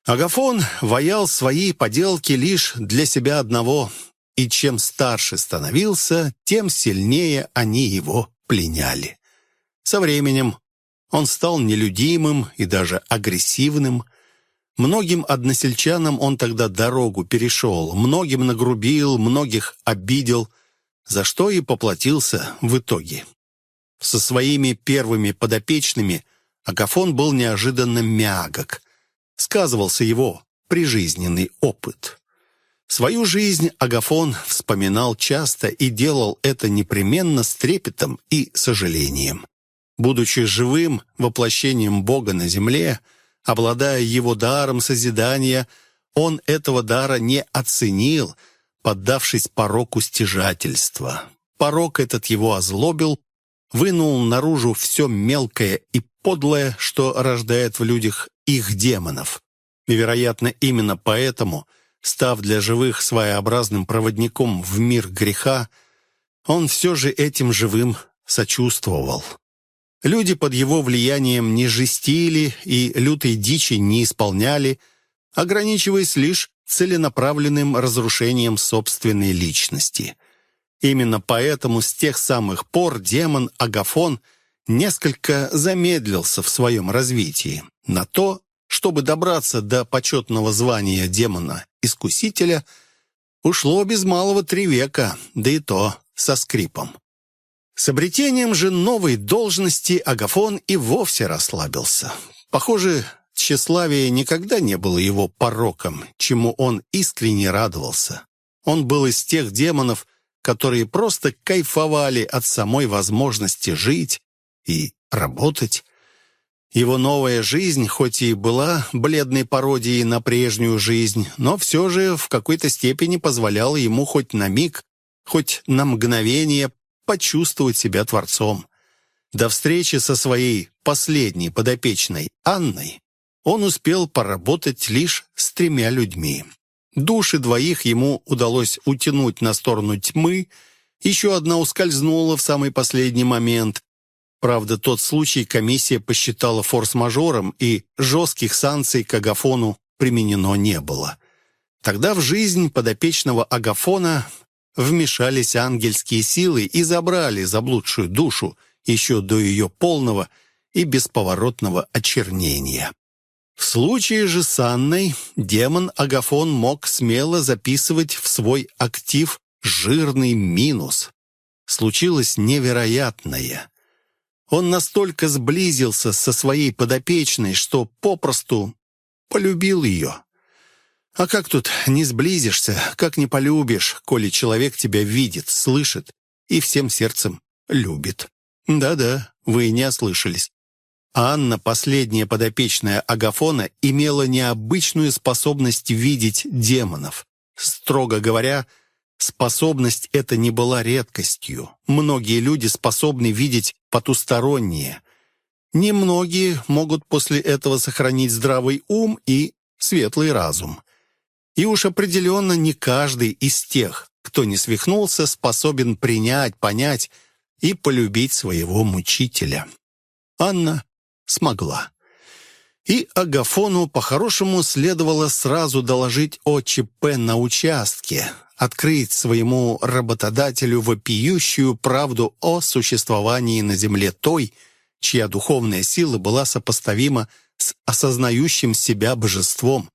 Агафон ваял свои поделки лишь для себя одного, и чем старше становился, тем сильнее они его пленяли. Со временем он стал нелюдимым и даже агрессивным. Многим односельчанам он тогда дорогу перешел, многим нагрубил, многих обидел, за что и поплатился в итоге. Со своими первыми подопечными Агафон был неожиданно мягок. Сказывался его прижизненный опыт. Свою жизнь Агафон вспоминал часто и делал это непременно с трепетом и сожалением. Будучи живым воплощением Бога на земле, обладая его даром созидания, он этого дара не оценил, поддавшись пороку стяжательства. Порок этот его озлобил, вынул наружу все мелкое и подлое, что рождает в людях их демонов. И, вероятно, именно поэтому – Став для живых своеобразным проводником в мир греха, он все же этим живым сочувствовал. Люди под его влиянием не жестили и лютой дичи не исполняли, ограничиваясь лишь целенаправленным разрушением собственной личности. Именно поэтому с тех самых пор демон Агафон несколько замедлился в своем развитии. На то чтобы добраться до почетного звания демона-искусителя, ушло без малого три века, да и то со скрипом. С обретением же новой должности Агафон и вовсе расслабился. Похоже, тщеславие никогда не было его пороком, чему он искренне радовался. Он был из тех демонов, которые просто кайфовали от самой возможности жить и работать. Его новая жизнь, хоть и была бледной пародией на прежнюю жизнь, но все же в какой-то степени позволяла ему хоть на миг, хоть на мгновение почувствовать себя творцом. До встречи со своей последней подопечной Анной он успел поработать лишь с тремя людьми. Души двоих ему удалось утянуть на сторону тьмы, еще одна ускользнула в самый последний момент, Правда, тот случай комиссия посчитала форс-мажором, и жестких санкций к Агафону применено не было. Тогда в жизнь подопечного Агафона вмешались ангельские силы и забрали заблудшую душу еще до ее полного и бесповоротного очернения. В случае же с Анной демон Агафон мог смело записывать в свой актив жирный минус. Случилось невероятное. Он настолько сблизился со своей подопечной, что попросту полюбил ее. А как тут не сблизишься, как не полюбишь, коли человек тебя видит, слышит и всем сердцем любит? Да-да, вы не ослышались. Анна, последняя подопечная Агафона, имела необычную способность видеть демонов. Строго говоря, Способность эта не была редкостью. Многие люди способны видеть потусторонние. Немногие могут после этого сохранить здравый ум и светлый разум. И уж определенно не каждый из тех, кто не свихнулся, способен принять, понять и полюбить своего мучителя. Анна смогла. И Агафону по-хорошему следовало сразу доложить о ЧП на участке, открыть своему работодателю вопиющую правду о существовании на земле той, чья духовная сила была сопоставима с осознающим себя божеством.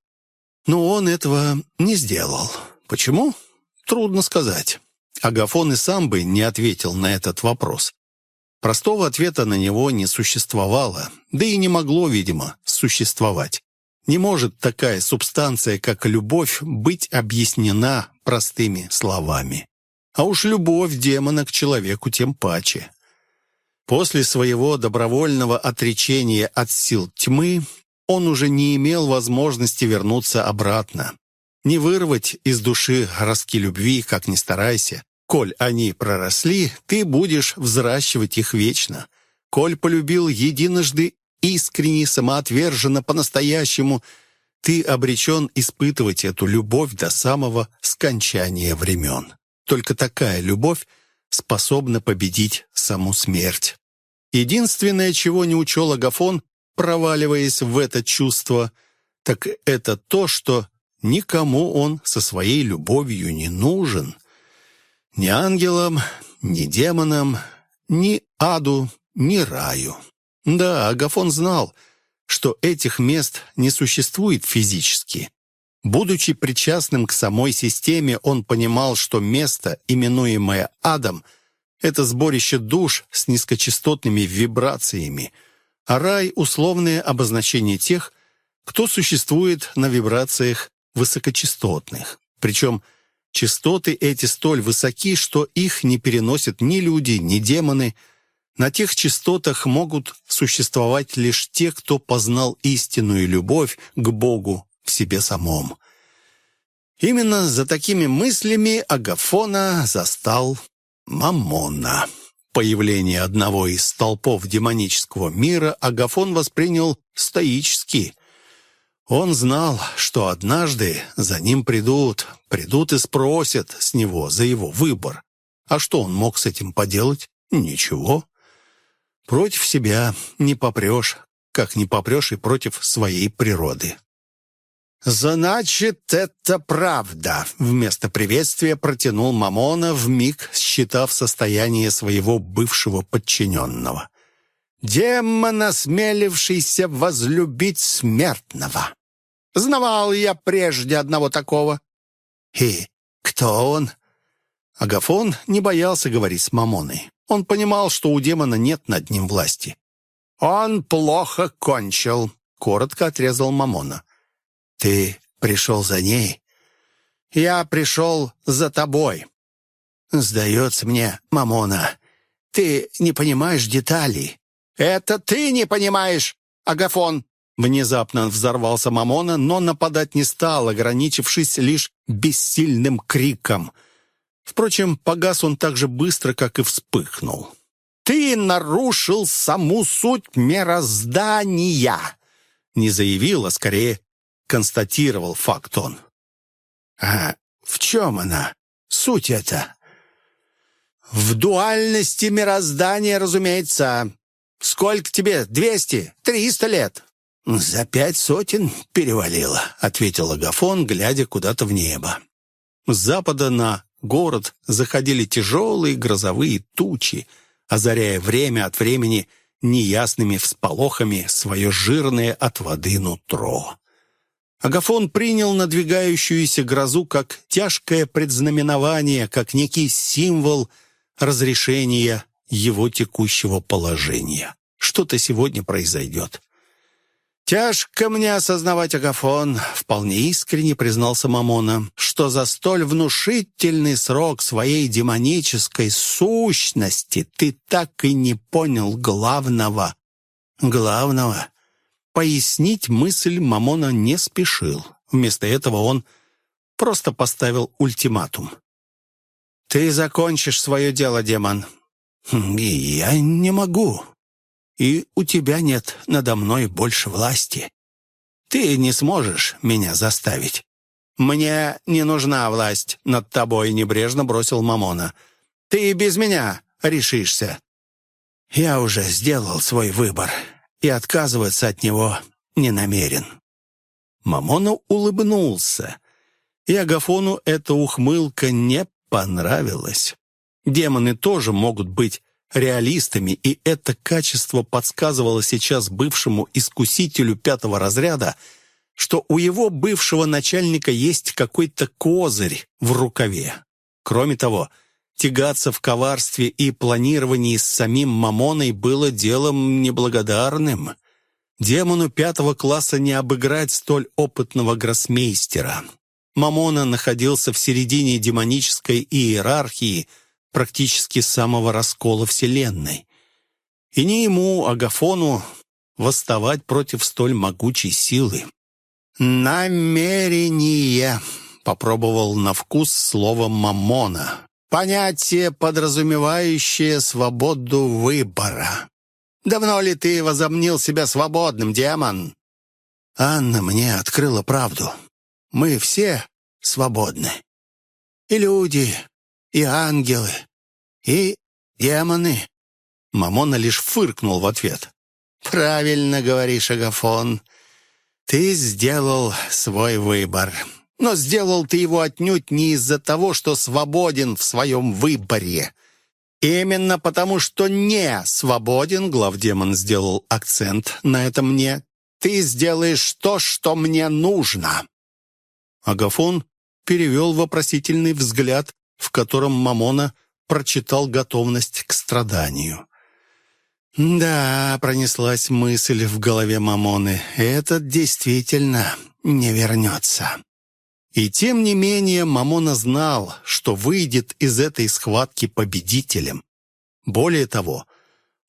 Но он этого не сделал. Почему? Трудно сказать. Агафон и сам бы не ответил на этот вопрос. Простого ответа на него не существовало, да и не могло, видимо, существовать. Не может такая субстанция, как любовь, быть объяснена простыми словами. А уж любовь демона к человеку тем паче. После своего добровольного отречения от сил тьмы он уже не имел возможности вернуться обратно. Не вырвать из души ростки любви, как ни старайся. Коль они проросли, ты будешь взращивать их вечно. Коль полюбил единожды искренне, самоотверженно, по-настоящему, ты обречен испытывать эту любовь до самого скончания времен. Только такая любовь способна победить саму смерть. Единственное, чего не учел Агафон, проваливаясь в это чувство, так это то, что никому он со своей любовью не нужен. Ни ангелам, ни демонам, ни аду, ни раю. Да, Агафон знал, что этих мест не существует физически. Будучи причастным к самой системе, он понимал, что место, именуемое адом, это сборище душ с низкочастотными вибрациями, а рай — условное обозначение тех, кто существует на вибрациях высокочастотных. Причем частоты эти столь высоки, что их не переносят ни люди, ни демоны. На тех частотах могут существовать лишь те, кто познал истинную любовь к Богу в себе самом. Именно за такими мыслями Агафона застал Мамона. Появление одного из столпов демонического мира Агафон воспринял стоически. Он знал, что однажды за ним придут, придут и спросят с него за его выбор. А что он мог с этим поделать? Ничего. Против себя не попрешь, как не попрешь и против своей природы. «Значит, это правда», — вместо приветствия протянул Мамона, вмиг считав состояние своего бывшего подчиненного. «Демон, осмелившийся возлюбить смертного. Знавал я прежде одного такого». «И кто он?» Агафон не боялся говорить с Мамоной. Он понимал, что у демона нет над ним власти. «Он плохо кончил», — коротко отрезал Мамона. «Ты пришел за ней?» «Я пришел за тобой». «Сдается мне, Мамона, ты не понимаешь деталей». «Это ты не понимаешь, Агафон!» Внезапно взорвался Мамона, но нападать не стал, ограничившись лишь бессильным криком. Впрочем, погас он так же быстро, как и вспыхнул. «Ты нарушил саму суть мироздания!» Не заявил, а скорее констатировал факт он. «А в чем она? Суть это?» «В дуальности мироздания, разумеется. Сколько тебе? Двести? Триста лет?» «За пять сотен перевалило», — ответил Агафон, глядя куда-то в небо. С запада на город заходили тяжелые грозовые тучи, озаряя время от времени неясными всполохами свое жирное от воды нутро. Агафон принял надвигающуюся грозу как тяжкое предзнаменование, как некий символ разрешения его текущего положения. Что-то сегодня произойдет. «Тяжко мне осознавать, Агафон», — вполне искренне признался Мамона, «что за столь внушительный срок своей демонической сущности ты так и не понял главного». «Главного?» Пояснить мысль Мамона не спешил. Вместо этого он просто поставил ультиматум. «Ты закончишь свое дело, демон». «Хм, «И я не могу. И у тебя нет надо мной больше власти. Ты не сможешь меня заставить». «Мне не нужна власть над тобой», — небрежно бросил Мамона. «Ты без меня решишься». «Я уже сделал свой выбор и отказываться от него не намерен». Мамону улыбнулся, и Агафону эта ухмылка не понравилась. Демоны тоже могут быть реалистами, и это качество подсказывало сейчас бывшему искусителю пятого разряда, что у его бывшего начальника есть какой-то козырь в рукаве. Кроме того, Тягаться в коварстве и планировании с самим Мамоной было делом неблагодарным. Демону пятого класса не обыграть столь опытного гроссмейстера. Мамона находился в середине демонической иерархии, практически самого раскола Вселенной. И не ему, Агафону, восставать против столь могучей силы. «Намерение», — попробовал на вкус слово «мамона». «Понятие, подразумевающее свободу выбора. Давно ли ты возомнил себя свободным, демон?» Анна мне открыла правду. Мы все свободны. И люди, и ангелы, и демоны. Мамона лишь фыркнул в ответ. «Правильно говоришь, Агафон. Ты сделал свой выбор. Но сделал ты его отнюдь не из-за того, что свободен в своем выборе. Именно потому, что не свободен, главдемон сделал акцент на этом «не», ты сделаешь то, что мне нужно. Агафон перевел вопросительный взгляд, в котором Мамона прочитал готовность к страданию. «Да», — пронеслась мысль в голове Мамоны, — «этот действительно не вернется». И тем не менее Мамона знал, что выйдет из этой схватки победителем. Более того,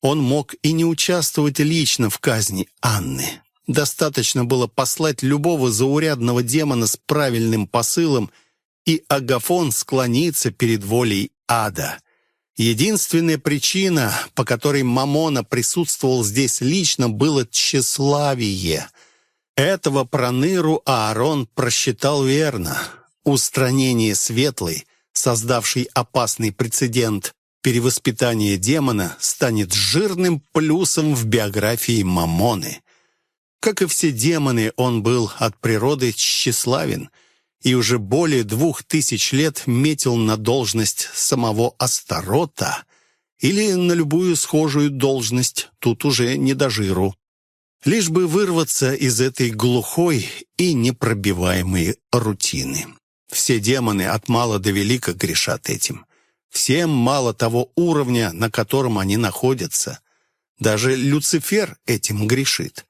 он мог и не участвовать лично в казни Анны. Достаточно было послать любого заурядного демона с правильным посылом, и Агафон склонится перед волей ада. Единственная причина, по которой Мамона присутствовал здесь лично, было тщеславие. Этого проныру Аарон просчитал верно. Устранение светлой, создавшей опасный прецедент, перевоспитание демона станет жирным плюсом в биографии Мамоны. Как и все демоны, он был от природы тщеславен и уже более двух тысяч лет метил на должность самого Астарота или на любую схожую должность, тут уже не до жиру. Лишь бы вырваться из этой глухой и непробиваемой рутины. Все демоны от мала до велика грешат этим. Всем мало того уровня, на котором они находятся. Даже Люцифер этим грешит.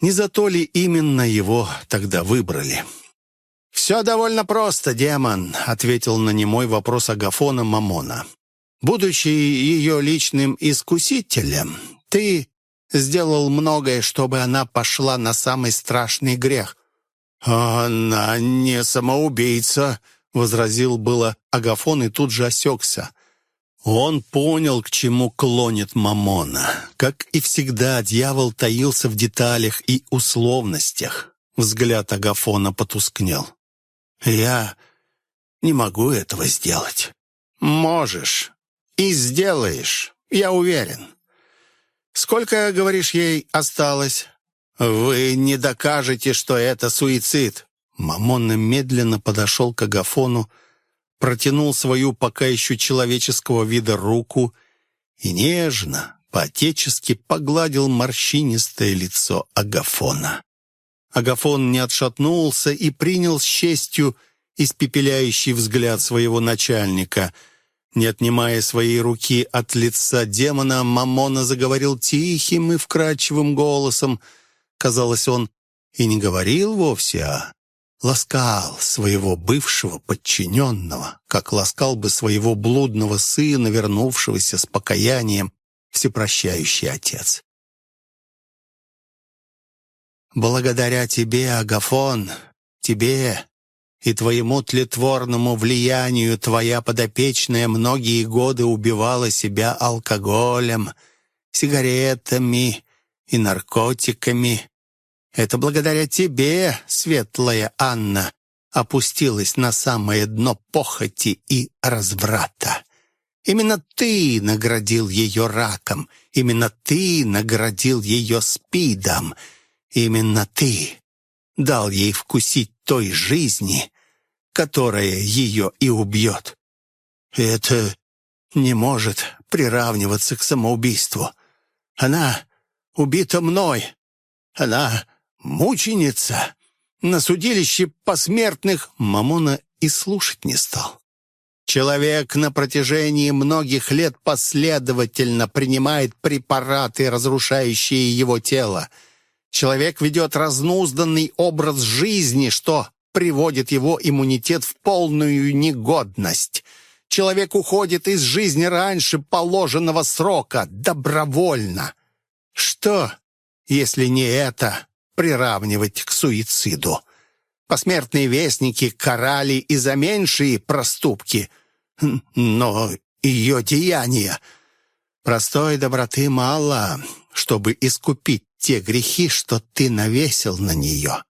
Не за то ли именно его тогда выбрали? «Все довольно просто, демон», — ответил на немой вопрос Агафона Мамона. «Будучи ее личным искусителем, ты сделал многое, чтобы она пошла на самый страшный грех». «Она не самоубийца», — возразил было Агафон и тут же осекся. Он понял, к чему клонит Мамона. Как и всегда, дьявол таился в деталях и условностях. Взгляд Агафона потускнел. «Я не могу этого сделать». «Можешь. И сделаешь, я уверен. Сколько, говоришь, ей осталось?» «Вы не докажете, что это суицид». Мамона медленно подошел к Агафону, протянул свою пока еще человеческого вида руку и нежно, по-отечески погладил морщинистое лицо Агафона. Агафон не отшатнулся и принял с честью испепеляющий взгляд своего начальника. Не отнимая своей руки от лица демона, Мамона заговорил тихим и вкрадчивым голосом. Казалось, он и не говорил вовсе, а ласкал своего бывшего подчиненного, как ласкал бы своего блудного сына, вернувшегося с покаянием, всепрощающий отец. «Благодаря тебе, Агафон, тебе и твоему тлетворному влиянию твоя подопечная многие годы убивала себя алкоголем, сигаретами и наркотиками, это благодаря тебе, светлая Анна, опустилась на самое дно похоти и разврата. Именно ты наградил ее раком, именно ты наградил ее спидом, именно ты дал ей вкусить той жизни, которая ее и убьет. Это не может приравниваться к самоубийству. Она убита мной. Она мученица. На судилище посмертных Мамона и слушать не стал. Человек на протяжении многих лет последовательно принимает препараты, разрушающие его тело. Человек ведет разнузданный образ жизни, что приводит его иммунитет в полную негодность. Человек уходит из жизни раньше положенного срока, добровольно. Что, если не это, приравнивать к суициду? Посмертные вестники карали и за меньшие проступки, но ее деяния... Простой доброты мало, чтобы искупить те грехи, что ты навесил на нее.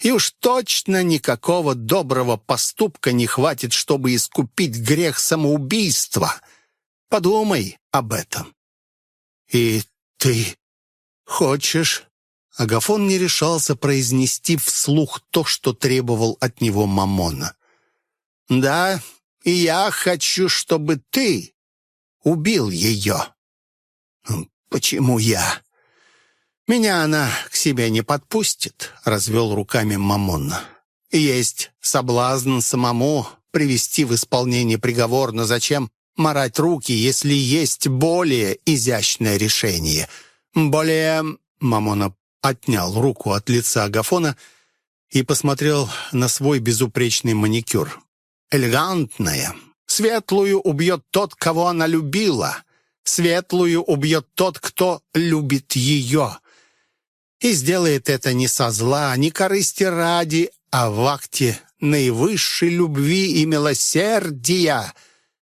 И уж точно никакого доброго поступка не хватит, чтобы искупить грех самоубийства. Подумай об этом. И ты хочешь Агафон не решался произнести вслух то, что требовал от него Мамона. «Да, и я хочу, чтобы ты убил ее». «Почему я?» «Меня она к себе не подпустит», — развел руками Мамон. «Есть соблазн самому привести в исполнение приговор, но зачем марать руки, если есть более изящное решение? Более...» Мамона отнял руку от лица Агафона и посмотрел на свой безупречный маникюр. «Элегантная. Светлую убьет тот, кого она любила. Светлую убьет тот, кто любит ее. И сделает это не со зла, не корысти ради, а в акте наивысшей любви и милосердия.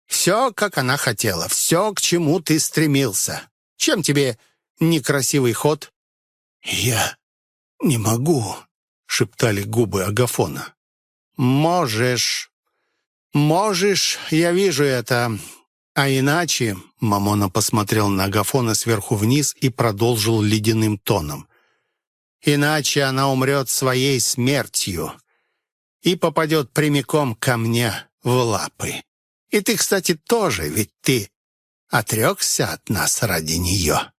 Все, как она хотела, все, к чему ты стремился. Чем тебе некрасивый ход?» «Я не могу», — шептали губы Агафона. «Можешь. Можешь, я вижу это. А иначе...» Мамона посмотрел на Агафона сверху вниз и продолжил ледяным тоном. «Иначе она умрет своей смертью и попадет прямиком ко мне в лапы. И ты, кстати, тоже, ведь ты отрекся от нас ради нее»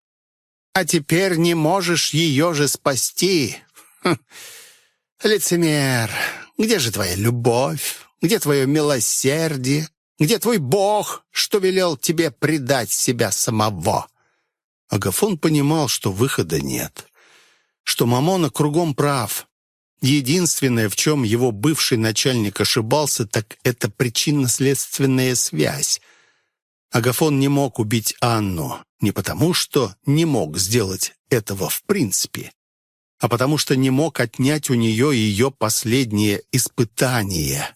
а теперь не можешь ее же спасти. Хм. Лицемер, где же твоя любовь? Где твое милосердие? Где твой Бог, что велел тебе предать себя самого?» Агафон понимал, что выхода нет, что Мамона кругом прав. Единственное, в чем его бывший начальник ошибался, так это причинно-следственная связь. Агафон не мог убить Анну, не потому, что не мог сделать этого в принципе, а потому что не мог отнять у нее ее последнее испытание.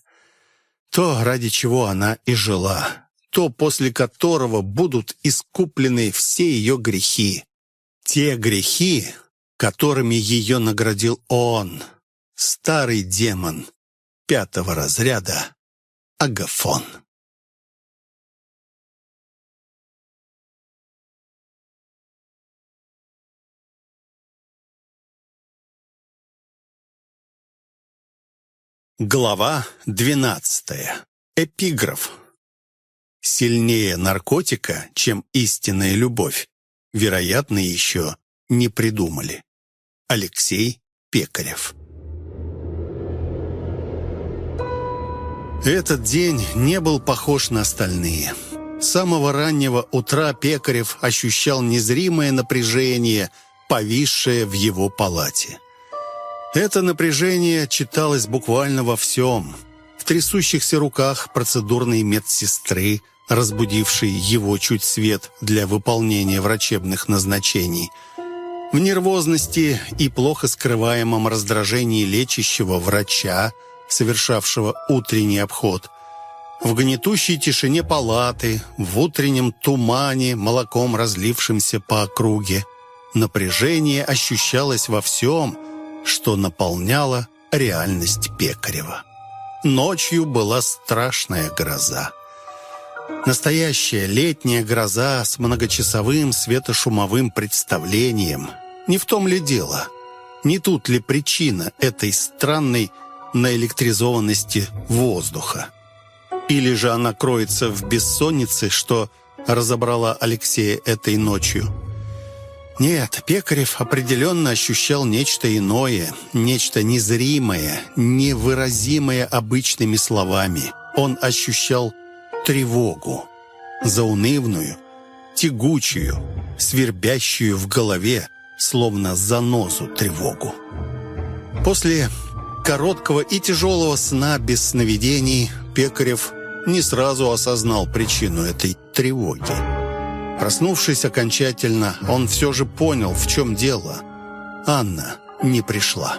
То, ради чего она и жила, то, после которого будут искуплены все ее грехи. Те грехи, которыми ее наградил он, старый демон пятого разряда Агафон. Глава 12. Эпиграф. Сильнее наркотика, чем истинная любовь, вероятно, еще не придумали. Алексей Пекарев. Этот день не был похож на остальные. С самого раннего утра Пекарев ощущал незримое напряжение, повисшее в его палате. Это напряжение читалось буквально во всем. В трясущихся руках процедурной медсестры, разбудившей его чуть свет для выполнения врачебных назначений. В нервозности и плохо скрываемом раздражении лечащего врача, совершавшего утренний обход. В гнетущей тишине палаты, в утреннем тумане, молоком разлившемся по округе. Напряжение ощущалось во всем – что наполняло реальность Пекарева. Ночью была страшная гроза. Настоящая летняя гроза с многочасовым светошумовым представлением. Не в том ли дело? Не тут ли причина этой странной наэлектризованности воздуха? Или же она кроется в бессоннице, что разобрала Алексея этой ночью? Нет, Пекарев определенно ощущал нечто иное, нечто незримое, невыразимое обычными словами. Он ощущал тревогу, заунывную, тягучую, свербящую в голове, словно занозу тревогу. После короткого и тяжелого сна без сновидений Пекарев не сразу осознал причину этой тревоги. Проснувшись окончательно, он все же понял, в чем дело. Анна не пришла.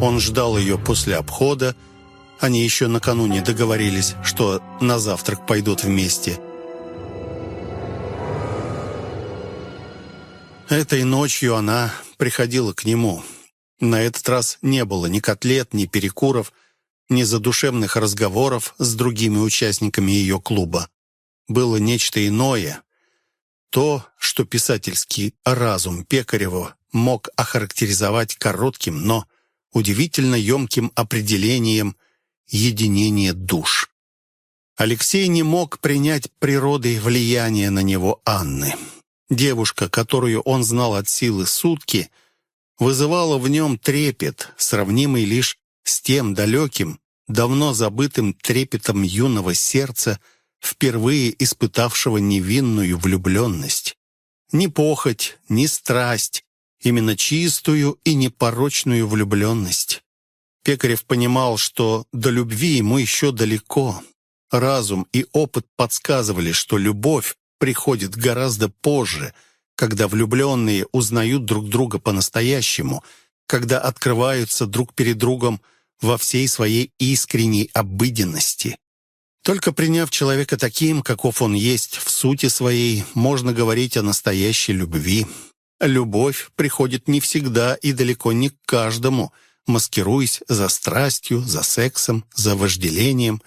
Он ждал ее после обхода. Они еще накануне договорились, что на завтрак пойдут вместе. Этой ночью она приходила к нему. На этот раз не было ни котлет, ни перекуров, ни задушевных разговоров с другими участниками ее клуба. Было нечто иное. То, что писательский разум Пекарева мог охарактеризовать коротким, но удивительно емким определением единения душ. Алексей не мог принять природы влияние на него Анны. Девушка, которую он знал от силы сутки, вызывала в нем трепет, сравнимый лишь с тем далеким, давно забытым трепетом юного сердца, впервые испытавшего невинную влюбленность. Ни похоть, ни страсть, именно чистую и непорочную влюбленность. Пекарев понимал, что до любви ему еще далеко. Разум и опыт подсказывали, что любовь приходит гораздо позже, когда влюбленные узнают друг друга по-настоящему, когда открываются друг перед другом во всей своей искренней обыденности. Только приняв человека таким, каков он есть в сути своей, можно говорить о настоящей любви. Любовь приходит не всегда и далеко не к каждому, маскируясь за страстью, за сексом, за вожделением.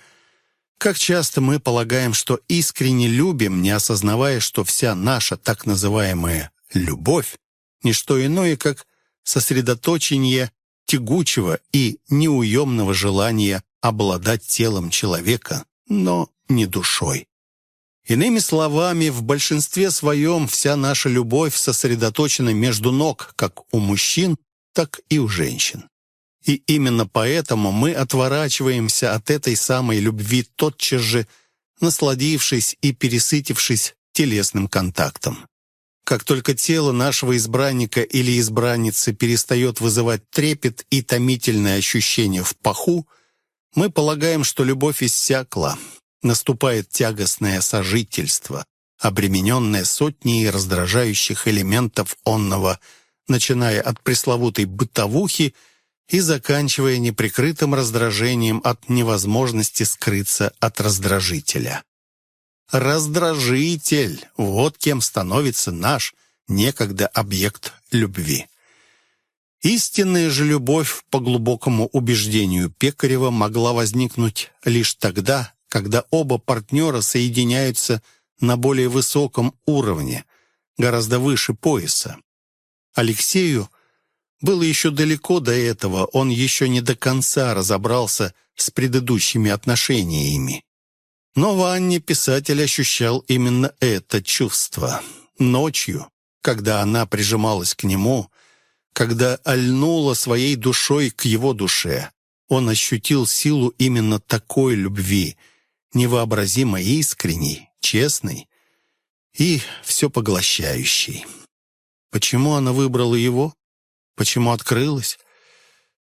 Как часто мы полагаем, что искренне любим, не осознавая, что вся наша так называемая «любовь» — не что иное, как сосредоточение тягучего и неуемного желания обладать телом человека, но не душой. Иными словами, в большинстве своем вся наша любовь сосредоточена между ног, как у мужчин, так и у женщин. И именно поэтому мы отворачиваемся от этой самой любви тотчас же, насладившись и пересытившись телесным контактом. Как только тело нашего избранника или избранницы перестает вызывать трепет и томительное ощущение в паху, мы полагаем, что любовь иссякла. Наступает тягостное сожительство, обремененное сотней раздражающих элементов онного, начиная от пресловутой бытовухи и заканчивая неприкрытым раздражением от невозможности скрыться от раздражителя. Раздражитель — вот кем становится наш некогда объект любви. Истинная же любовь, по глубокому убеждению Пекарева, могла возникнуть лишь тогда, когда оба партнера соединяются на более высоком уровне, гораздо выше пояса. Алексею было еще далеко до этого, он еще не до конца разобрался с предыдущими отношениями. Но в Анне писатель ощущал именно это чувство. Ночью, когда она прижималась к нему, когда альнула своей душой к его душе, он ощутил силу именно такой любви, невообразимо искренней, честной и все поглощающей. Почему она выбрала его? Почему открылась?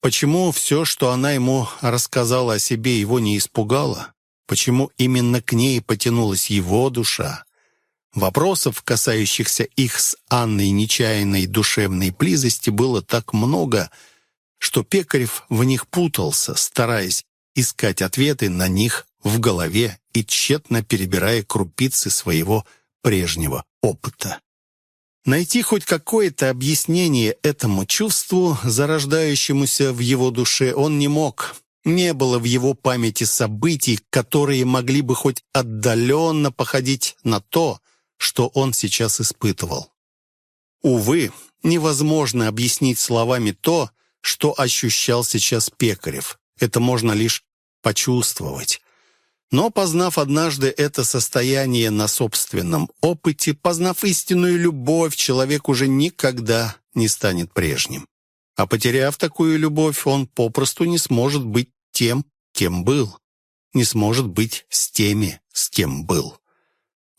Почему все, что она ему рассказала о себе, его не испугало? Почему именно к ней потянулась его душа? Вопросов, касающихся их с Анной нечаянной душевной близости, было так много, что Пекарев в них путался, стараясь искать ответы на них в голове и тщетно перебирая крупицы своего прежнего опыта. Найти хоть какое-то объяснение этому чувству, зарождающемуся в его душе, он не мог. Не было в его памяти событий, которые могли бы хоть отдаленно походить на то, что он сейчас испытывал. Увы, невозможно объяснить словами то, что ощущал сейчас Пекарев. Это можно лишь почувствовать. Но, познав однажды это состояние на собственном опыте, познав истинную любовь, человек уже никогда не станет прежним. А потеряв такую любовь, он попросту не сможет быть тем, кем был. не сможет быть с теми, с кем был.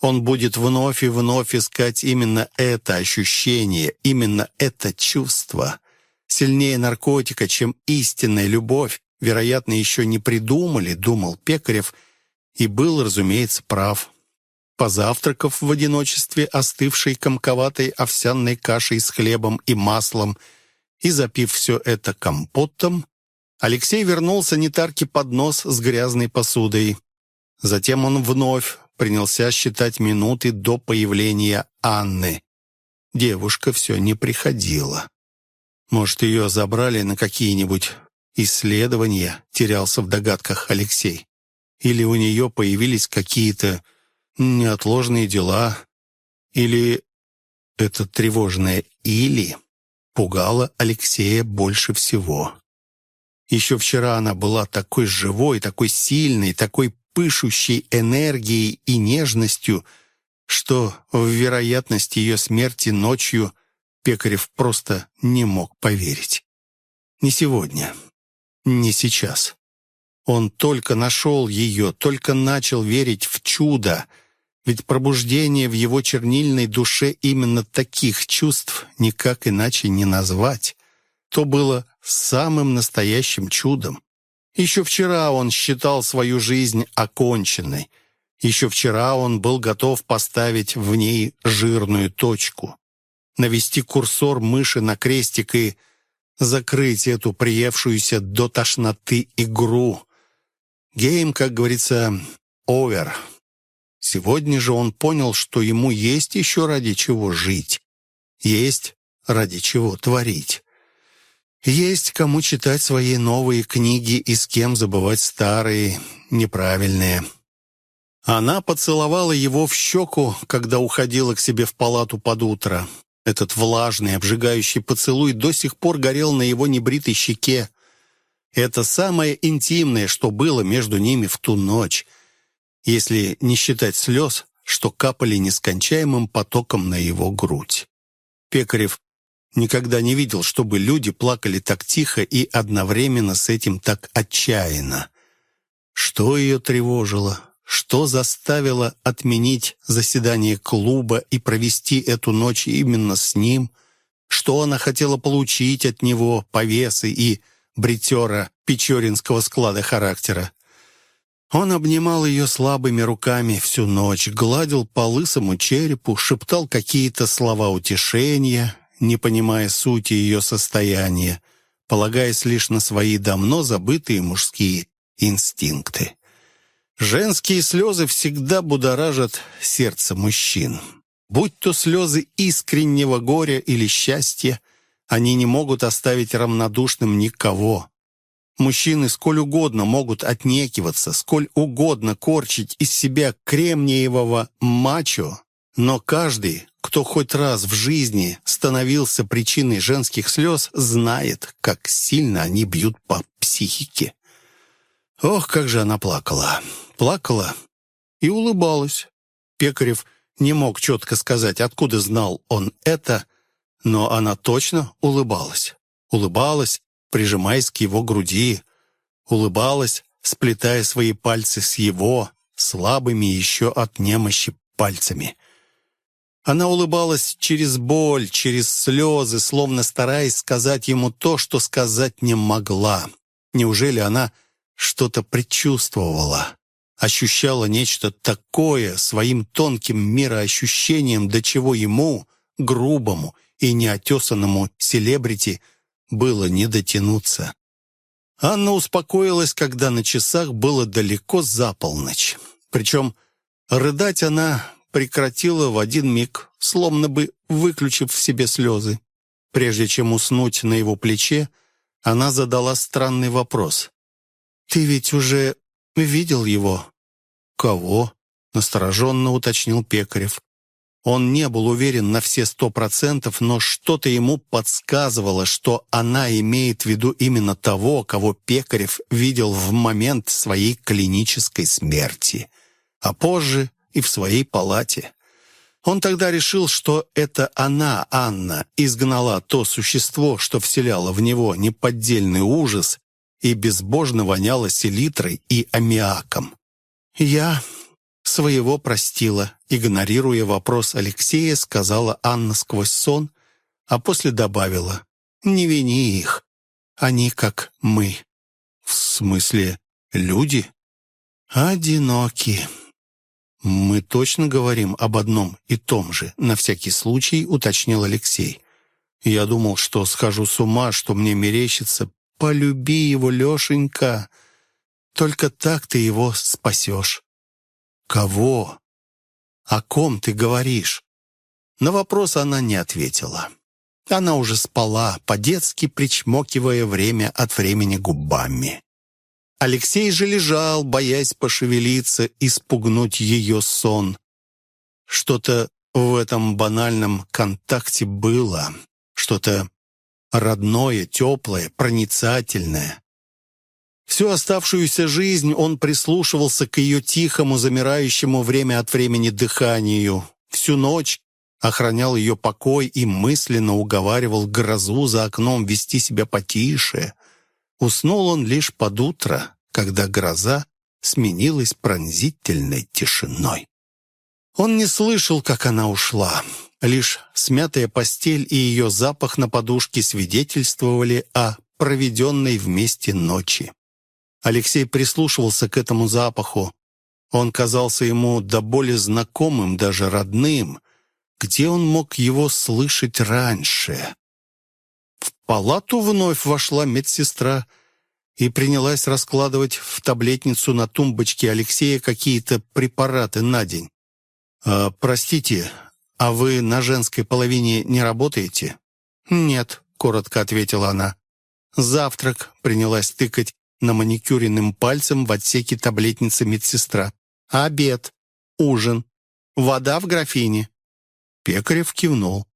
Он будет вновь и вновь искать именно это ощущение, именно это чувство. Сильнее наркотика, чем истинная любовь, вероятно, еще не придумали, думал Пекарев, и был, разумеется, прав. Позавтракав в одиночестве остывшей комковатой овсяной кашей с хлебом и маслом и запив все это компотом, Алексей вернул санитарке поднос с грязной посудой. Затем он вновь принялся считать минуты до появления Анны. Девушка все не приходила. Может, ее забрали на какие-нибудь исследования, терялся в догадках Алексей. Или у нее появились какие-то неотложные дела. Или это тревожное «или» пугало Алексея больше всего. Еще вчера она была такой живой, такой сильной, такой пышущей энергией и нежностью, что в вероятность ее смерти ночью Пекарев просто не мог поверить. Не сегодня, не сейчас. Он только нашел ее, только начал верить в чудо, ведь пробуждение в его чернильной душе именно таких чувств никак иначе не назвать. То было самым настоящим чудом. Еще вчера он считал свою жизнь оконченной. Еще вчера он был готов поставить в ней жирную точку, навести курсор мыши на крестик и закрыть эту приевшуюся до тошноты игру. Гейм, как говорится, овер. Сегодня же он понял, что ему есть еще ради чего жить. Есть ради чего творить. Есть кому читать свои новые книги и с кем забывать старые, неправильные. Она поцеловала его в щеку, когда уходила к себе в палату под утро. Этот влажный, обжигающий поцелуй до сих пор горел на его небритой щеке. Это самое интимное, что было между ними в ту ночь, если не считать слез, что капали нескончаемым потоком на его грудь. Пекарев Никогда не видел, чтобы люди плакали так тихо и одновременно с этим так отчаянно. Что ее тревожило? Что заставило отменить заседание клуба и провести эту ночь именно с ним? Что она хотела получить от него, повесы и бритера печоринского склада характера? Он обнимал ее слабыми руками всю ночь, гладил по лысому черепу, шептал какие-то слова утешения, не понимая сути ее состояния, полагаясь лишь на свои давно забытые мужские инстинкты. Женские слезы всегда будоражат сердце мужчин. Будь то слезы искреннего горя или счастья, они не могут оставить равнодушным никого. Мужчины сколь угодно могут отнекиваться, сколь угодно корчить из себя кремниевого мачо, но каждый, кто хоть раз в жизни становился причиной женских слез, знает, как сильно они бьют по психике. Ох, как же она плакала. Плакала и улыбалась. Пекарев не мог четко сказать, откуда знал он это, но она точно улыбалась. Улыбалась, прижимаясь к его груди. Улыбалась, сплетая свои пальцы с его, слабыми еще от немощи пальцами. Она улыбалась через боль, через слезы, словно стараясь сказать ему то, что сказать не могла. Неужели она что-то предчувствовала? Ощущала нечто такое своим тонким мироощущением, до чего ему, грубому и неотесанному селебрити, было не дотянуться. Анна успокоилась, когда на часах было далеко за полночь. Причем рыдать она прекратила в один миг, словно бы выключив в себе слезы. Прежде чем уснуть на его плече, она задала странный вопрос. «Ты ведь уже видел его?» «Кого?» — настороженно уточнил Пекарев. Он не был уверен на все сто процентов, но что-то ему подсказывало, что она имеет в виду именно того, кого Пекарев видел в момент своей клинической смерти. А позже и в своей палате. Он тогда решил, что это она, Анна, изгнала то существо, что вселяло в него неподдельный ужас, и безбожно воняло селитрой и аммиаком. «Я своего простила», — игнорируя вопрос Алексея, сказала Анна сквозь сон, а после добавила, «Не вини их, они как мы». «В смысле, люди?» «Одиноки». «Мы точно говорим об одном и том же», — на всякий случай уточнил Алексей. «Я думал, что схожу с ума, что мне мерещится. Полюби его, Лешенька. Только так ты его спасешь». «Кого? О ком ты говоришь?» На вопрос она не ответила. Она уже спала, по-детски причмокивая время от времени губами. Алексей же лежал, боясь пошевелиться и спугнуть ее сон. Что-то в этом банальном контакте было, что-то родное, теплое, проницательное. Всю оставшуюся жизнь он прислушивался к ее тихому, замирающему время от времени дыханию. Всю ночь охранял ее покой и мысленно уговаривал грозу за окном вести себя потише — Уснул он лишь под утро, когда гроза сменилась пронзительной тишиной. Он не слышал, как она ушла. Лишь смятая постель и ее запах на подушке свидетельствовали о проведенной вместе ночи. Алексей прислушивался к этому запаху. Он казался ему до боли знакомым, даже родным. Где он мог его слышать раньше? В палату вновь вошла медсестра и принялась раскладывать в таблетницу на тумбочке Алексея какие-то препараты на день. «А, «Простите, а вы на женской половине не работаете?» «Нет», — коротко ответила она. «Завтрак», — принялась тыкать на маникюренным пальцем в отсеке таблетницы медсестра. «Обед, ужин, вода в графине». Пекарев кивнул.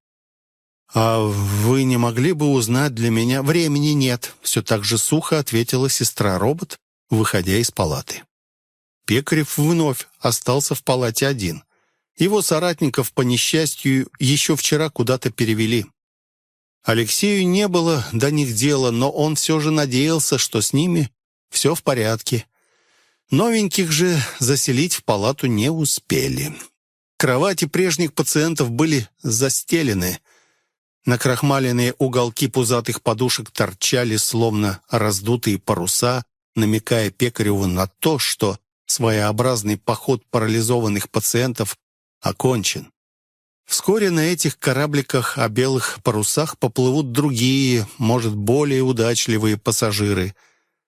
«А вы не могли бы узнать для меня...» «Времени нет», — все так же сухо ответила сестра-робот, выходя из палаты. Пекарев вновь остался в палате один. Его соратников, по несчастью, еще вчера куда-то перевели. Алексею не было до них дела, но он все же надеялся, что с ними все в порядке. Новеньких же заселить в палату не успели. Кровати прежних пациентов были застелены, Накрахмаленные уголки пузатых подушек торчали, словно раздутые паруса, намекая Пекареву на то, что своеобразный поход парализованных пациентов окончен. Вскоре на этих корабликах о белых парусах поплывут другие, может, более удачливые пассажиры.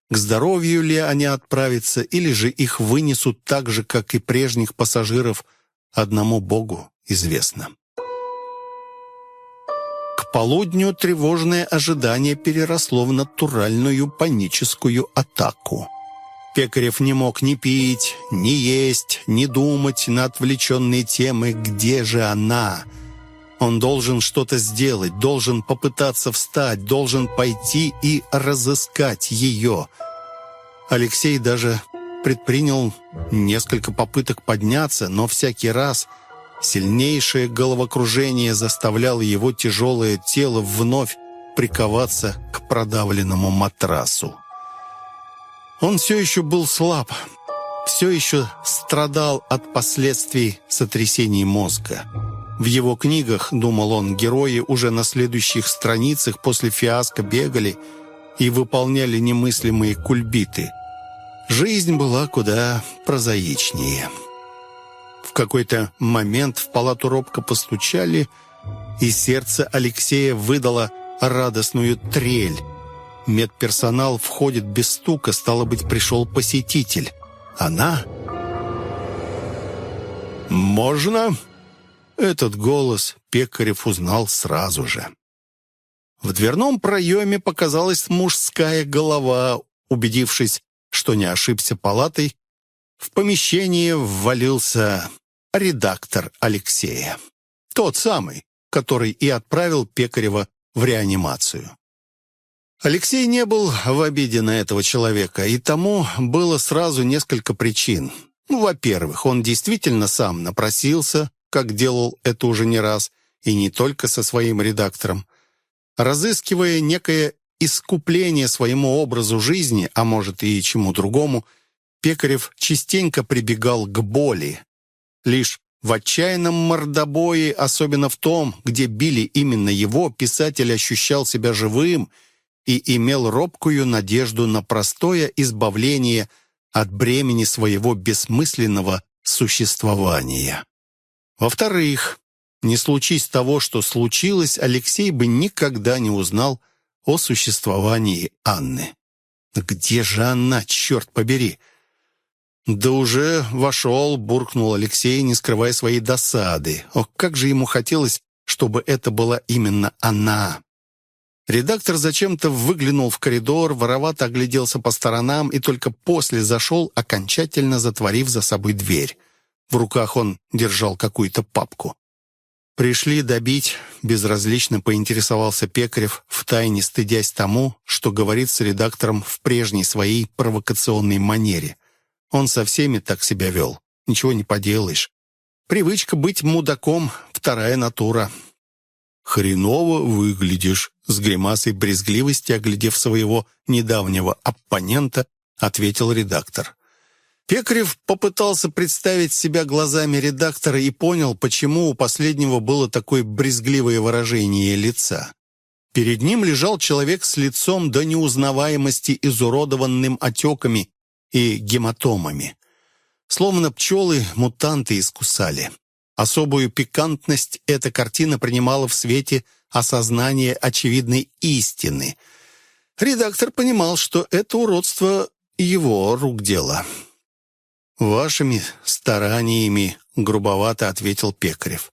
К здоровью ли они отправятся, или же их вынесут так же, как и прежних пассажиров, одному Богу известно полудню тревожное ожидание переросло в натуральную паническую атаку. Пекарев не мог ни пить, ни есть, ни думать на отвлеченные темы «Где же она?». Он должен что-то сделать, должен попытаться встать, должен пойти и разыскать ее. Алексей даже предпринял несколько попыток подняться, но всякий раз – Сильнейшее головокружение заставляло его тяжелое тело вновь приковаться к продавленному матрасу. Он все еще был слаб, все еще страдал от последствий сотрясений мозга. В его книгах, думал он, герои уже на следующих страницах после фиаско бегали и выполняли немыслимые кульбиты. Жизнь была куда прозаичнее. В какой-то момент в палату робко постучали, и сердце Алексея выдало радостную трель. Медперсонал входит без стука, стало быть, пришел посетитель. Она... «Можно?» Этот голос Пекарев узнал сразу же. В дверном проеме показалась мужская голова. Убедившись, что не ошибся палатой, в помещение ввалился редактор Алексея. Тот самый, который и отправил Пекарева в реанимацию. Алексей не был в обиде на этого человека, и тому было сразу несколько причин. Ну, во-первых, он действительно сам напросился, как делал это уже не раз, и не только со своим редактором. Разыскивая некое искупления своему образу жизни, а может и чему другому, Пекарев частенько прибегал к боли. Лишь в отчаянном мордобое, особенно в том, где били именно его, писатель ощущал себя живым и имел робкую надежду на простое избавление от бремени своего бессмысленного существования. Во-вторых, не случись того, что случилось, Алексей бы никогда не узнал о существовании Анны. Где же она, черт побери? «Да уже вошел», — буркнул Алексей, не скрывая своей досады. Ох, как же ему хотелось, чтобы это была именно она. Редактор зачем-то выглянул в коридор, воровато огляделся по сторонам и только после зашел, окончательно затворив за собой дверь. В руках он держал какую-то папку. «Пришли добить», — безразлично поинтересовался Пекарев, втайне стыдясь тому, что говорит с редактором в прежней своей провокационной манере. Он со всеми так себя вел. Ничего не поделаешь. Привычка быть мудаком — вторая натура. «Хреново выглядишь», — с гримасой брезгливости, оглядев своего недавнего оппонента, ответил редактор. Пекарев попытался представить себя глазами редактора и понял, почему у последнего было такое брезгливое выражение лица. Перед ним лежал человек с лицом до неузнаваемости изуродованным отеками и гематомами. Словно пчелы мутанты искусали. Особую пикантность эта картина принимала в свете осознания очевидной истины. Редактор понимал, что это уродство его рук дело. «Вашими стараниями», — грубовато ответил Пекарев.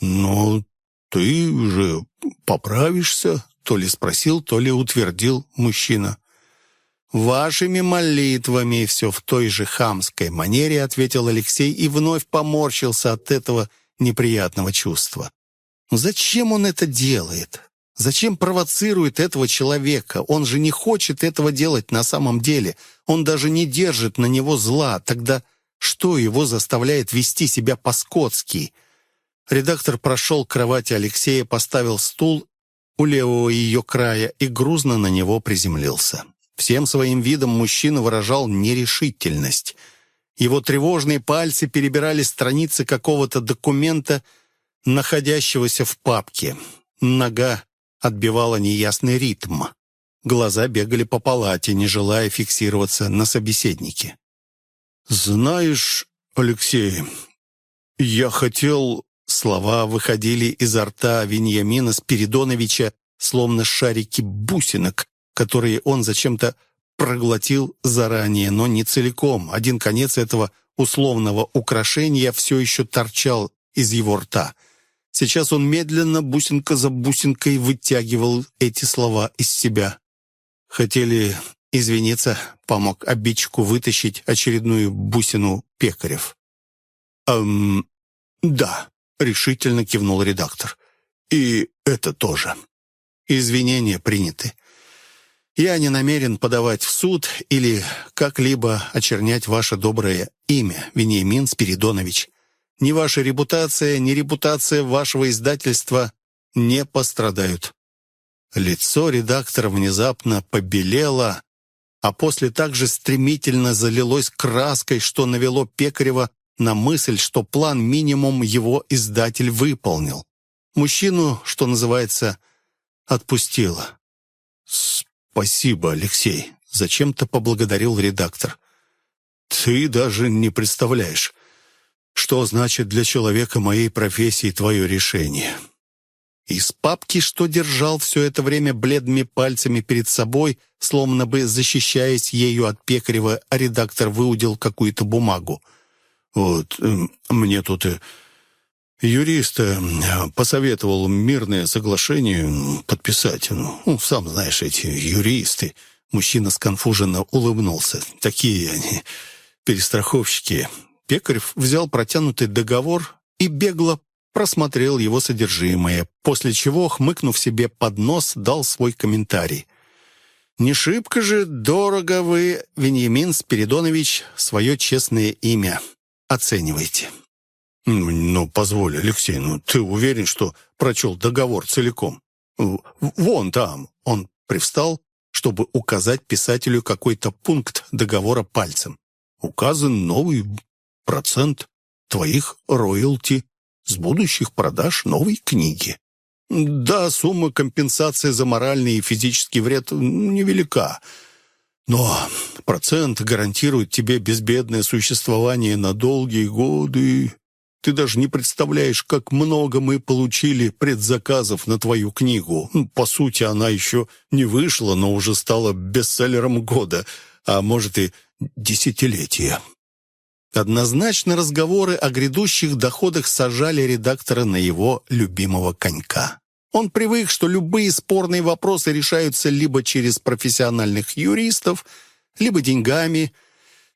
«Ну, ты же поправишься?» — то ли спросил, то ли утвердил мужчина. «Вашими молитвами все в той же хамской манере», — ответил Алексей и вновь поморщился от этого неприятного чувства. «Зачем он это делает? Зачем провоцирует этого человека? Он же не хочет этого делать на самом деле. Он даже не держит на него зла. Тогда что его заставляет вести себя по-скотски? Редактор прошел к кровати Алексея, поставил стул у левого ее края и грузно на него приземлился. Всем своим видом мужчина выражал нерешительность. Его тревожные пальцы перебирали страницы какого-то документа, находящегося в папке. Нога отбивала неясный ритм. Глаза бегали по палате, не желая фиксироваться на собеседнике. «Знаешь, Алексей, я хотел...» Слова выходили изо рта Веньямина Спиридоновича, словно шарики бусинок, которые он зачем-то проглотил заранее, но не целиком. Один конец этого условного украшения все еще торчал из его рта — Сейчас он медленно, бусинка за бусинкой, вытягивал эти слова из себя. Хотели извиниться, помог обидчику вытащить очередную бусину Пекарев. «Эм, да», — решительно кивнул редактор. «И это тоже. Извинения приняты. Я не намерен подавать в суд или как-либо очернять ваше доброе имя, Вениамин Спиридонович. Ни ваша репутация, ни репутация вашего издательства не пострадают». Лицо редактора внезапно побелело, а после также стремительно залилось краской, что навело Пекарева на мысль, что план минимум его издатель выполнил. Мужчину, что называется, отпустило. «Спасибо, Алексей», — зачем-то поблагодарил редактор. «Ты даже не представляешь, что значит для человека моей профессии твое решение. Из папки, что держал все это время бледными пальцами перед собой, словно бы защищаясь ею от Пекарева, редактор выудил какую-то бумагу. «Вот, эм, мне тут и юрист э, посоветовал мирное соглашение подписать. Ну, ну, сам знаешь, эти юристы». Мужчина сконфуженно улыбнулся. «Такие они, перестраховщики. Пекарев взял протянутый договор и бегло просмотрел его содержимое, после чего, хмыкнув себе под нос, дал свой комментарий. «Не шибко же дорого вы, Вениамин Спиридонович, свое честное имя оцениваете». «Ну, ну, позволь, Алексей, ну ты уверен, что прочел договор целиком?» «Вон там», — он Привстал, чтобы указать писателю какой-то пункт договора пальцем. Указан новый процент твоих роялти с будущих продаж новой книги. Да, сумма компенсации за моральный и физический вред невелика, но процент гарантирует тебе безбедное существование на долгие годы. Ты даже не представляешь, как много мы получили предзаказов на твою книгу. По сути, она еще не вышла, но уже стала бестселлером года, а может и десятилетия. Однозначно разговоры о грядущих доходах сажали редактора на его любимого конька. Он привык, что любые спорные вопросы решаются либо через профессиональных юристов, либо деньгами,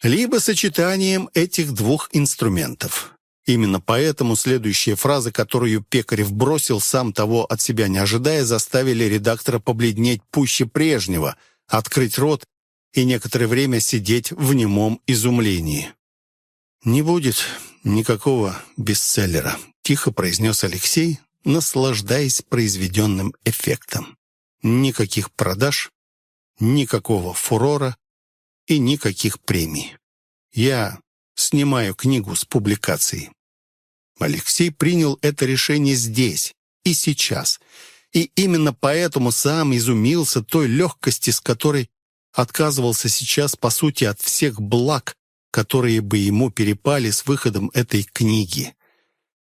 либо сочетанием этих двух инструментов. Именно поэтому следующая фраза, которую Пекарев бросил, сам того от себя не ожидая, заставили редактора побледнеть пуще прежнего, открыть рот и некоторое время сидеть в немом изумлении. «Не будет никакого бестселлера», — тихо произнес Алексей, наслаждаясь произведенным эффектом. Никаких продаж, никакого фурора и никаких премий. Я снимаю книгу с публикацией. Алексей принял это решение здесь и сейчас, и именно поэтому сам изумился той легкости, с которой отказывался сейчас, по сути, от всех благ, которые бы ему перепали с выходом этой книги.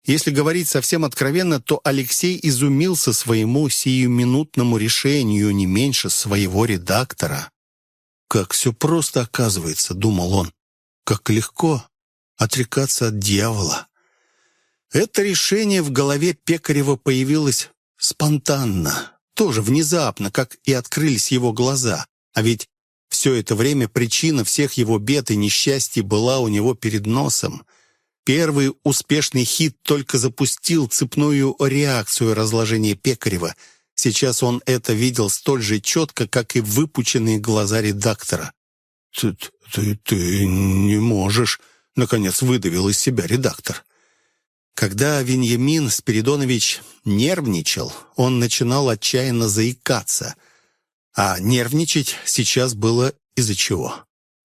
Если говорить совсем откровенно, то Алексей изумился своему сиюминутному решению не меньше своего редактора. «Как все просто оказывается», — думал он, — «как легко отрекаться от дьявола». Это решение в голове Пекарева появилось спонтанно, тоже внезапно, как и открылись его глаза. А ведь все это время причина всех его бед и несчастий была у него перед носом. Первый успешный хит только запустил цепную реакцию разложения Пекарева. Сейчас он это видел столь же четко, как и выпученные глаза редактора. «Ты, ты, ты не можешь», — наконец выдавил из себя редактор. Когда Веньямин Спиридонович нервничал, он начинал отчаянно заикаться — а нервничать сейчас было из-за чего.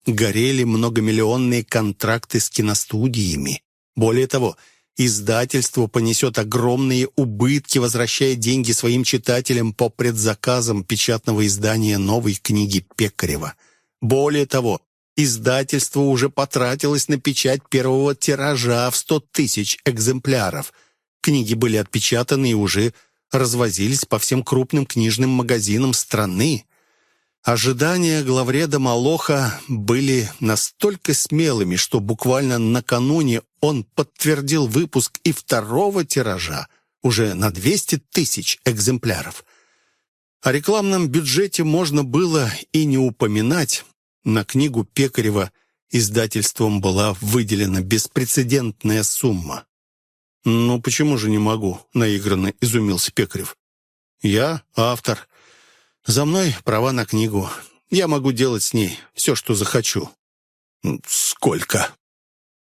Горели многомиллионные контракты с киностудиями. Более того, издательство понесет огромные убытки, возвращая деньги своим читателям по предзаказам печатного издания новой книги Пекарева. Более того, издательство уже потратилось на печать первого тиража в 100 тысяч экземпляров. Книги были отпечатаны и уже развозились по всем крупным книжным магазинам страны. Ожидания главреда Малоха были настолько смелыми, что буквально накануне он подтвердил выпуск и второго тиража, уже на 200 тысяч экземпляров. О рекламном бюджете можно было и не упоминать. На книгу Пекарева издательством была выделена беспрецедентная сумма. «Ну, почему же не могу?» — наигранно изумился Пекарев. «Я автор. За мной права на книгу. Я могу делать с ней все, что захочу». «Сколько?»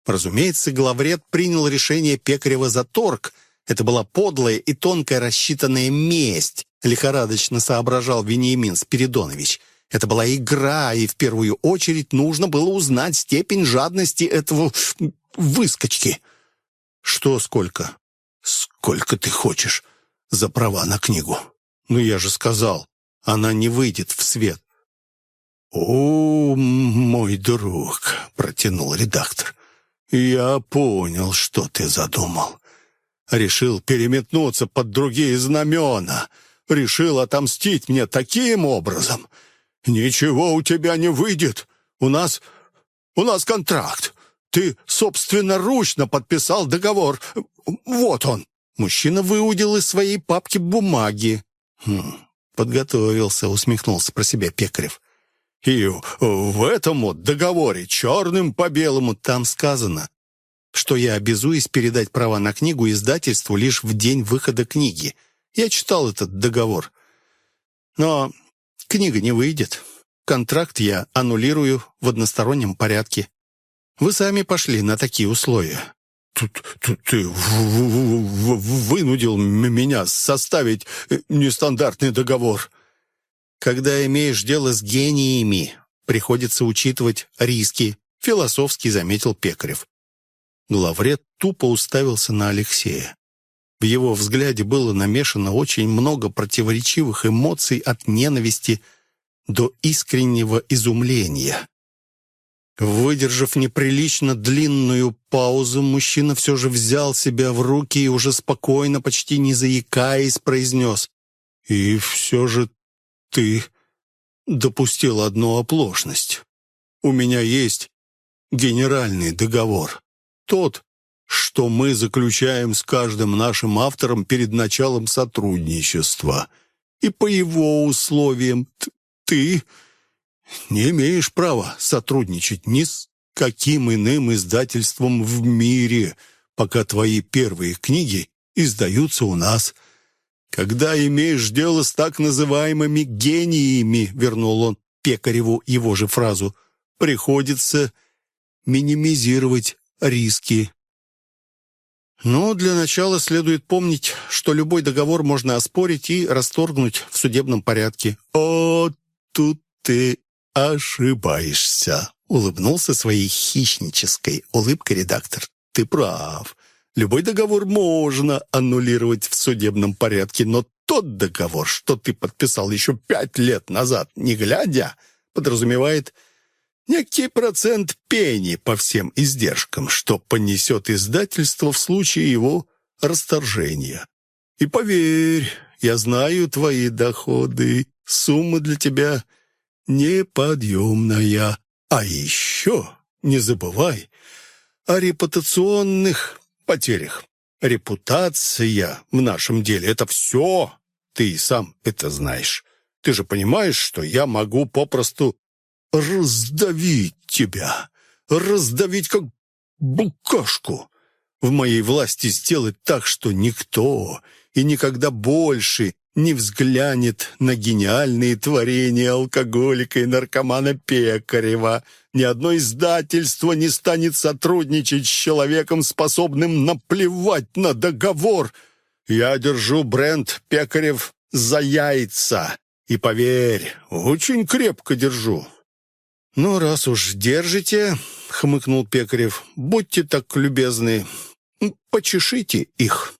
Разумеется, главред принял решение Пекарева за торг. Это была подлая и тонкая рассчитанная месть, лихорадочно соображал Вениамин Спиридонович. Это была игра, и в первую очередь нужно было узнать степень жадности этого выскочки. «Что сколько?» «Сколько ты хочешь за права на книгу?» «Ну, я же сказал, она не выйдет в свет». «О, мой друг», — протянул редактор, — «я понял, что ты задумал. Решил переметнуться под другие знамена, решил отомстить мне таким образом. Ничего у тебя не выйдет. У нас... у нас контракт. Ты собственноручно подписал договор. Вот он». Мужчина выудил из своей папки бумаги. «Хм, подготовился», — усмехнулся про себя Пекарев. «И в этом вот договоре, черным по белому, там сказано, что я обязуюсь передать права на книгу издательству лишь в день выхода книги. Я читал этот договор. Но книга не выйдет. Контракт я аннулирую в одностороннем порядке. Вы сами пошли на такие условия. Тут, тут ты вынудил меня составить э, нестандартный договор. Когда имеешь дело с гениями, приходится учитывать риски, философски заметил Пекарев. Главред тупо уставился на Алексея. В его взгляде было намешано очень много противоречивых эмоций от ненависти до искреннего изумления. Выдержав неприлично длинную паузу, мужчина все же взял себя в руки и уже спокойно, почти не заикаясь, произнес «И все же ты допустил одну оплошность. У меня есть генеральный договор. Тот, что мы заключаем с каждым нашим автором перед началом сотрудничества. И по его условиям ты не имеешь права сотрудничать ни с каким иным издательством в мире, пока твои первые книги издаются у нас. Когда имеешь дело с так называемыми гениями, вернул он Пекареву его же фразу, приходится минимизировать риски. Но для начала следует помнить, что любой договор можно оспорить и расторгнуть в судебном порядке. «О, тут ты ошибаешься», — улыбнулся своей хищнической улыбкой редактор. «Ты прав. Любой договор можно аннулировать в судебном порядке, но тот договор, что ты подписал еще пять лет назад, не глядя, подразумевает некий процент пени по всем издержкам, что понесет издательство в случае его расторжения. И поверь, я знаю твои доходы, сумма для тебя неподъемная. А еще не забывай о репутационных потерях. Репутация в нашем деле — это все. Ты и сам это знаешь. Ты же понимаешь, что я могу попросту раздавить тебя, раздавить как букашку. В моей власти сделать так, что никто и никогда больше не взглянет на гениальные творения алкоголика и наркомана Пекарева. Ни одно издательство не станет сотрудничать с человеком, способным наплевать на договор. Я держу бренд Пекарев за яйца. И поверь, очень крепко держу. «Ну, раз уж держите, — хмыкнул Пекарев, — будьте так любезны, почешите их».